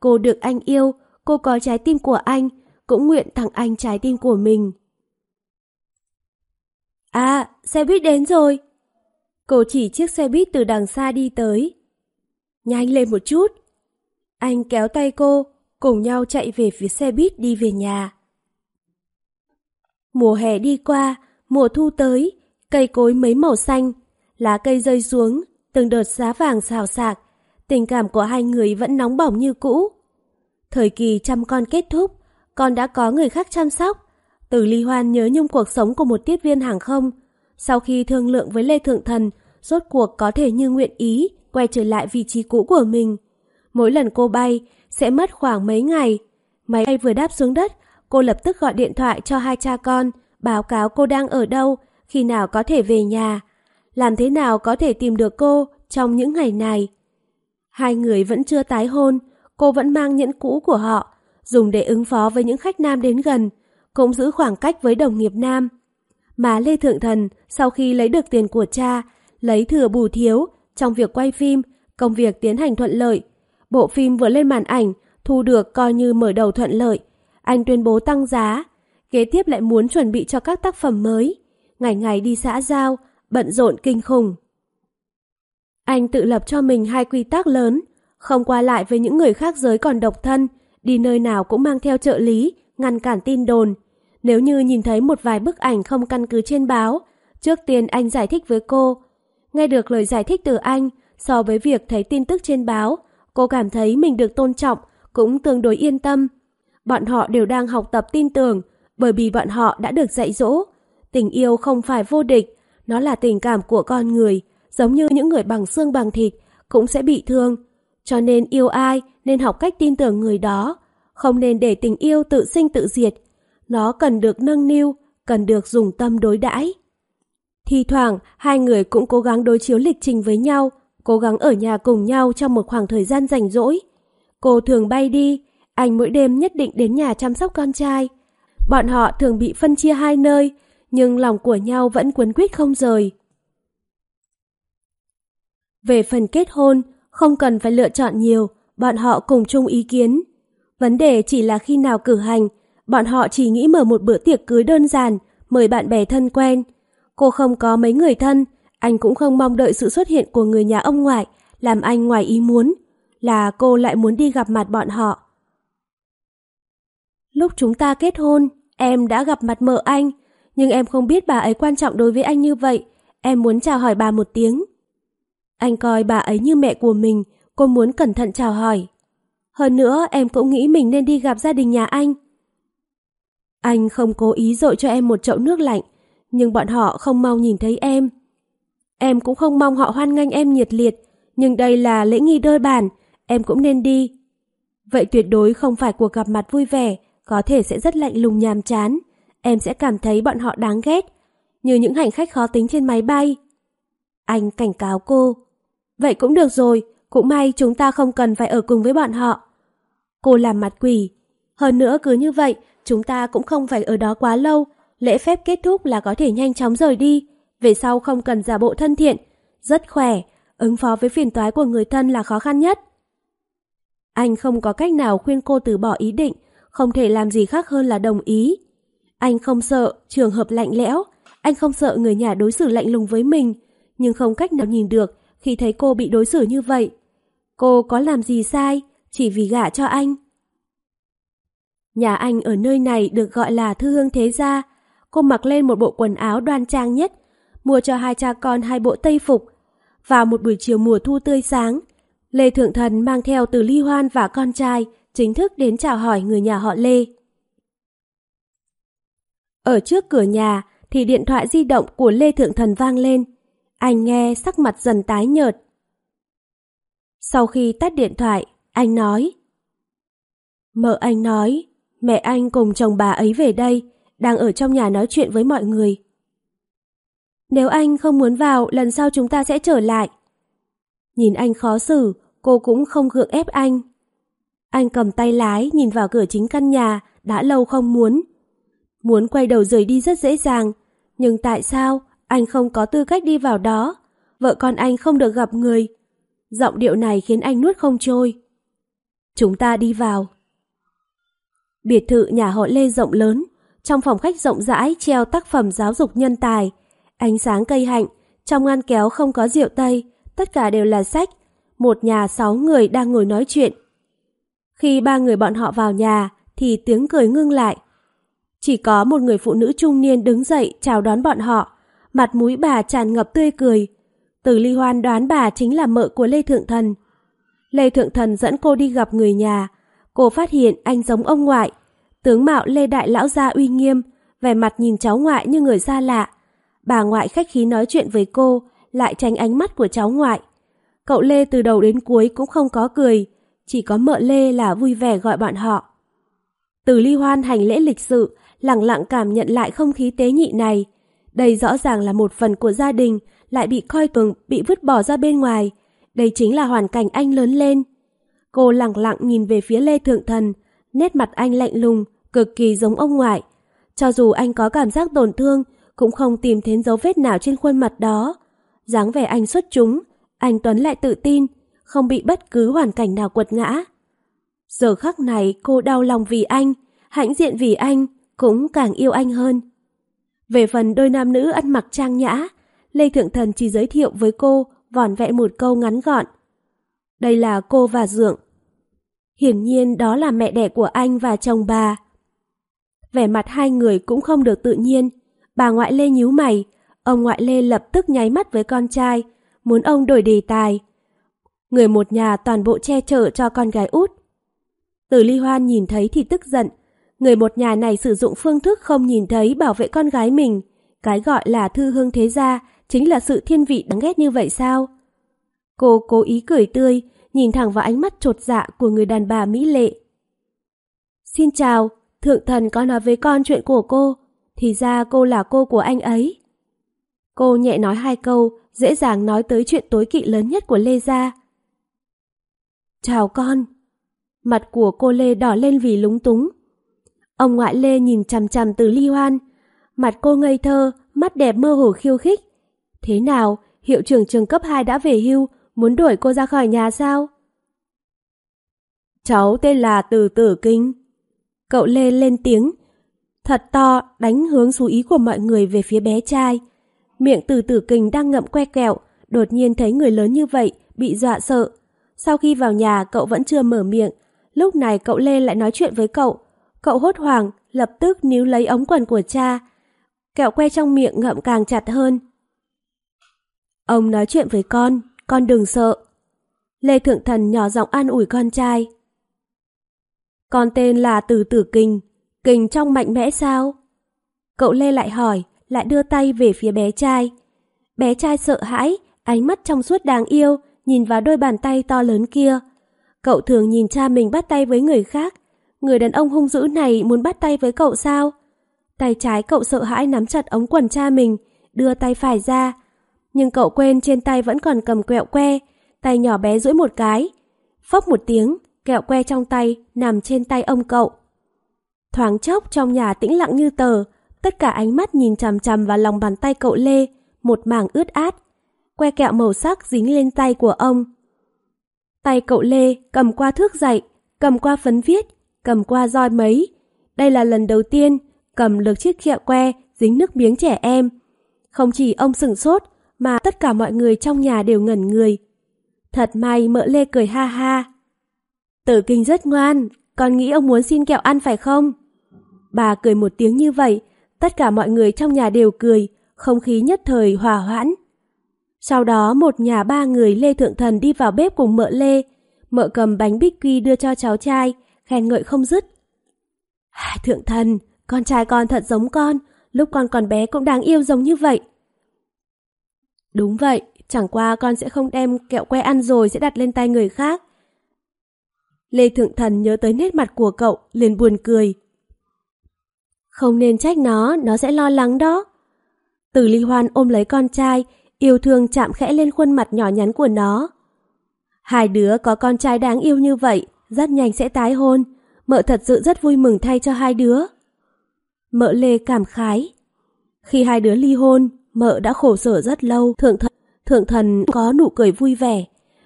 cô được anh yêu, cô có trái tim của anh, cũng nguyện tặng anh trái tim của mình. À, xe buýt đến rồi. Cô chỉ chiếc xe buýt từ đằng xa đi tới. Nhanh lên một chút. Anh kéo tay cô, cùng nhau chạy về phía xe buýt đi về nhà. Mùa hè đi qua, mùa thu tới, cây cối mấy màu xanh, lá cây rơi xuống, từng đợt giá vàng xào xạc, tình cảm của hai người vẫn nóng bỏng như cũ. Thời kỳ chăm con kết thúc, con đã có người khác chăm sóc. Từ ly hoan nhớ nhung cuộc sống của một tiếp viên hàng không. Sau khi thương lượng với Lê Thượng Thần, rốt cuộc có thể như nguyện ý, quay trở lại vị trí cũ của mình. Mỗi lần cô bay, sẽ mất khoảng mấy ngày. Máy bay vừa đáp xuống đất, cô lập tức gọi điện thoại cho hai cha con, báo cáo cô đang ở đâu, khi nào có thể về nhà. Làm thế nào có thể tìm được cô trong những ngày này. Hai người vẫn chưa tái hôn, cô vẫn mang nhẫn cũ của họ, dùng để ứng phó với những khách nam đến gần, cũng giữ khoảng cách với đồng nghiệp nam. Mà Lê Thượng Thần, sau khi lấy được tiền của cha, lấy thừa bù thiếu, trong việc quay phim, công việc tiến hành thuận lợi. Bộ phim vừa lên màn ảnh, thu được coi như mở đầu thuận lợi. Anh tuyên bố tăng giá. kế tiếp lại muốn chuẩn bị cho các tác phẩm mới. Ngày ngày đi xã giao, bận rộn kinh khủng. Anh tự lập cho mình hai quy tắc lớn, không qua lại với những người khác giới còn độc thân, đi nơi nào cũng mang theo trợ lý, ngăn cản tin đồn. Nếu như nhìn thấy một vài bức ảnh không căn cứ trên báo, trước tiên anh giải thích với cô. Nghe được lời giải thích từ anh, so với việc thấy tin tức trên báo, cô cảm thấy mình được tôn trọng, cũng tương đối yên tâm. Bọn họ đều đang học tập tin tưởng, bởi vì bọn họ đã được dạy dỗ. Tình yêu không phải vô địch, nó là tình cảm của con người, giống như những người bằng xương bằng thịt, cũng sẽ bị thương. Cho nên yêu ai nên học cách tin tưởng người đó, không nên để tình yêu tự sinh tự diệt. Nó cần được nâng niu, cần được dùng tâm đối đãi. Thì thoảng, hai người cũng cố gắng đối chiếu lịch trình với nhau, cố gắng ở nhà cùng nhau trong một khoảng thời gian rảnh rỗi. Cô thường bay đi, anh mỗi đêm nhất định đến nhà chăm sóc con trai. Bọn họ thường bị phân chia hai nơi, nhưng lòng của nhau vẫn quấn quýt không rời. Về phần kết hôn, không cần phải lựa chọn nhiều, bọn họ cùng chung ý kiến. Vấn đề chỉ là khi nào cử hành, bọn họ chỉ nghĩ mở một bữa tiệc cưới đơn giản, mời bạn bè thân quen. Cô không có mấy người thân, anh cũng không mong đợi sự xuất hiện của người nhà ông ngoại, làm anh ngoài ý muốn, là cô lại muốn đi gặp mặt bọn họ. Lúc chúng ta kết hôn, em đã gặp mặt mợ anh, nhưng em không biết bà ấy quan trọng đối với anh như vậy, em muốn chào hỏi bà một tiếng. Anh coi bà ấy như mẹ của mình, cô muốn cẩn thận chào hỏi. Hơn nữa em cũng nghĩ mình nên đi gặp gia đình nhà anh. Anh không cố ý dội cho em một chậu nước lạnh, nhưng bọn họ không mau nhìn thấy em. Em cũng không mong họ hoan nghênh em nhiệt liệt, nhưng đây là lễ nghi đơn bản, em cũng nên đi. Vậy tuyệt đối không phải cuộc gặp mặt vui vẻ, có thể sẽ rất lạnh lùng nhàm chán. Em sẽ cảm thấy bọn họ đáng ghét, như những hành khách khó tính trên máy bay. Anh cảnh cáo cô. Vậy cũng được rồi, cũng may chúng ta không cần phải ở cùng với bọn họ. Cô làm mặt quỷ. Hơn nữa cứ như vậy, chúng ta cũng không phải ở đó quá lâu. Lễ phép kết thúc là có thể nhanh chóng rời đi. Về sau không cần giả bộ thân thiện. Rất khỏe, ứng phó với phiền toái của người thân là khó khăn nhất. Anh không có cách nào khuyên cô từ bỏ ý định, không thể làm gì khác hơn là đồng ý. Anh không sợ trường hợp lạnh lẽo, anh không sợ người nhà đối xử lạnh lùng với mình, nhưng không cách nào nhìn được khi thấy cô bị đối xử như vậy. Cô có làm gì sai, chỉ vì gả cho anh. Nhà anh ở nơi này được gọi là thư hương thế gia. Cô mặc lên một bộ quần áo đoan trang nhất, mua cho hai cha con hai bộ tây phục. Vào một buổi chiều mùa thu tươi sáng, Lê Thượng Thần mang theo từ ly hoan và con trai chính thức đến chào hỏi người nhà họ Lê. Ở trước cửa nhà thì điện thoại di động của Lê Thượng Thần vang lên. Anh nghe sắc mặt dần tái nhợt. Sau khi tắt điện thoại, anh nói. Mợ anh nói, mẹ anh cùng chồng bà ấy về đây, đang ở trong nhà nói chuyện với mọi người. Nếu anh không muốn vào, lần sau chúng ta sẽ trở lại. Nhìn anh khó xử, cô cũng không gượng ép anh. Anh cầm tay lái nhìn vào cửa chính căn nhà, đã lâu không muốn. Muốn quay đầu rời đi rất dễ dàng, nhưng tại sao anh không có tư cách đi vào đó? Vợ con anh không được gặp người. Giọng điệu này khiến anh nuốt không trôi. Chúng ta đi vào. Biệt thự nhà họ Lê rộng lớn, trong phòng khách rộng rãi treo tác phẩm giáo dục nhân tài, ánh sáng cây hạnh, trong ngăn kéo không có rượu tây, tất cả đều là sách. Một nhà sáu người đang ngồi nói chuyện. Khi ba người bọn họ vào nhà, thì tiếng cười ngưng lại. Chỉ có một người phụ nữ trung niên đứng dậy chào đón bọn họ, mặt mũi bà tràn ngập tươi cười. Từ ly hoan đoán bà chính là mợ của Lê Thượng Thần. Lê Thượng Thần dẫn cô đi gặp người nhà. Cô phát hiện anh giống ông ngoại. Tướng mạo Lê Đại Lão Gia uy nghiêm, vẻ mặt nhìn cháu ngoại như người xa lạ. Bà ngoại khách khí nói chuyện với cô, lại tránh ánh mắt của cháu ngoại. Cậu Lê từ đầu đến cuối cũng không có cười, chỉ có mợ Lê là vui vẻ gọi bọn họ. Từ ly hoan hành lễ lịch sự, lặng lặng cảm nhận lại không khí tế nhị này. Đây rõ ràng là một phần của gia đình, lại bị coi thường, bị vứt bỏ ra bên ngoài. Đây chính là hoàn cảnh anh lớn lên. Cô lặng lặng nhìn về phía Lê Thượng Thần, nét mặt anh lạnh lùng, cực kỳ giống ông ngoại. Cho dù anh có cảm giác tổn thương, cũng không tìm thấy dấu vết nào trên khuôn mặt đó. dáng vẻ anh xuất chúng, anh Tuấn lại tự tin, không bị bất cứ hoàn cảnh nào quật ngã. Giờ khắc này cô đau lòng vì anh, hãnh diện vì anh, cũng càng yêu anh hơn. Về phần đôi nam nữ ăn mặc trang nhã, Lê Thượng Thần chỉ giới thiệu với cô vỏn vẹn một câu ngắn gọn. Đây là cô và Dượng. Hiển nhiên đó là mẹ đẻ của anh và chồng bà. Vẻ mặt hai người cũng không được tự nhiên. Bà ngoại Lê nhíu mày, ông ngoại Lê lập tức nháy mắt với con trai, muốn ông đổi đề tài. Người một nhà toàn bộ che chở cho con gái út. Từ ly hoan nhìn thấy thì tức giận. Người một nhà này sử dụng phương thức không nhìn thấy bảo vệ con gái mình. Cái gọi là thư hương thế gia chính là sự thiên vị đáng ghét như vậy sao? Cô cố ý cười tươi, nhìn thẳng vào ánh mắt trột dạ của người đàn bà mỹ lệ. Xin chào, thượng thần có nói với con chuyện của cô, thì ra cô là cô của anh ấy. Cô nhẹ nói hai câu, dễ dàng nói tới chuyện tối kỵ lớn nhất của Lê Gia. Chào con. Mặt của cô Lê đỏ lên vì lúng túng. Ông ngoại Lê nhìn chằm chằm từ ly hoan. Mặt cô ngây thơ, mắt đẹp mơ hồ khiêu khích. Thế nào, hiệu trưởng trường cấp 2 đã về hưu, muốn đuổi cô ra khỏi nhà sao? Cháu tên là Từ Tử Kinh. Cậu Lê lên tiếng, thật to đánh hướng chú ý của mọi người về phía bé trai. Miệng Từ Tử Kinh đang ngậm que kẹo, đột nhiên thấy người lớn như vậy, bị dọa sợ. Sau khi vào nhà cậu vẫn chưa mở miệng, lúc này cậu Lê lại nói chuyện với cậu. Cậu hốt hoảng, lập tức níu lấy ống quần của cha. Kẹo que trong miệng ngậm càng chặt hơn. Ông nói chuyện với con, con đừng sợ. Lê Thượng Thần nhỏ giọng an ủi con trai. Con tên là Từ Tử Kình, Kình trong mạnh mẽ sao? Cậu Lê lại hỏi, lại đưa tay về phía bé trai. Bé trai sợ hãi, ánh mắt trong suốt đáng yêu, nhìn vào đôi bàn tay to lớn kia. Cậu thường nhìn cha mình bắt tay với người khác. Người đàn ông hung dữ này muốn bắt tay với cậu sao? Tay trái cậu sợ hãi nắm chặt ống quần cha mình, đưa tay phải ra, nhưng cậu quên trên tay vẫn còn cầm kẹo que, tay nhỏ bé duỗi một cái. Phốc một tiếng, kẹo que trong tay nằm trên tay ông cậu. Thoáng chốc trong nhà tĩnh lặng như tờ, tất cả ánh mắt nhìn chằm chằm vào lòng bàn tay cậu Lê, một mảng ướt át. Que kẹo màu sắc dính lên tay của ông. Tay cậu Lê cầm qua thước dạy, cầm qua phấn viết, cầm qua roi mấy. Đây là lần đầu tiên cầm được chiếc kẹo que dính nước miếng trẻ em. Không chỉ ông sửng sốt, mà tất cả mọi người trong nhà đều ngẩn người. Thật may mợ Lê cười ha ha. Tử kinh rất ngoan, con nghĩ ông muốn xin kẹo ăn phải không? Bà cười một tiếng như vậy, tất cả mọi người trong nhà đều cười, không khí nhất thời hòa hoãn. Sau đó một nhà ba người Lê Thượng Thần đi vào bếp cùng mợ Lê, mợ cầm bánh bích quy đưa cho cháu trai, khen ngợi không dứt. À, Thượng Thần, con trai con thật giống con, lúc con còn bé cũng đáng yêu giống như vậy. Đúng vậy, chẳng qua con sẽ không đem kẹo que ăn rồi sẽ đặt lên tay người khác. Lê Thượng Thần nhớ tới nét mặt của cậu, liền buồn cười. Không nên trách nó, nó sẽ lo lắng đó. Từ ly hoan ôm lấy con trai, yêu thương chạm khẽ lên khuôn mặt nhỏ nhắn của nó. Hai đứa có con trai đáng yêu như vậy, rất nhanh sẽ tái hôn. Mợ thật sự rất vui mừng thay cho hai đứa. Mợ Lê cảm khái. Khi hai đứa ly hôn, Mợ đã khổ sở rất lâu, thượng thần, thượng thần có nụ cười vui vẻ.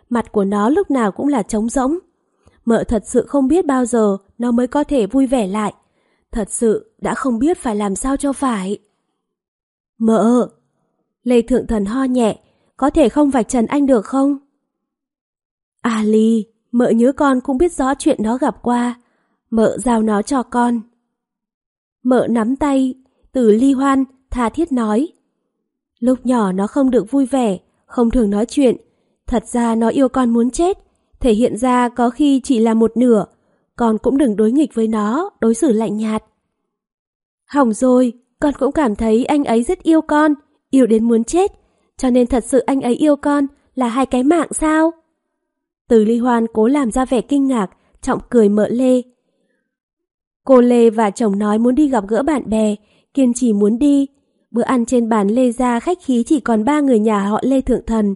Mặt của nó lúc nào cũng là trống rỗng. Mợ thật sự không biết bao giờ nó mới có thể vui vẻ lại. Thật sự đã không biết phải làm sao cho phải. Mợ! Lê Thượng Thần ho nhẹ, có thể không vạch trần anh được không? À Ly, mợ nhớ con cũng biết rõ chuyện nó gặp qua. Mợ giao nó cho con. Mợ nắm tay, từ ly hoan, tha thiết nói. Lúc nhỏ nó không được vui vẻ, không thường nói chuyện. Thật ra nó yêu con muốn chết, thể hiện ra có khi chỉ là một nửa. Con cũng đừng đối nghịch với nó, đối xử lạnh nhạt. Hỏng rồi, con cũng cảm thấy anh ấy rất yêu con, yêu đến muốn chết. Cho nên thật sự anh ấy yêu con là hai cái mạng sao? Từ ly hoan cố làm ra vẻ kinh ngạc, trọng cười mợ Lê. Cô Lê và chồng nói muốn đi gặp gỡ bạn bè, kiên trì muốn đi, Bữa ăn trên bàn Lê Gia khách khí chỉ còn ba người nhà họ Lê Thượng Thần.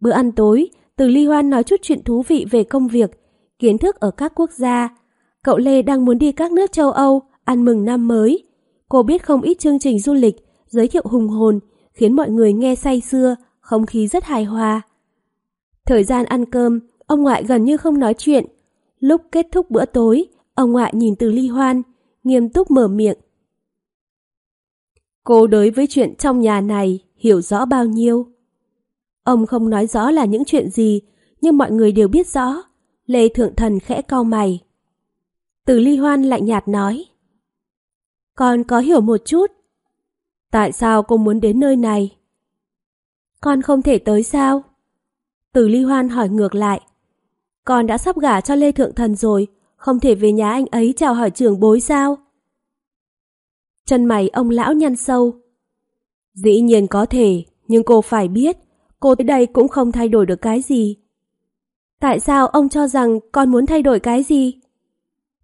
Bữa ăn tối, Từ Ly Hoan nói chút chuyện thú vị về công việc, kiến thức ở các quốc gia. Cậu Lê đang muốn đi các nước châu Âu, ăn mừng năm mới. Cô biết không ít chương trình du lịch, giới thiệu hùng hồn, khiến mọi người nghe say xưa, không khí rất hài hòa. Thời gian ăn cơm, ông ngoại gần như không nói chuyện. Lúc kết thúc bữa tối, ông ngoại nhìn từ ly hoan, nghiêm túc mở miệng, Cô đối với chuyện trong nhà này hiểu rõ bao nhiêu? Ông không nói rõ là những chuyện gì, nhưng mọi người đều biết rõ. Lê Thượng Thần khẽ cau mày. Từ ly hoan lạnh nhạt nói. Con có hiểu một chút. Tại sao cô muốn đến nơi này? Con không thể tới sao? Từ ly hoan hỏi ngược lại. Con đã sắp gả cho Lê Thượng Thần rồi, không thể về nhà anh ấy chào hỏi trưởng bối sao? Chân mày ông lão nhăn sâu. Dĩ nhiên có thể, nhưng cô phải biết, cô tới đây cũng không thay đổi được cái gì. Tại sao ông cho rằng con muốn thay đổi cái gì?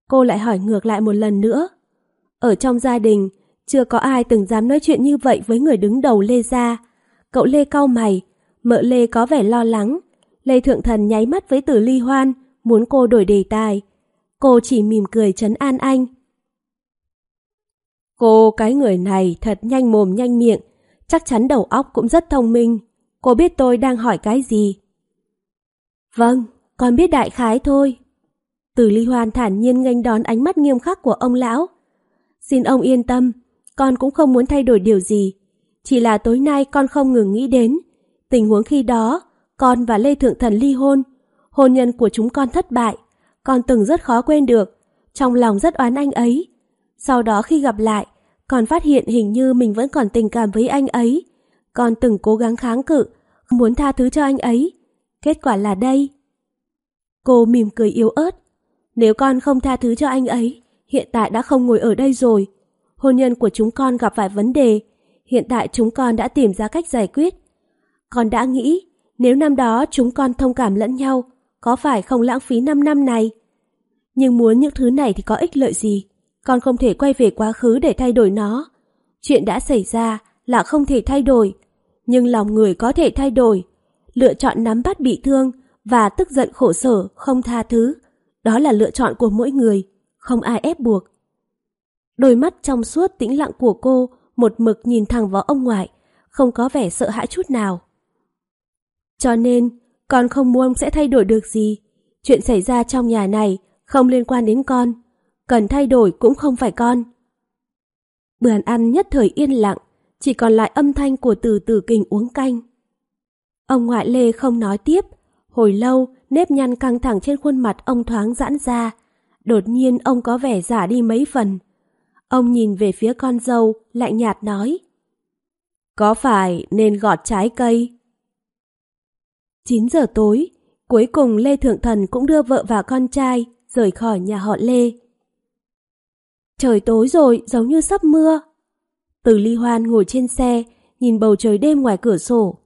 Cô lại hỏi ngược lại một lần nữa. Ở trong gia đình, chưa có ai từng dám nói chuyện như vậy với người đứng đầu Lê Gia. Cậu Lê cau mày, mợ Lê có vẻ lo lắng. Lê Thượng Thần nháy mắt với tử ly hoan, muốn cô đổi đề tài. Cô chỉ mỉm cười chấn an anh. Cô cái người này thật nhanh mồm nhanh miệng, chắc chắn đầu óc cũng rất thông minh. Cô biết tôi đang hỏi cái gì? Vâng, con biết đại khái thôi. Từ ly hoan thản nhiên nghênh đón ánh mắt nghiêm khắc của ông lão. Xin ông yên tâm, con cũng không muốn thay đổi điều gì. Chỉ là tối nay con không ngừng nghĩ đến. Tình huống khi đó, con và Lê Thượng Thần ly hôn. Hôn nhân của chúng con thất bại. Con từng rất khó quên được. Trong lòng rất oán anh ấy. Sau đó khi gặp lại, còn phát hiện hình như mình vẫn còn tình cảm với anh ấy. Con từng cố gắng kháng cự, muốn tha thứ cho anh ấy. Kết quả là đây. Cô mỉm cười yếu ớt. Nếu con không tha thứ cho anh ấy, hiện tại đã không ngồi ở đây rồi. Hôn nhân của chúng con gặp phải vấn đề, hiện tại chúng con đã tìm ra cách giải quyết. Con đã nghĩ, nếu năm đó chúng con thông cảm lẫn nhau, có phải không lãng phí 5 năm này? Nhưng muốn những thứ này thì có ích lợi gì? Con không thể quay về quá khứ để thay đổi nó. Chuyện đã xảy ra là không thể thay đổi, nhưng lòng người có thể thay đổi. Lựa chọn nắm bắt bị thương và tức giận khổ sở không tha thứ. Đó là lựa chọn của mỗi người, không ai ép buộc. Đôi mắt trong suốt tĩnh lặng của cô một mực nhìn thẳng vào ông ngoại, không có vẻ sợ hãi chút nào. Cho nên, con không muốn sẽ thay đổi được gì. Chuyện xảy ra trong nhà này không liên quan đến con. Cần thay đổi cũng không phải con. Bữa ăn nhất thời yên lặng, chỉ còn lại âm thanh của từ từ kình uống canh. Ông ngoại Lê không nói tiếp, hồi lâu nếp nhăn căng thẳng trên khuôn mặt ông thoáng giãn ra. Đột nhiên ông có vẻ giả đi mấy phần. Ông nhìn về phía con dâu, lạnh nhạt nói. Có phải nên gọt trái cây? 9 giờ tối, cuối cùng Lê Thượng Thần cũng đưa vợ và con trai rời khỏi nhà họ Lê. Trời tối rồi, giống như sắp mưa. Từ ly hoan ngồi trên xe, nhìn bầu trời đêm ngoài cửa sổ.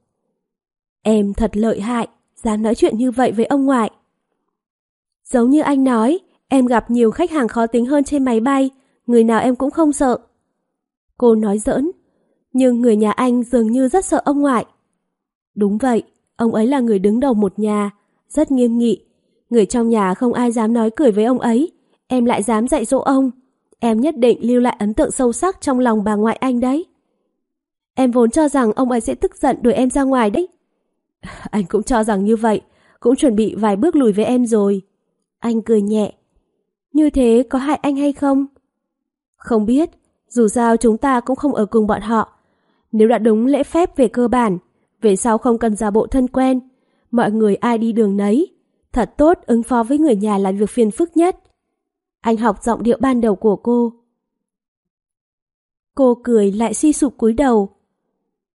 Em thật lợi hại, dám nói chuyện như vậy với ông ngoại. Giống như anh nói, em gặp nhiều khách hàng khó tính hơn trên máy bay, người nào em cũng không sợ. Cô nói giỡn, nhưng người nhà anh dường như rất sợ ông ngoại. Đúng vậy, ông ấy là người đứng đầu một nhà, rất nghiêm nghị. Người trong nhà không ai dám nói cười với ông ấy, em lại dám dạy dỗ ông. Em nhất định lưu lại ấn tượng sâu sắc trong lòng bà ngoại anh đấy. Em vốn cho rằng ông ấy sẽ tức giận đuổi em ra ngoài đấy. [sighs] Anh cũng cho rằng như vậy, cũng chuẩn bị vài bước lùi với em rồi. Anh cười nhẹ. Như thế có hại anh hay không? Không biết, dù sao chúng ta cũng không ở cùng bọn họ. Nếu đã đúng lễ phép về cơ bản, về sau không cần giả bộ thân quen. Mọi người ai đi đường nấy. Thật tốt ứng phó với người nhà là việc phiền phức nhất. Anh học giọng điệu ban đầu của cô. Cô cười lại suy sụp cúi đầu.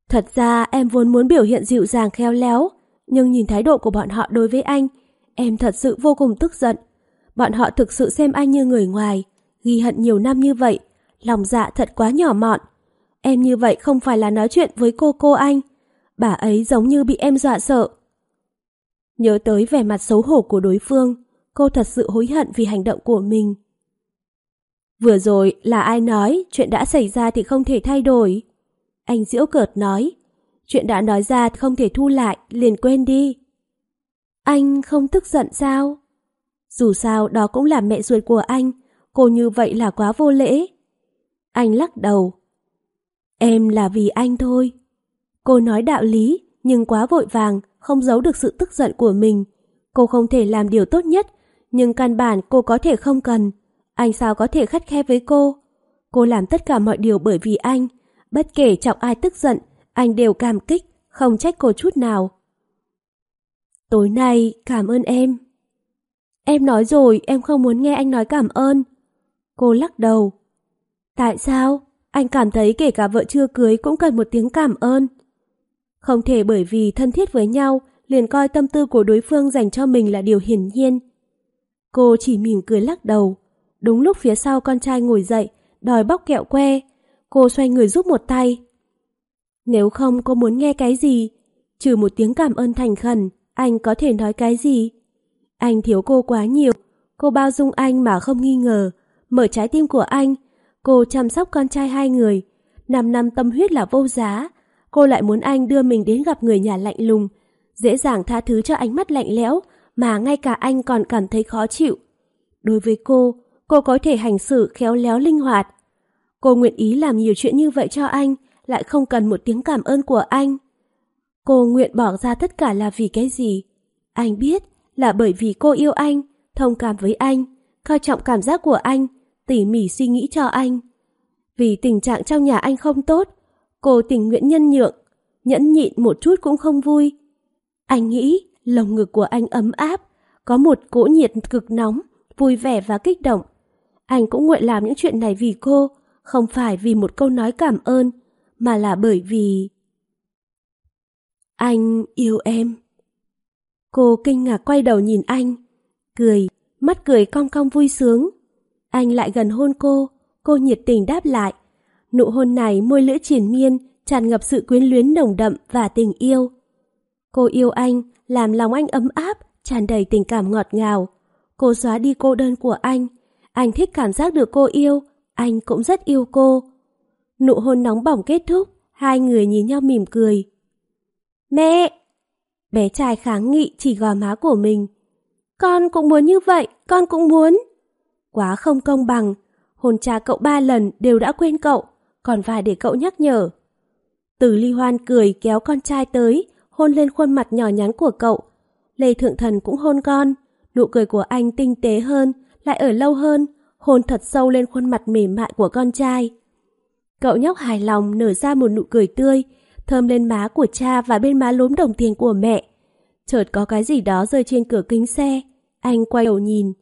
Thật ra em vốn muốn biểu hiện dịu dàng khéo léo, nhưng nhìn thái độ của bọn họ đối với anh, em thật sự vô cùng tức giận. Bọn họ thực sự xem anh như người ngoài, ghi hận nhiều năm như vậy, lòng dạ thật quá nhỏ mọn. Em như vậy không phải là nói chuyện với cô cô anh. Bà ấy giống như bị em dọa sợ. Nhớ tới vẻ mặt xấu hổ của đối phương, cô thật sự hối hận vì hành động của mình. Vừa rồi là ai nói chuyện đã xảy ra thì không thể thay đổi. Anh diễu cợt nói, chuyện đã nói ra không thể thu lại, liền quên đi. Anh không tức giận sao? Dù sao đó cũng là mẹ ruột của anh, cô như vậy là quá vô lễ. Anh lắc đầu. Em là vì anh thôi. Cô nói đạo lý, nhưng quá vội vàng, không giấu được sự tức giận của mình. Cô không thể làm điều tốt nhất, nhưng căn bản cô có thể không cần. Anh sao có thể khắt khe với cô? Cô làm tất cả mọi điều bởi vì anh, Bất kể trọng ai tức giận, anh đều cảm kích, không trách cô chút nào. Tối nay cảm ơn em. Em nói rồi, em không muốn nghe anh nói cảm ơn. Cô lắc đầu. Tại sao? Anh cảm thấy kể cả vợ chưa cưới cũng cần một tiếng cảm ơn. Không thể bởi vì thân thiết với nhau, liền coi tâm tư của đối phương dành cho mình là điều hiển nhiên. Cô chỉ mỉm cười lắc đầu. Đúng lúc phía sau con trai ngồi dậy, đòi bóc kẹo que. Cô xoay người giúp một tay. Nếu không cô muốn nghe cái gì, trừ một tiếng cảm ơn thành khẩn, anh có thể nói cái gì? Anh thiếu cô quá nhiều, cô bao dung anh mà không nghi ngờ, mở trái tim của anh, cô chăm sóc con trai hai người, năm năm tâm huyết là vô giá, cô lại muốn anh đưa mình đến gặp người nhà lạnh lùng, dễ dàng tha thứ cho ánh mắt lạnh lẽo mà ngay cả anh còn cảm thấy khó chịu. Đối với cô, cô có thể hành xử khéo léo linh hoạt. Cô nguyện ý làm nhiều chuyện như vậy cho anh, lại không cần một tiếng cảm ơn của anh. Cô nguyện bỏ ra tất cả là vì cái gì? Anh biết là bởi vì cô yêu anh, thông cảm với anh, coi trọng cảm giác của anh, tỉ mỉ suy nghĩ cho anh. Vì tình trạng trong nhà anh không tốt, cô tình nguyện nhân nhượng, nhẫn nhịn một chút cũng không vui. Anh nghĩ lồng ngực của anh ấm áp, có một cỗ nhiệt cực nóng, vui vẻ và kích động. Anh cũng nguyện làm những chuyện này vì cô, không phải vì một câu nói cảm ơn, mà là bởi vì... Anh yêu em. Cô kinh ngạc quay đầu nhìn anh, cười, mắt cười cong cong vui sướng. Anh lại gần hôn cô, cô nhiệt tình đáp lại. Nụ hôn này môi lưỡi triển miên, tràn ngập sự quyến luyến nồng đậm và tình yêu. Cô yêu anh, làm lòng anh ấm áp, tràn đầy tình cảm ngọt ngào. Cô xóa đi cô đơn của anh. Anh thích cảm giác được cô yêu, anh cũng rất yêu cô. Nụ hôn nóng bỏng kết thúc, hai người nhìn nhau mỉm cười. Mẹ! Bé trai kháng nghị chỉ gò má của mình. Con cũng muốn như vậy, con cũng muốn. Quá không công bằng, hôn cha cậu ba lần đều đã quên cậu, còn phải để cậu nhắc nhở. Từ ly hoan cười kéo con trai tới, hôn lên khuôn mặt nhỏ nhắn của cậu. Lê Thượng Thần cũng hôn con, nụ cười của anh tinh tế hơn, lại ở lâu hơn, hôn thật sâu lên khuôn mặt mềm mại của con trai. Cậu nhóc hài lòng nở ra một nụ cười tươi, thơm lên má của cha và bên má lốm đồng tiền của mẹ. Chợt có cái gì đó rơi trên cửa kính xe, anh quay đầu nhìn.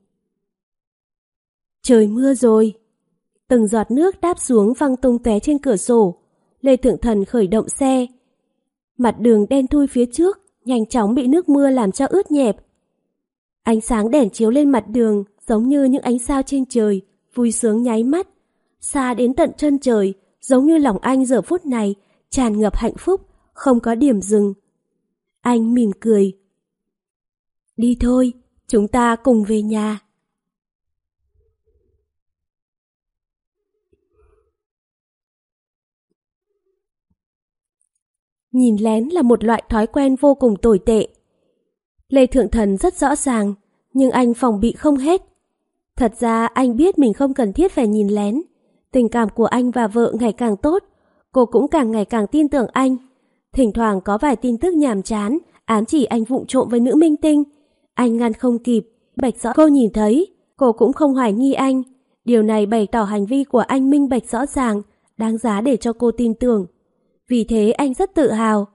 Trời mưa rồi. Từng giọt nước đáp xuống văng tung tóe trên cửa sổ. Lê Thượng Thần khởi động xe. Mặt đường đen thui phía trước, nhanh chóng bị nước mưa làm cho ướt nhẹp. Ánh sáng đèn chiếu lên mặt đường giống như những ánh sao trên trời, vui sướng nháy mắt. Xa đến tận chân trời, giống như lòng anh giờ phút này, tràn ngập hạnh phúc, không có điểm dừng. Anh mỉm cười. Đi thôi, chúng ta cùng về nhà. Nhìn lén là một loại thói quen vô cùng tồi tệ. Lê Thượng Thần rất rõ ràng, nhưng anh phòng bị không hết. Thật ra anh biết mình không cần thiết phải nhìn lén. Tình cảm của anh và vợ ngày càng tốt, cô cũng càng ngày càng tin tưởng anh. Thỉnh thoảng có vài tin tức nhàm chán, ám chỉ anh vụng trộm với nữ minh tinh. Anh ngăn không kịp, bạch rõ cô nhìn thấy, cô cũng không hoài nghi anh. Điều này bày tỏ hành vi của anh minh bạch rõ ràng, đáng giá để cho cô tin tưởng. Vì thế anh rất tự hào.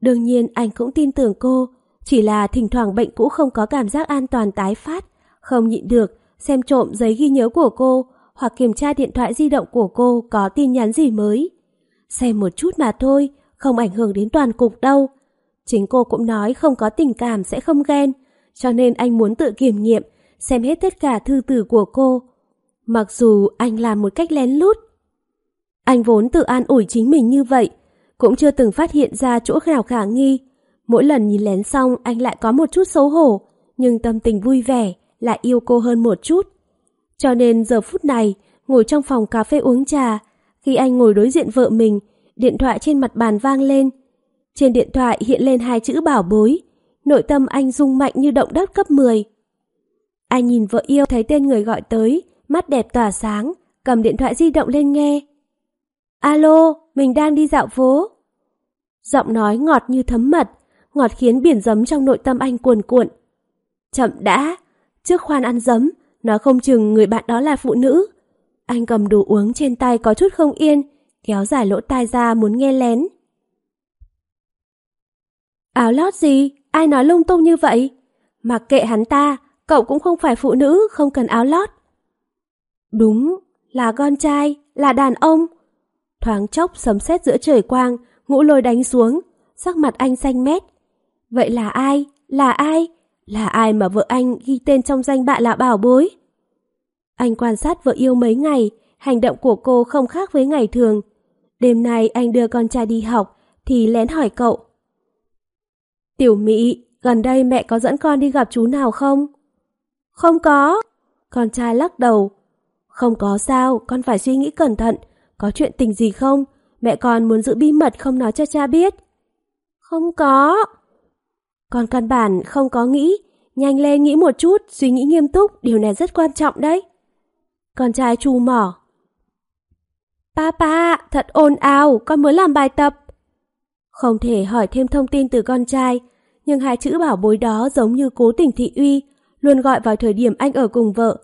Đương nhiên anh cũng tin tưởng cô, chỉ là thỉnh thoảng bệnh cũ không có cảm giác an toàn tái phát, không nhịn được, xem trộm giấy ghi nhớ của cô hoặc kiểm tra điện thoại di động của cô có tin nhắn gì mới. Xem một chút mà thôi, không ảnh hưởng đến toàn cục đâu. Chính cô cũng nói không có tình cảm sẽ không ghen, cho nên anh muốn tự kiểm nghiệm, xem hết tất cả thư từ của cô. Mặc dù anh làm một cách lén lút. Anh vốn tự an ủi chính mình như vậy, cũng chưa từng phát hiện ra chỗ nào khả nghi. Mỗi lần nhìn lén xong anh lại có một chút xấu hổ, nhưng tâm tình vui vẻ, lại yêu cô hơn một chút. Cho nên giờ phút này, ngồi trong phòng cà phê uống trà, khi anh ngồi đối diện vợ mình, điện thoại trên mặt bàn vang lên. Trên điện thoại hiện lên hai chữ bảo bối, nội tâm anh rung mạnh như động đất cấp 10. Anh nhìn vợ yêu thấy tên người gọi tới, mắt đẹp tỏa sáng, cầm điện thoại di động lên nghe. Alo, mình đang đi dạo phố. Giọng nói ngọt như thấm mật, ngọt khiến biển giấm trong nội tâm anh cuồn cuộn. Chậm đã, trước khoan ăn giấm, nó không chừng người bạn đó là phụ nữ. Anh cầm đồ uống trên tay có chút không yên, kéo dài lỗ tai ra muốn nghe lén. Áo lót gì? Ai nói lung tung như vậy? Mặc kệ hắn ta, cậu cũng không phải phụ nữ, không cần áo lót. Đúng, là con trai, là đàn ông. Thoáng chốc sấm sét giữa trời quang, ngũ lôi đánh xuống, sắc mặt anh xanh mét. Vậy là ai? Là ai? Là ai mà vợ anh ghi tên trong danh bạ là bảo bối? Anh quan sát vợ yêu mấy ngày, hành động của cô không khác với ngày thường. Đêm nay anh đưa con trai đi học, thì lén hỏi cậu. Tiểu Mỹ, gần đây mẹ có dẫn con đi gặp chú nào không? Không có. Con trai lắc đầu. Không có sao, con phải suy nghĩ cẩn thận. Có chuyện tình gì không? Mẹ con muốn giữ bí mật không nói cho cha biết. Không có. Con căn bản không có nghĩ. Nhanh lên nghĩ một chút, suy nghĩ nghiêm túc, điều này rất quan trọng đấy. Con trai trù mỏ. Papa, thật ồn ào, con muốn làm bài tập. Không thể hỏi thêm thông tin từ con trai, nhưng hai chữ bảo bối đó giống như cố tình thị uy, luôn gọi vào thời điểm anh ở cùng vợ.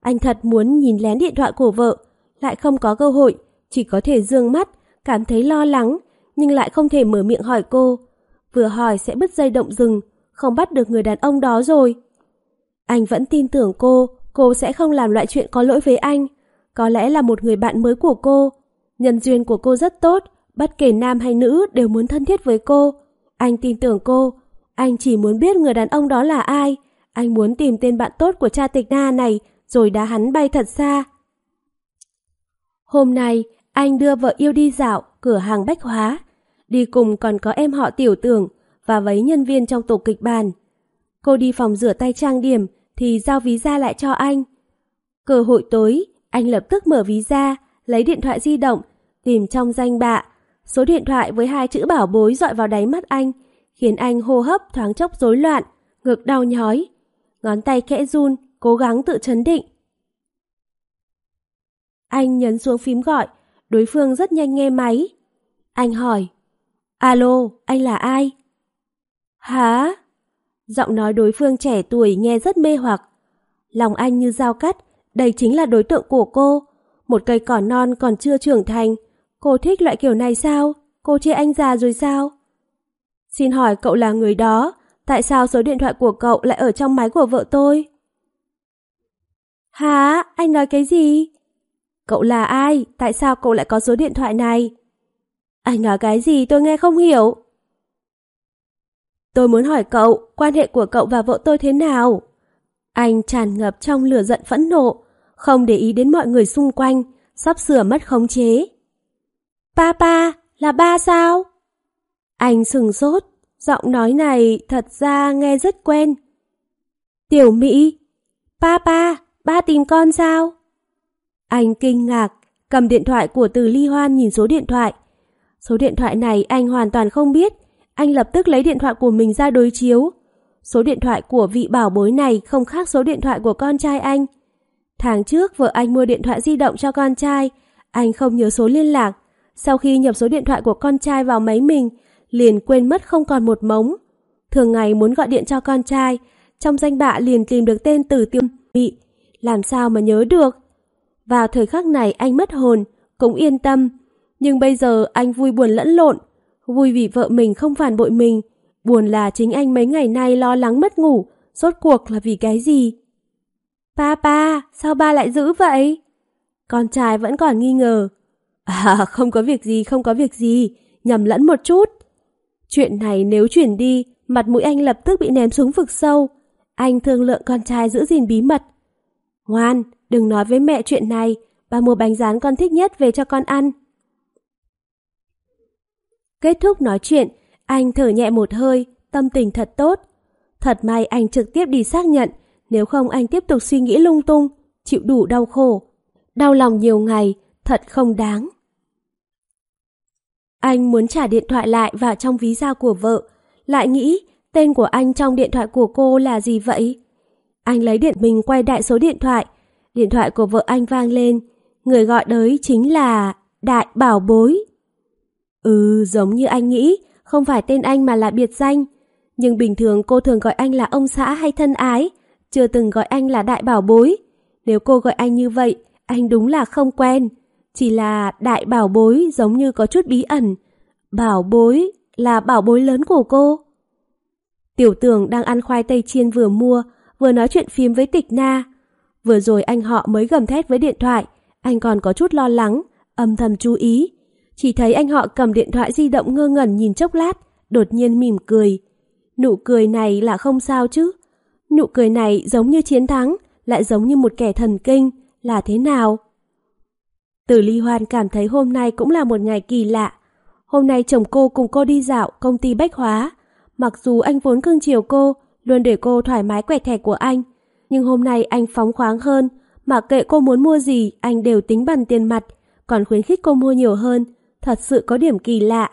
Anh thật muốn nhìn lén điện thoại của vợ, lại không có cơ hội, chỉ có thể dương mắt, cảm thấy lo lắng, nhưng lại không thể mở miệng hỏi cô. Vừa hỏi sẽ bứt dây động rừng, không bắt được người đàn ông đó rồi. Anh vẫn tin tưởng cô, cô sẽ không làm loại chuyện có lỗi với anh. Có lẽ là một người bạn mới của cô. Nhân duyên của cô rất tốt, bất kể nam hay nữ đều muốn thân thiết với cô. Anh tin tưởng cô, anh chỉ muốn biết người đàn ông đó là ai. Anh muốn tìm tên bạn tốt của cha tịch na này rồi đá hắn bay thật xa. Hôm nay, anh đưa vợ yêu đi dạo cửa hàng bách hóa. Đi cùng còn có em họ tiểu tưởng và mấy nhân viên trong tổ kịch bản. Cô đi phòng rửa tay trang điểm thì giao ví ra lại cho anh. Cơ hội tối, anh lập tức mở ví ra, lấy điện thoại di động, tìm trong danh bạ. Số điện thoại với hai chữ bảo bối dọi vào đáy mắt anh, khiến anh hô hấp thoáng chốc rối loạn, ngực đau nhói. Ngón tay khẽ run, cố gắng tự chấn định. Anh nhấn xuống phím gọi, đối phương rất nhanh nghe máy. Anh hỏi, Alo, anh là ai? Hả? Giọng nói đối phương trẻ tuổi nghe rất mê hoặc. Lòng anh như dao cắt, đây chính là đối tượng của cô. Một cây cỏ non còn chưa trưởng thành. Cô thích loại kiểu này sao? Cô chê anh già rồi sao? Xin hỏi cậu là người đó, tại sao số điện thoại của cậu lại ở trong máy của vợ tôi? Hả? Anh nói cái gì? Cậu là ai? Tại sao cậu lại có số điện thoại này? Anh nói cái gì tôi nghe không hiểu. Tôi muốn hỏi cậu, quan hệ của cậu và vợ tôi thế nào? Anh tràn ngập trong lửa giận phẫn nộ, không để ý đến mọi người xung quanh, sắp sửa mất khống chế. Papa, là ba sao? Anh sừng sốt, giọng nói này thật ra nghe rất quen. Tiểu Mỹ, Papa, ba tìm con sao? Anh kinh ngạc, cầm điện thoại của từ ly hoan nhìn số điện thoại. Số điện thoại này anh hoàn toàn không biết, anh lập tức lấy điện thoại của mình ra đối chiếu. Số điện thoại của vị bảo bối này không khác số điện thoại của con trai anh. Tháng trước vợ anh mua điện thoại di động cho con trai, anh không nhớ số liên lạc. Sau khi nhập số điện thoại của con trai vào máy mình, liền quên mất không còn một mống. Thường ngày muốn gọi điện cho con trai, trong danh bạ liền tìm được tên từ tiêu bị. Làm sao mà nhớ được? Vào thời khắc này anh mất hồn, cũng yên tâm. Nhưng bây giờ anh vui buồn lẫn lộn. Vui vì vợ mình không phản bội mình. Buồn là chính anh mấy ngày nay lo lắng mất ngủ. Rốt cuộc là vì cái gì? Papa, sao ba lại giữ vậy? Con trai vẫn còn nghi ngờ. À, [laughs] không có việc gì, không có việc gì. Nhầm lẫn một chút. Chuyện này nếu chuyển đi, mặt mũi anh lập tức bị ném xuống vực sâu. Anh thương lượng con trai giữ gìn bí mật. Ngoan, đừng nói với mẹ chuyện này, ba mua bánh rán con thích nhất về cho con ăn. Kết thúc nói chuyện, anh thở nhẹ một hơi, tâm tình thật tốt. Thật may anh trực tiếp đi xác nhận, nếu không anh tiếp tục suy nghĩ lung tung, chịu đủ đau khổ. Đau lòng nhiều ngày, thật không đáng. Anh muốn trả điện thoại lại vào trong ví da của vợ, lại nghĩ tên của anh trong điện thoại của cô là gì vậy? Anh lấy điện mình quay đại số điện thoại, điện thoại của vợ anh vang lên, người gọi tới chính là Đại Bảo Bối. Ừ, giống như anh nghĩ, không phải tên anh mà là biệt danh. Nhưng bình thường cô thường gọi anh là ông xã hay thân ái, chưa từng gọi anh là Đại Bảo Bối. Nếu cô gọi anh như vậy, anh đúng là không quen. Chỉ là đại bảo bối giống như có chút bí ẩn. Bảo bối là bảo bối lớn của cô. Tiểu tường đang ăn khoai tây chiên vừa mua, vừa nói chuyện phím với tịch na. Vừa rồi anh họ mới gầm thét với điện thoại, anh còn có chút lo lắng, âm thầm chú ý. Chỉ thấy anh họ cầm điện thoại di động ngơ ngẩn nhìn chốc lát, đột nhiên mỉm cười. Nụ cười này là không sao chứ. Nụ cười này giống như chiến thắng, lại giống như một kẻ thần kinh, là thế nào? Từ ly hoan cảm thấy hôm nay cũng là một ngày kỳ lạ. Hôm nay chồng cô cùng cô đi dạo công ty bách hóa. Mặc dù anh vốn cưng chiều cô, luôn để cô thoải mái quẹt thẻ của anh. Nhưng hôm nay anh phóng khoáng hơn, mặc kệ cô muốn mua gì anh đều tính bằng tiền mặt, còn khuyến khích cô mua nhiều hơn. Thật sự có điểm kỳ lạ.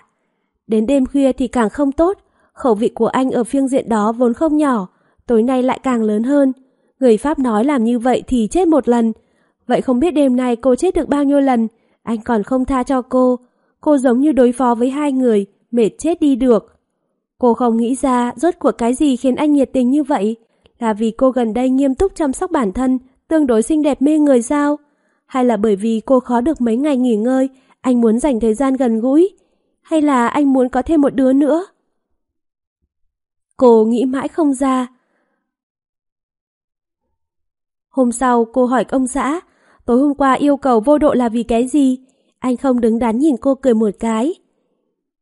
Đến đêm khuya thì càng không tốt, khẩu vị của anh ở phương diện đó vốn không nhỏ, tối nay lại càng lớn hơn. Người Pháp nói làm như vậy thì chết một lần. Vậy không biết đêm nay cô chết được bao nhiêu lần, anh còn không tha cho cô. Cô giống như đối phó với hai người, mệt chết đi được. Cô không nghĩ ra rốt cuộc cái gì khiến anh nhiệt tình như vậy. Là vì cô gần đây nghiêm túc chăm sóc bản thân, tương đối xinh đẹp mê người sao? Hay là bởi vì cô khó được mấy ngày nghỉ ngơi, anh muốn dành thời gian gần gũi? Hay là anh muốn có thêm một đứa nữa? Cô nghĩ mãi không ra. Hôm sau cô hỏi ông xã, tối hôm qua yêu cầu vô độ là vì cái gì? Anh không đứng đắn nhìn cô cười một cái.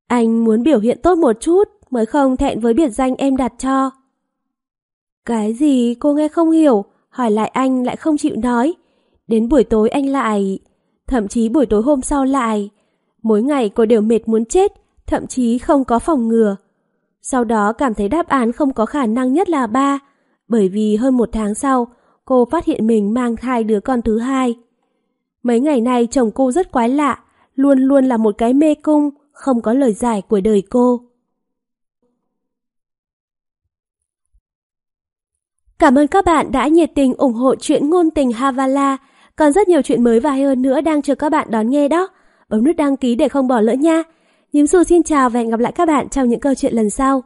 Anh muốn biểu hiện tốt một chút mới không thẹn với biệt danh em đặt cho. Cái gì cô nghe không hiểu, hỏi lại anh lại không chịu nói. Đến buổi tối anh lại... Thậm chí buổi tối hôm sau lại... Mỗi ngày cô đều mệt muốn chết, thậm chí không có phòng ngừa. Sau đó cảm thấy đáp án không có khả năng nhất là ba, bởi vì hơn một tháng sau, cô phát hiện mình mang thai đứa con thứ hai. Mấy ngày nay chồng cô rất quái lạ, luôn luôn là một cái mê cung, không có lời giải của đời cô. Cảm ơn các bạn đã nhiệt tình ủng hộ chuyện ngôn tình Havala. Còn rất nhiều chuyện mới và hay hơn nữa đang chờ các bạn đón nghe đó. Bấm nút đăng ký để không bỏ lỡ nha. Nhím Xu xin chào và hẹn gặp lại các bạn trong những câu chuyện lần sau.